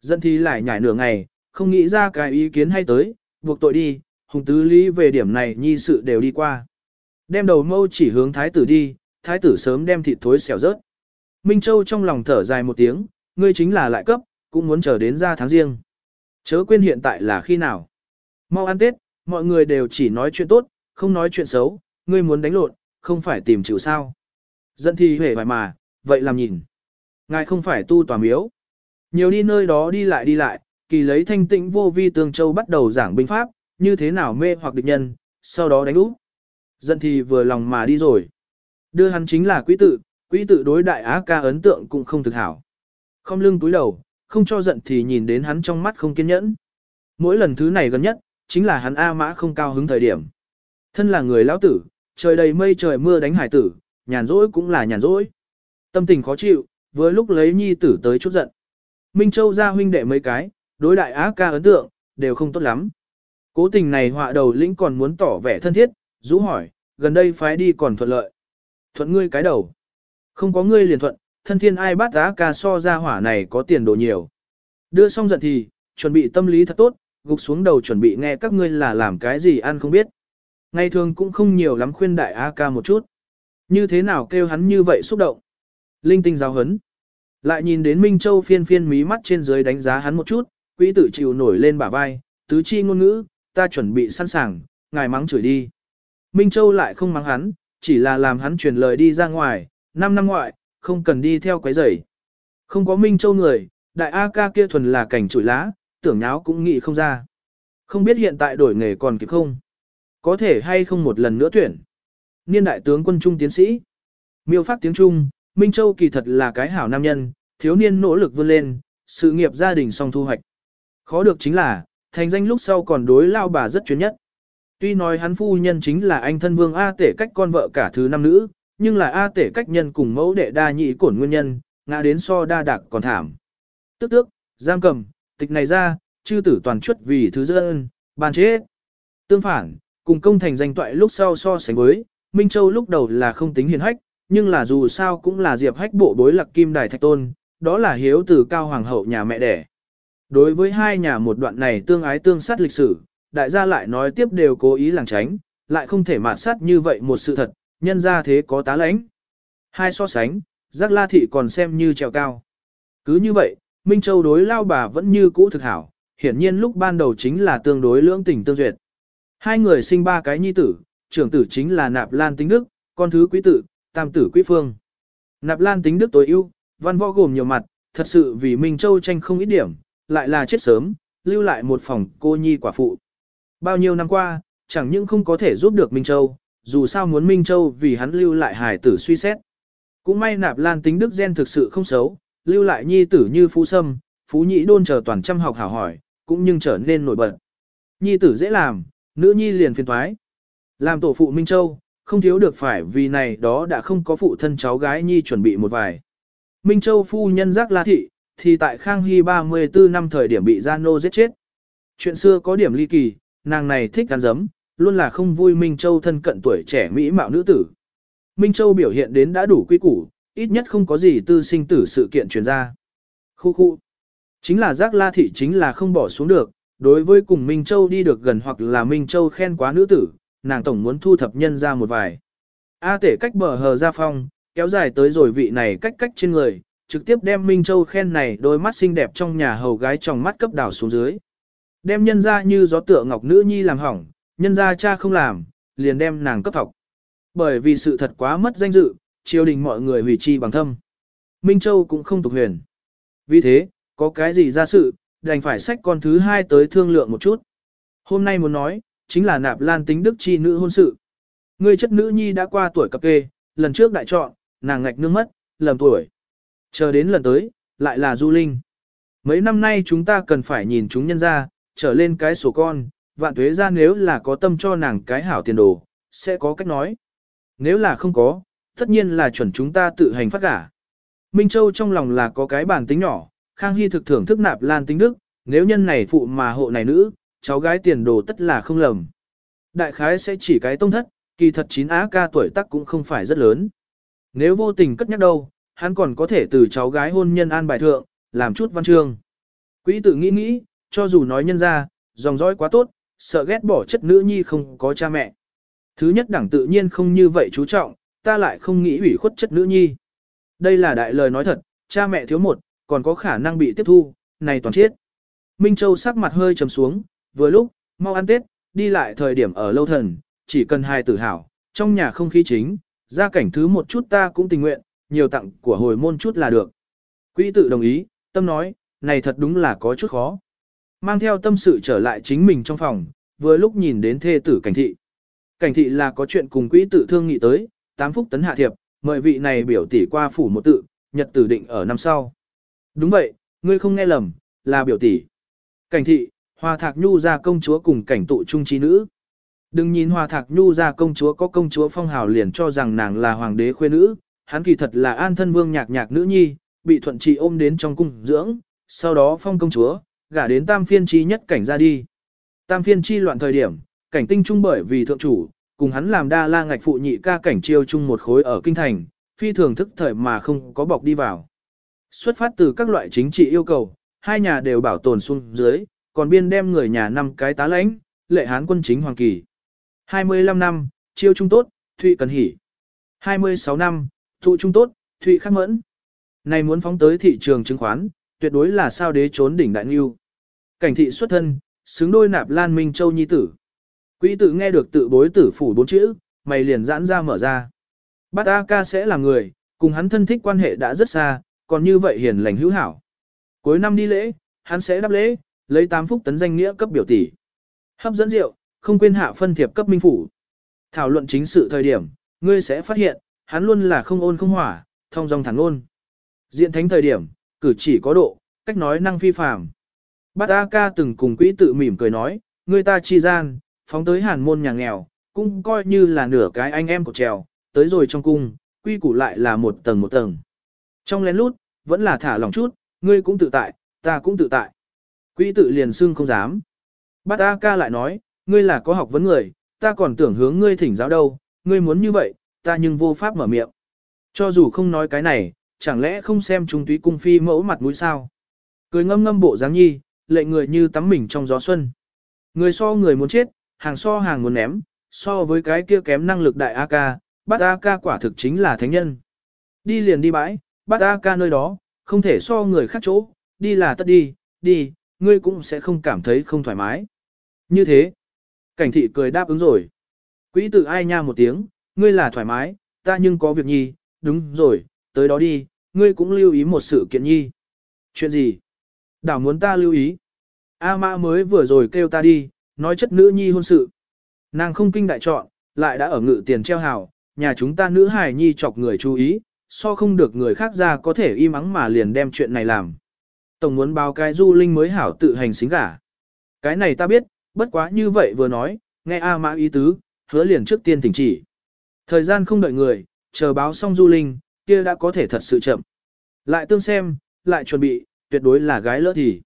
Giận thì lại nhảy nửa ngày, không nghĩ ra cái ý kiến hay tới, buộc tội đi, hùng tứ lý về điểm này nhi sự đều đi qua. Đem đầu mâu chỉ hướng thái tử đi, thái tử sớm đem thịt thối xẻo rớt. Minh Châu trong lòng thở dài một tiếng, ngươi chính là lại cấp, cũng muốn chờ đến ra tháng riêng. Chớ quên hiện tại là khi nào. Mau ăn Tết, mọi người đều chỉ nói chuyện tốt, không nói chuyện xấu, ngươi muốn đánh lộn, không phải tìm chịu sao. Dân thì hề vài mà, vậy làm nhìn. Ngài không phải tu tòa miếu. Nhiều đi nơi đó đi lại đi lại, kỳ lấy thanh tịnh vô vi tương châu bắt đầu giảng binh pháp, như thế nào mê hoặc địch nhân, sau đó đánh úp. Dân thì vừa lòng mà đi rồi. Đưa hắn chính là quý tự, quý tự đối đại á ca ấn tượng cũng không thực hảo. Không lưng túi đầu, không cho giận thì nhìn đến hắn trong mắt không kiên nhẫn. Mỗi lần thứ này gần nhất, chính là hắn A mã không cao hứng thời điểm. Thân là người lão tử, trời đầy mây trời mưa đánh hải tử, nhàn rỗi cũng là nhàn rỗi. Tâm tình khó chịu, vừa lúc lấy nhi tử tới chút giận. Minh Châu ra huynh đệ mấy cái, đối đại á ca ấn tượng, đều không tốt lắm. Cố tình này họa đầu lĩnh còn muốn tỏ vẻ thân thiết, rũ hỏi, gần đây phái đi còn thuận lợi. Thuận ngươi cái đầu. Không có ngươi liền thuận, thân thiên ai bắt giá ca so ra hỏa này có tiền đồ nhiều. Đưa xong giận thì, chuẩn bị tâm lý thật tốt, gục xuống đầu chuẩn bị nghe các ngươi là làm cái gì ăn không biết. Ngày thường cũng không nhiều lắm khuyên đại A ca một chút. Như thế nào kêu hắn như vậy xúc động. Linh tinh giáo hấn. Lại nhìn đến Minh Châu phiên phiên mí mắt trên dưới đánh giá hắn một chút, quỹ tử chịu nổi lên bả vai, tứ chi ngôn ngữ, ta chuẩn bị sẵn sàng, ngài mắng chửi đi. Minh Châu lại không mắng hắn, chỉ là làm hắn truyền lời đi ra ngoài, năm năm ngoại, không cần đi theo quái rầy. Không có Minh Châu người, đại A ca kia thuần là cảnh chủi lá, tưởng nháo cũng nghĩ không ra. Không biết hiện tại đổi nghề còn kịp không? Có thể hay không một lần nữa tuyển? Niên đại tướng quân trung tiến sĩ. Miêu pháp tiếng Trung, Minh Châu kỳ thật là cái hảo nam nhân, thiếu niên nỗ lực vươn lên, sự nghiệp gia đình song thu hoạch. Khó được chính là, thành danh lúc sau còn đối lao bà rất chuyên nhất. Tuy nói hắn phu nhân chính là anh thân vương A tể cách con vợ cả thứ năm nữ, nhưng là A tể cách nhân cùng mẫu đệ đa nhị cổn nguyên nhân, ngã đến so đa đạc còn thảm. Tức tước, giam cầm, tịch này ra, chư tử toàn chuất vì thứ dân, ban chế. Tương phản, cùng công thành danh toại lúc sau so sánh với, Minh Châu lúc đầu là không tính hiền hách, nhưng là dù sao cũng là diệp hách bộ bối lạc kim đài thạch tôn, đó là hiếu từ cao hoàng hậu nhà mẹ đẻ. Đối với hai nhà một đoạn này tương ái tương sát lịch sử, đại gia lại nói tiếp đều cố ý làng tránh, lại không thể mạt sát như vậy một sự thật, nhân ra thế có tá lãnh. Hai so sánh, giác la thị còn xem như trèo cao. Cứ như vậy, Minh Châu đối lao bà vẫn như cũ thực hảo, hiển nhiên lúc ban đầu chính là tương đối lưỡng tình tương duyệt. Hai người sinh ba cái nhi tử, trưởng tử chính là Nạp Lan Tính Đức, con thứ quý tử, tam tử quý phương. Nạp Lan Tính Đức tối ưu, văn võ gồm nhiều mặt, thật sự vì Minh Châu tranh không ít điểm, lại là chết sớm, lưu lại một phòng cô nhi quả phụ. Bao nhiêu năm qua, chẳng những không có thể giúp được Minh Châu, dù sao muốn Minh Châu vì hắn lưu lại hài tử suy xét. Cũng may Nạp Lan Tính Đức gen thực sự không xấu, lưu lại nhi tử như Phú Sâm, Phú Nhĩ đôn chờ toàn trăm học hảo hỏi, cũng nhưng trở nên nổi bật. Nhi tử dễ làm, nữ nhi liền phiền thoái. Làm tổ phụ Minh Châu, không thiếu được phải vì này đó đã không có phụ thân cháu gái nhi chuẩn bị một vài. Minh Châu phu nhân giác la thị, thì tại Khang Hy 34 năm thời điểm bị Gia Nô giết chết. Chuyện xưa có điểm ly kỳ, nàng này thích ăn dấm, luôn là không vui Minh Châu thân cận tuổi trẻ mỹ mạo nữ tử. Minh Châu biểu hiện đến đã đủ quy củ, ít nhất không có gì tư sinh tử sự kiện truyền ra. Khu khu. Chính là giác la thị chính là không bỏ xuống được, đối với cùng Minh Châu đi được gần hoặc là Minh Châu khen quá nữ tử, nàng tổng muốn thu thập nhân ra một vài. A tể cách bờ hờ ra phong, kéo dài tới rồi vị này cách cách trên người, trực tiếp đem Minh Châu khen này đôi mắt xinh đẹp trong nhà hầu gái trong mắt cấp đảo xuống dưới. Đem nhân ra như gió tựa ngọc nữ nhi làm hỏng, nhân ra cha không làm, liền đem nàng cấp học. Bởi vì sự thật quá mất danh dự, triều đình mọi người hủy chi bằng thâm. Minh Châu cũng không tục huyền. Vì thế, có cái gì ra sự, đành phải sách con thứ hai tới thương lượng một chút. Hôm nay muốn nói, chính là nạp lan tính đức chi nữ hôn sự. Người chất nữ nhi đã qua tuổi cập kê, lần trước đại chọn, nàng ngạch nương mất, lầm tuổi. Chờ đến lần tới, lại là du linh. Mấy năm nay chúng ta cần phải nhìn chúng nhân ra, trở lên cái sổ con, vạn tuế ra nếu là có tâm cho nàng cái hảo tiền đồ, sẽ có cách nói. Nếu là không có, tất nhiên là chuẩn chúng ta tự hành phát cả Minh Châu trong lòng là có cái bản tính nhỏ, Khang Hy thực thưởng thức nạp lan tính đức, nếu nhân này phụ mà hộ này nữ, cháu gái tiền đồ tất là không lầm. Đại khái sẽ chỉ cái tông thất, kỳ thật chín á ca tuổi tác cũng không phải rất lớn. Nếu vô tình cất nhắc đâu, hắn còn có thể từ cháu gái hôn nhân an bài thượng, làm chút văn chương. quý tự nghĩ nghĩ, cho dù nói nhân ra, dòng dõi quá tốt, sợ ghét bỏ chất nữ nhi không có cha mẹ. Thứ nhất đẳng tự nhiên không như vậy chú trọng, ta lại không nghĩ ủy khuất chất nữ nhi. Đây là đại lời nói thật, cha mẹ thiếu một, còn có khả năng bị tiếp thu, này toàn chết. Minh Châu sắc mặt hơi trầm xuống, vừa lúc, mau ăn Tết, đi lại thời điểm ở lâu thần, chỉ cần hai tử hảo, trong nhà không khí chính, ra cảnh thứ một chút ta cũng tình nguyện, nhiều tặng của hồi môn chút là được. Quỹ tự đồng ý, tâm nói, này thật đúng là có chút khó. Mang theo tâm sự trở lại chính mình trong phòng, vừa lúc nhìn đến thê tử cảnh thị. Cảnh thị là có chuyện cùng quỹ tự thương nghị tới, tám phúc tấn hạ thiệp, mời vị này biểu tỷ qua phủ một tự, nhật tử định ở năm sau. Đúng vậy, ngươi không nghe lầm, là biểu tỷ. Cảnh thị, Hòa Thạc Nhu ra công chúa cùng cảnh tụ trung trí nữ. Đừng nhìn Hòa Thạc Nhu ra công chúa có công chúa phong hào liền cho rằng nàng là hoàng đế khuê nữ, hắn kỳ thật là an thân vương nhạc nhạc nữ nhi, bị thuận trị ôm đến trong cung dưỡng, sau đó phong công chúa, gả đến tam phiên chi nhất cảnh ra đi. Tam phiên chi loạn thời điểm, cảnh tinh trung bởi vì thượng chủ, cùng hắn làm đa la ngạch phụ nhị ca cảnh chiêu chung một khối ở kinh thành, phi thường thức thời mà không có bọc đi vào. Xuất phát từ các loại chính trị yêu cầu, hai nhà đều bảo tồn xuống dưới, còn biên đem người nhà năm cái tá lãnh, lệ hán quân chính hoàng kỳ. 25 năm, chiêu trung tốt, thụy cần hỉ. 26 năm, thụ trung tốt, thụy khắc mẫn. Này muốn phóng tới thị trường chứng khoán, tuyệt đối là sao đế trốn đỉnh đại nghiêu. Cảnh thị xuất thân, xứng đôi nạp lan minh châu nhi tử. Quỹ tử nghe được tự bối tử phủ bốn chữ, mày liền giãn ra mở ra. Bát A ca sẽ là người, cùng hắn thân thích quan hệ đã rất xa, còn như vậy hiền lành hữu hảo. Cuối năm đi lễ, hắn sẽ đáp lễ, lấy 8 phúc tấn danh nghĩa cấp biểu tỷ. Hấp dẫn rượu, không quên hạ phân thiệp cấp minh phủ. Thảo luận chính sự thời điểm, ngươi sẽ phát hiện, hắn luôn là không ôn không hỏa, thông dong thẳng ôn. Diện thánh thời điểm, cử chỉ có độ, cách nói năng phi phàm. Bát A ca từng cùng quỹ tự mỉm cười nói, người ta chi gian, phóng tới hàn môn nhà nghèo, cũng coi như là nửa cái anh em của trèo, tới rồi trong cung, quy củ lại là một tầng một tầng. Trong lén lút, vẫn là thả lòng chút, ngươi cũng tự tại, ta cũng tự tại. Quỹ tự liền xưng không dám. Bát A ca lại nói, ngươi là có học vấn người, ta còn tưởng hướng ngươi thỉnh giáo đâu, ngươi muốn như vậy, ta nhưng vô pháp mở miệng. Cho dù không nói cái này, chẳng lẽ không xem trung túy cung phi mẫu mặt mũi sao? Cười ngâm ngâm bộ dáng nhi, lệ người như tắm mình trong gió xuân. Người so người muốn chết, hàng so hàng muốn ném, so với cái kia kém năng lực đại A ca, bắt A ca quả thực chính là thánh nhân. đi liền đi bãi, bắt A ca nơi đó, không thể so người khác chỗ, đi là tất đi, đi, ngươi cũng sẽ không cảm thấy không thoải mái. Như thế, cảnh thị cười đáp ứng rồi. Quỹ tự ai nha một tiếng, ngươi là thoải mái, ta nhưng có việc nhi, đúng rồi, tới đó đi, ngươi cũng lưu ý một sự kiện nhi. Chuyện gì? Đảo muốn ta lưu ý. A mã mới vừa rồi kêu ta đi, nói chất nữ nhi hôn sự. Nàng không kinh đại chọn, lại đã ở ngự tiền treo hào, nhà chúng ta nữ hài nhi chọc người chú ý, so không được người khác ra có thể im ắng mà liền đem chuyện này làm. Tổng muốn báo cái du linh mới hảo tự hành xính gả. Cái này ta biết, bất quá như vậy vừa nói, nghe A mã ý tứ, hứa liền trước tiên thỉnh chỉ. Thời gian không đợi người, chờ báo xong du linh, kia đã có thể thật sự chậm. Lại tương xem, lại chuẩn bị, tuyệt đối là gái lỡ thì.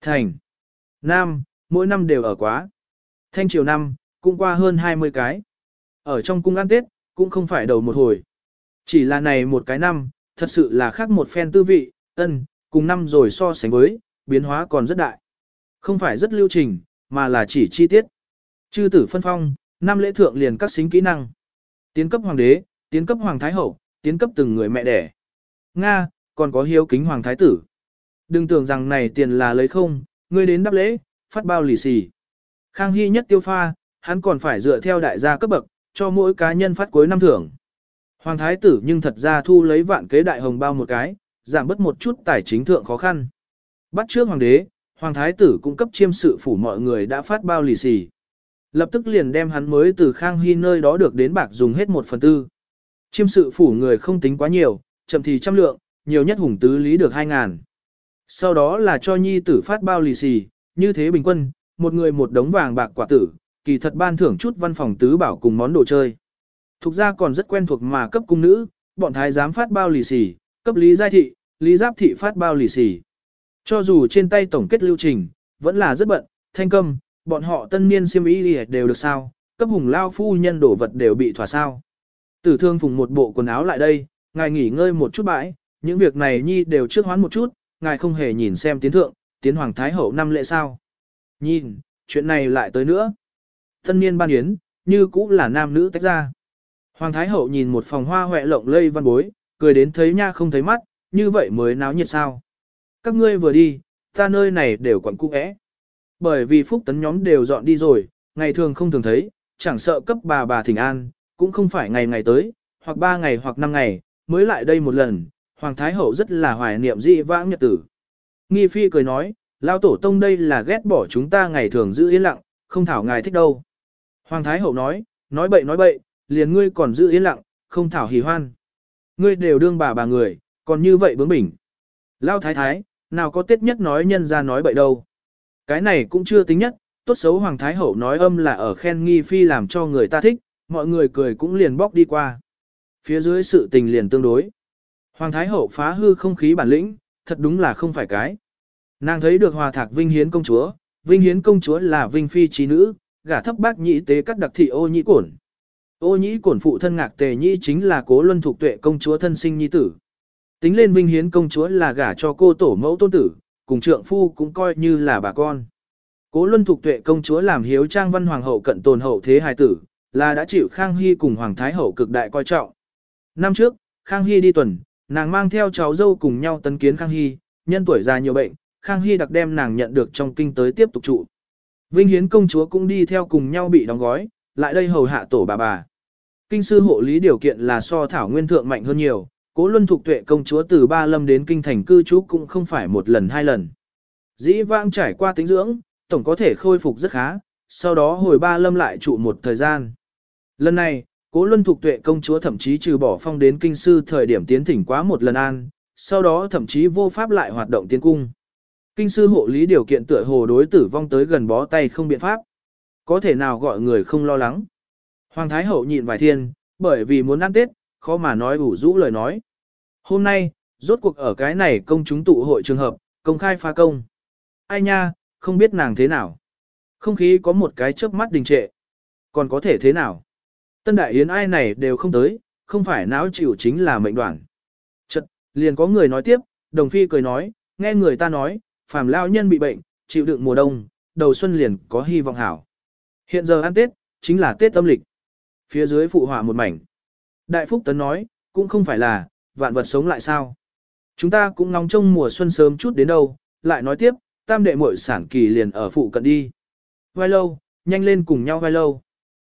Thành. Nam, mỗi năm đều ở quá. Thanh triều năm, cũng qua hơn 20 cái. Ở trong cung ăn Tết, cũng không phải đầu một hồi. Chỉ là này một cái năm, thật sự là khác một phen tư vị, ân, cùng năm rồi so sánh với, biến hóa còn rất đại. Không phải rất lưu trình, mà là chỉ chi tiết. Chư tử phân phong, năm lễ thượng liền các xính kỹ năng. Tiến cấp hoàng đế, tiến cấp hoàng thái hậu, tiến cấp từng người mẹ đẻ. Nga, còn có hiếu kính hoàng thái tử. Đừng tưởng rằng này tiền là lấy không, ngươi đến đáp lễ, phát bao lì xì. Khang Hy nhất tiêu pha, hắn còn phải dựa theo đại gia cấp bậc, cho mỗi cá nhân phát cuối năm thưởng. Hoàng thái tử nhưng thật ra thu lấy vạn kế đại hồng bao một cái, giảm bớt một chút tài chính thượng khó khăn. Bắt trước hoàng đế, hoàng thái tử cung cấp chiêm sự phủ mọi người đã phát bao lì xì. Lập tức liền đem hắn mới từ Khang Hy nơi đó được đến bạc dùng hết một phần tư. Chiêm sự phủ người không tính quá nhiều, chậm thì trăm lượng, nhiều nhất hùng tứ lý được hai ngàn. Sau đó là cho nhi tử phát bao lì xì, như thế bình quân, một người một đống vàng bạc quả tử, kỳ thật ban thưởng chút văn phòng tứ bảo cùng món đồ chơi. Thục ra còn rất quen thuộc mà cấp cung nữ, bọn thái giám phát bao lì xì, cấp lý giai thị, lý giáp thị phát bao lì xì. Cho dù trên tay tổng kết lưu trình, vẫn là rất bận, thanh câm, bọn họ tân niên siêm ý đều được sao, cấp hùng lao phu nhân đổ vật đều bị thỏa sao. Tử thương phùng một bộ quần áo lại đây, ngài nghỉ ngơi một chút bãi, những việc này nhi đều trước hoán một chút, ngài không hề nhìn xem tiến thượng, tiến hoàng thái hậu năm lệ sao. Nhìn, chuyện này lại tới nữa. Tân niên ban yến, như cũ là nam nữ tách ra. Hoàng thái hậu nhìn một phòng hoa hoẹ lộng lây văn bối, cười đến thấy nha không thấy mắt, như vậy mới náo nhiệt sao. Các ngươi vừa đi, ta nơi này đều quẩn cung ẽ. Bởi vì phúc tấn nhóm đều dọn đi rồi, ngày thường không thường thấy, chẳng sợ cấp bà bà thỉnh an, cũng không phải ngày ngày tới, hoặc ba ngày hoặc năm ngày, mới lại đây một lần, Hoàng Thái Hậu rất là hoài niệm dị vãng nhật tử. Nghi Phi cười nói, Lao Tổ Tông đây là ghét bỏ chúng ta ngày thường giữ yên lặng, không thảo ngài thích đâu. Hoàng Thái Hậu nói, nói bậy nói bậy, liền ngươi còn giữ yên lặng, không thảo hỉ hoan. Ngươi đều đương bà bà người, còn như vậy bướng bỉnh. Lao Thái Thái, nào có tiết nhất nói nhân ra nói bậy đâu. Cái này cũng chưa tính nhất, tốt xấu Hoàng Thái Hậu nói âm là ở khen Nghi Phi làm cho người ta thích, mọi người cười cũng liền bóc đi qua. Phía dưới sự tình liền tương đối. Hoàng Thái Hậu phá hư không khí bản lĩnh, thật đúng là không phải cái. Nàng thấy được hòa thạc Vinh Hiến công chúa, Vinh Hiến công chúa là Vinh Phi trí nữ, gả thấp bác nhị tế cắt đặc thị ô nhĩ cổn. Ô nhĩ cổn phụ thân ngạc tề nhĩ chính là cố luân thuộc tuệ công chúa thân sinh nhi tử. Tính lên Vinh Hiến công chúa là gả cho cô tổ mẫu tôn tử, cùng trượng phu cũng coi như là bà con. Cố luân thuộc tuệ công chúa làm hiếu trang văn hoàng hậu cận tồn hậu thế hài tử, là đã chịu Khang Hy cùng Hoàng Thái Hậu cực đại coi trọng. Năm trước, Khang Hy đi tuần, nàng mang theo cháu dâu cùng nhau tấn kiến Khang Hy, nhân tuổi già nhiều bệnh, Khang Hy đặc đem nàng nhận được trong kinh tới tiếp tục trụ. Vinh Hiến công chúa cũng đi theo cùng nhau bị đóng gói, lại đây hầu hạ tổ bà bà. Kinh sư hộ lý điều kiện là so thảo nguyên thượng mạnh hơn nhiều, cố luân thuộc tuệ công chúa từ Ba Lâm đến kinh thành cư trú cũng không phải một lần hai lần. Dĩ vãng trải qua tính dưỡng, tổng có thể khôi phục rất khá, sau đó hồi Ba Lâm lại trụ một thời gian. Lần này, Cố Luân Thục Tuệ công chúa thậm chí trừ bỏ phong đến kinh sư thời điểm tiến thỉnh quá một lần an, sau đó thậm chí vô pháp lại hoạt động tiến cung. Kinh sư hộ lý điều kiện tựa hồ đối tử vong tới gần bó tay không biện pháp. Có thể nào gọi người không lo lắng. Hoàng Thái Hậu nhịn vài thiên, bởi vì muốn ăn Tết, khó mà nói ủ rũ lời nói. Hôm nay, rốt cuộc ở cái này công chúng tụ hội trường hợp, công khai pha công. Ai nha, không biết nàng thế nào. Không khí có một cái chớp mắt đình trệ. Còn có thể thế nào? Tân đại yến ai này đều không tới, không phải não chịu chính là mệnh đoạn. Chật, liền có người nói tiếp, đồng phi cười nói, nghe người ta nói, phàm lao nhân bị bệnh, chịu đựng mùa đông, đầu xuân liền có hy vọng hảo. Hiện giờ ăn Tết, chính là Tết âm lịch. Phía dưới phụ họa một mảnh. Đại Phúc Tấn nói, cũng không phải là, vạn vật sống lại sao. Chúng ta cũng ngóng trông mùa xuân sớm chút đến đâu, lại nói tiếp, tam đệ muội sản kỳ liền ở phụ cận đi. Vai lâu, nhanh lên cùng nhau vai lâu.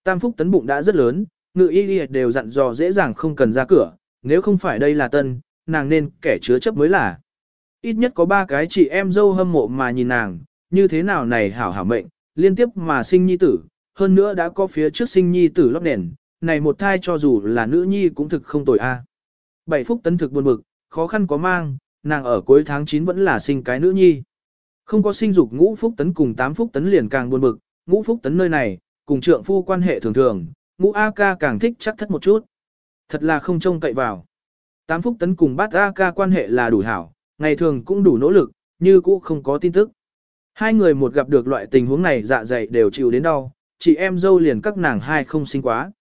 Tam phúc tấn bụng đã rất lớn, ngự y y đều dặn dò dễ dàng không cần ra cửa, nếu không phải đây là tân, nàng nên kẻ chứa chấp mới là. Ít nhất có ba cái chị em dâu hâm mộ mà nhìn nàng, như thế nào này hảo hảo mệnh, liên tiếp mà sinh nhi tử, hơn nữa đã có phía trước sinh nhi tử lót nền, này một thai cho dù là nữ nhi cũng thực không tồi a. Bảy phúc tấn thực buồn bực, khó khăn có mang, nàng ở cuối tháng 9 vẫn là sinh cái nữ nhi. Không có sinh dục ngũ phúc tấn cùng tám phúc tấn liền càng buồn bực, ngũ phúc tấn nơi này, cùng trượng phu quan hệ thường thường, ngũ A ca càng thích chắc thất một chút. Thật là không trông cậy vào. Tám phúc tấn cùng bát A ca quan hệ là đủ hảo, ngày thường cũng đủ nỗ lực, như cũ không có tin tức. Hai người một gặp được loại tình huống này dạ dày đều chịu đến đau, chị em dâu liền các nàng hai không sinh quá.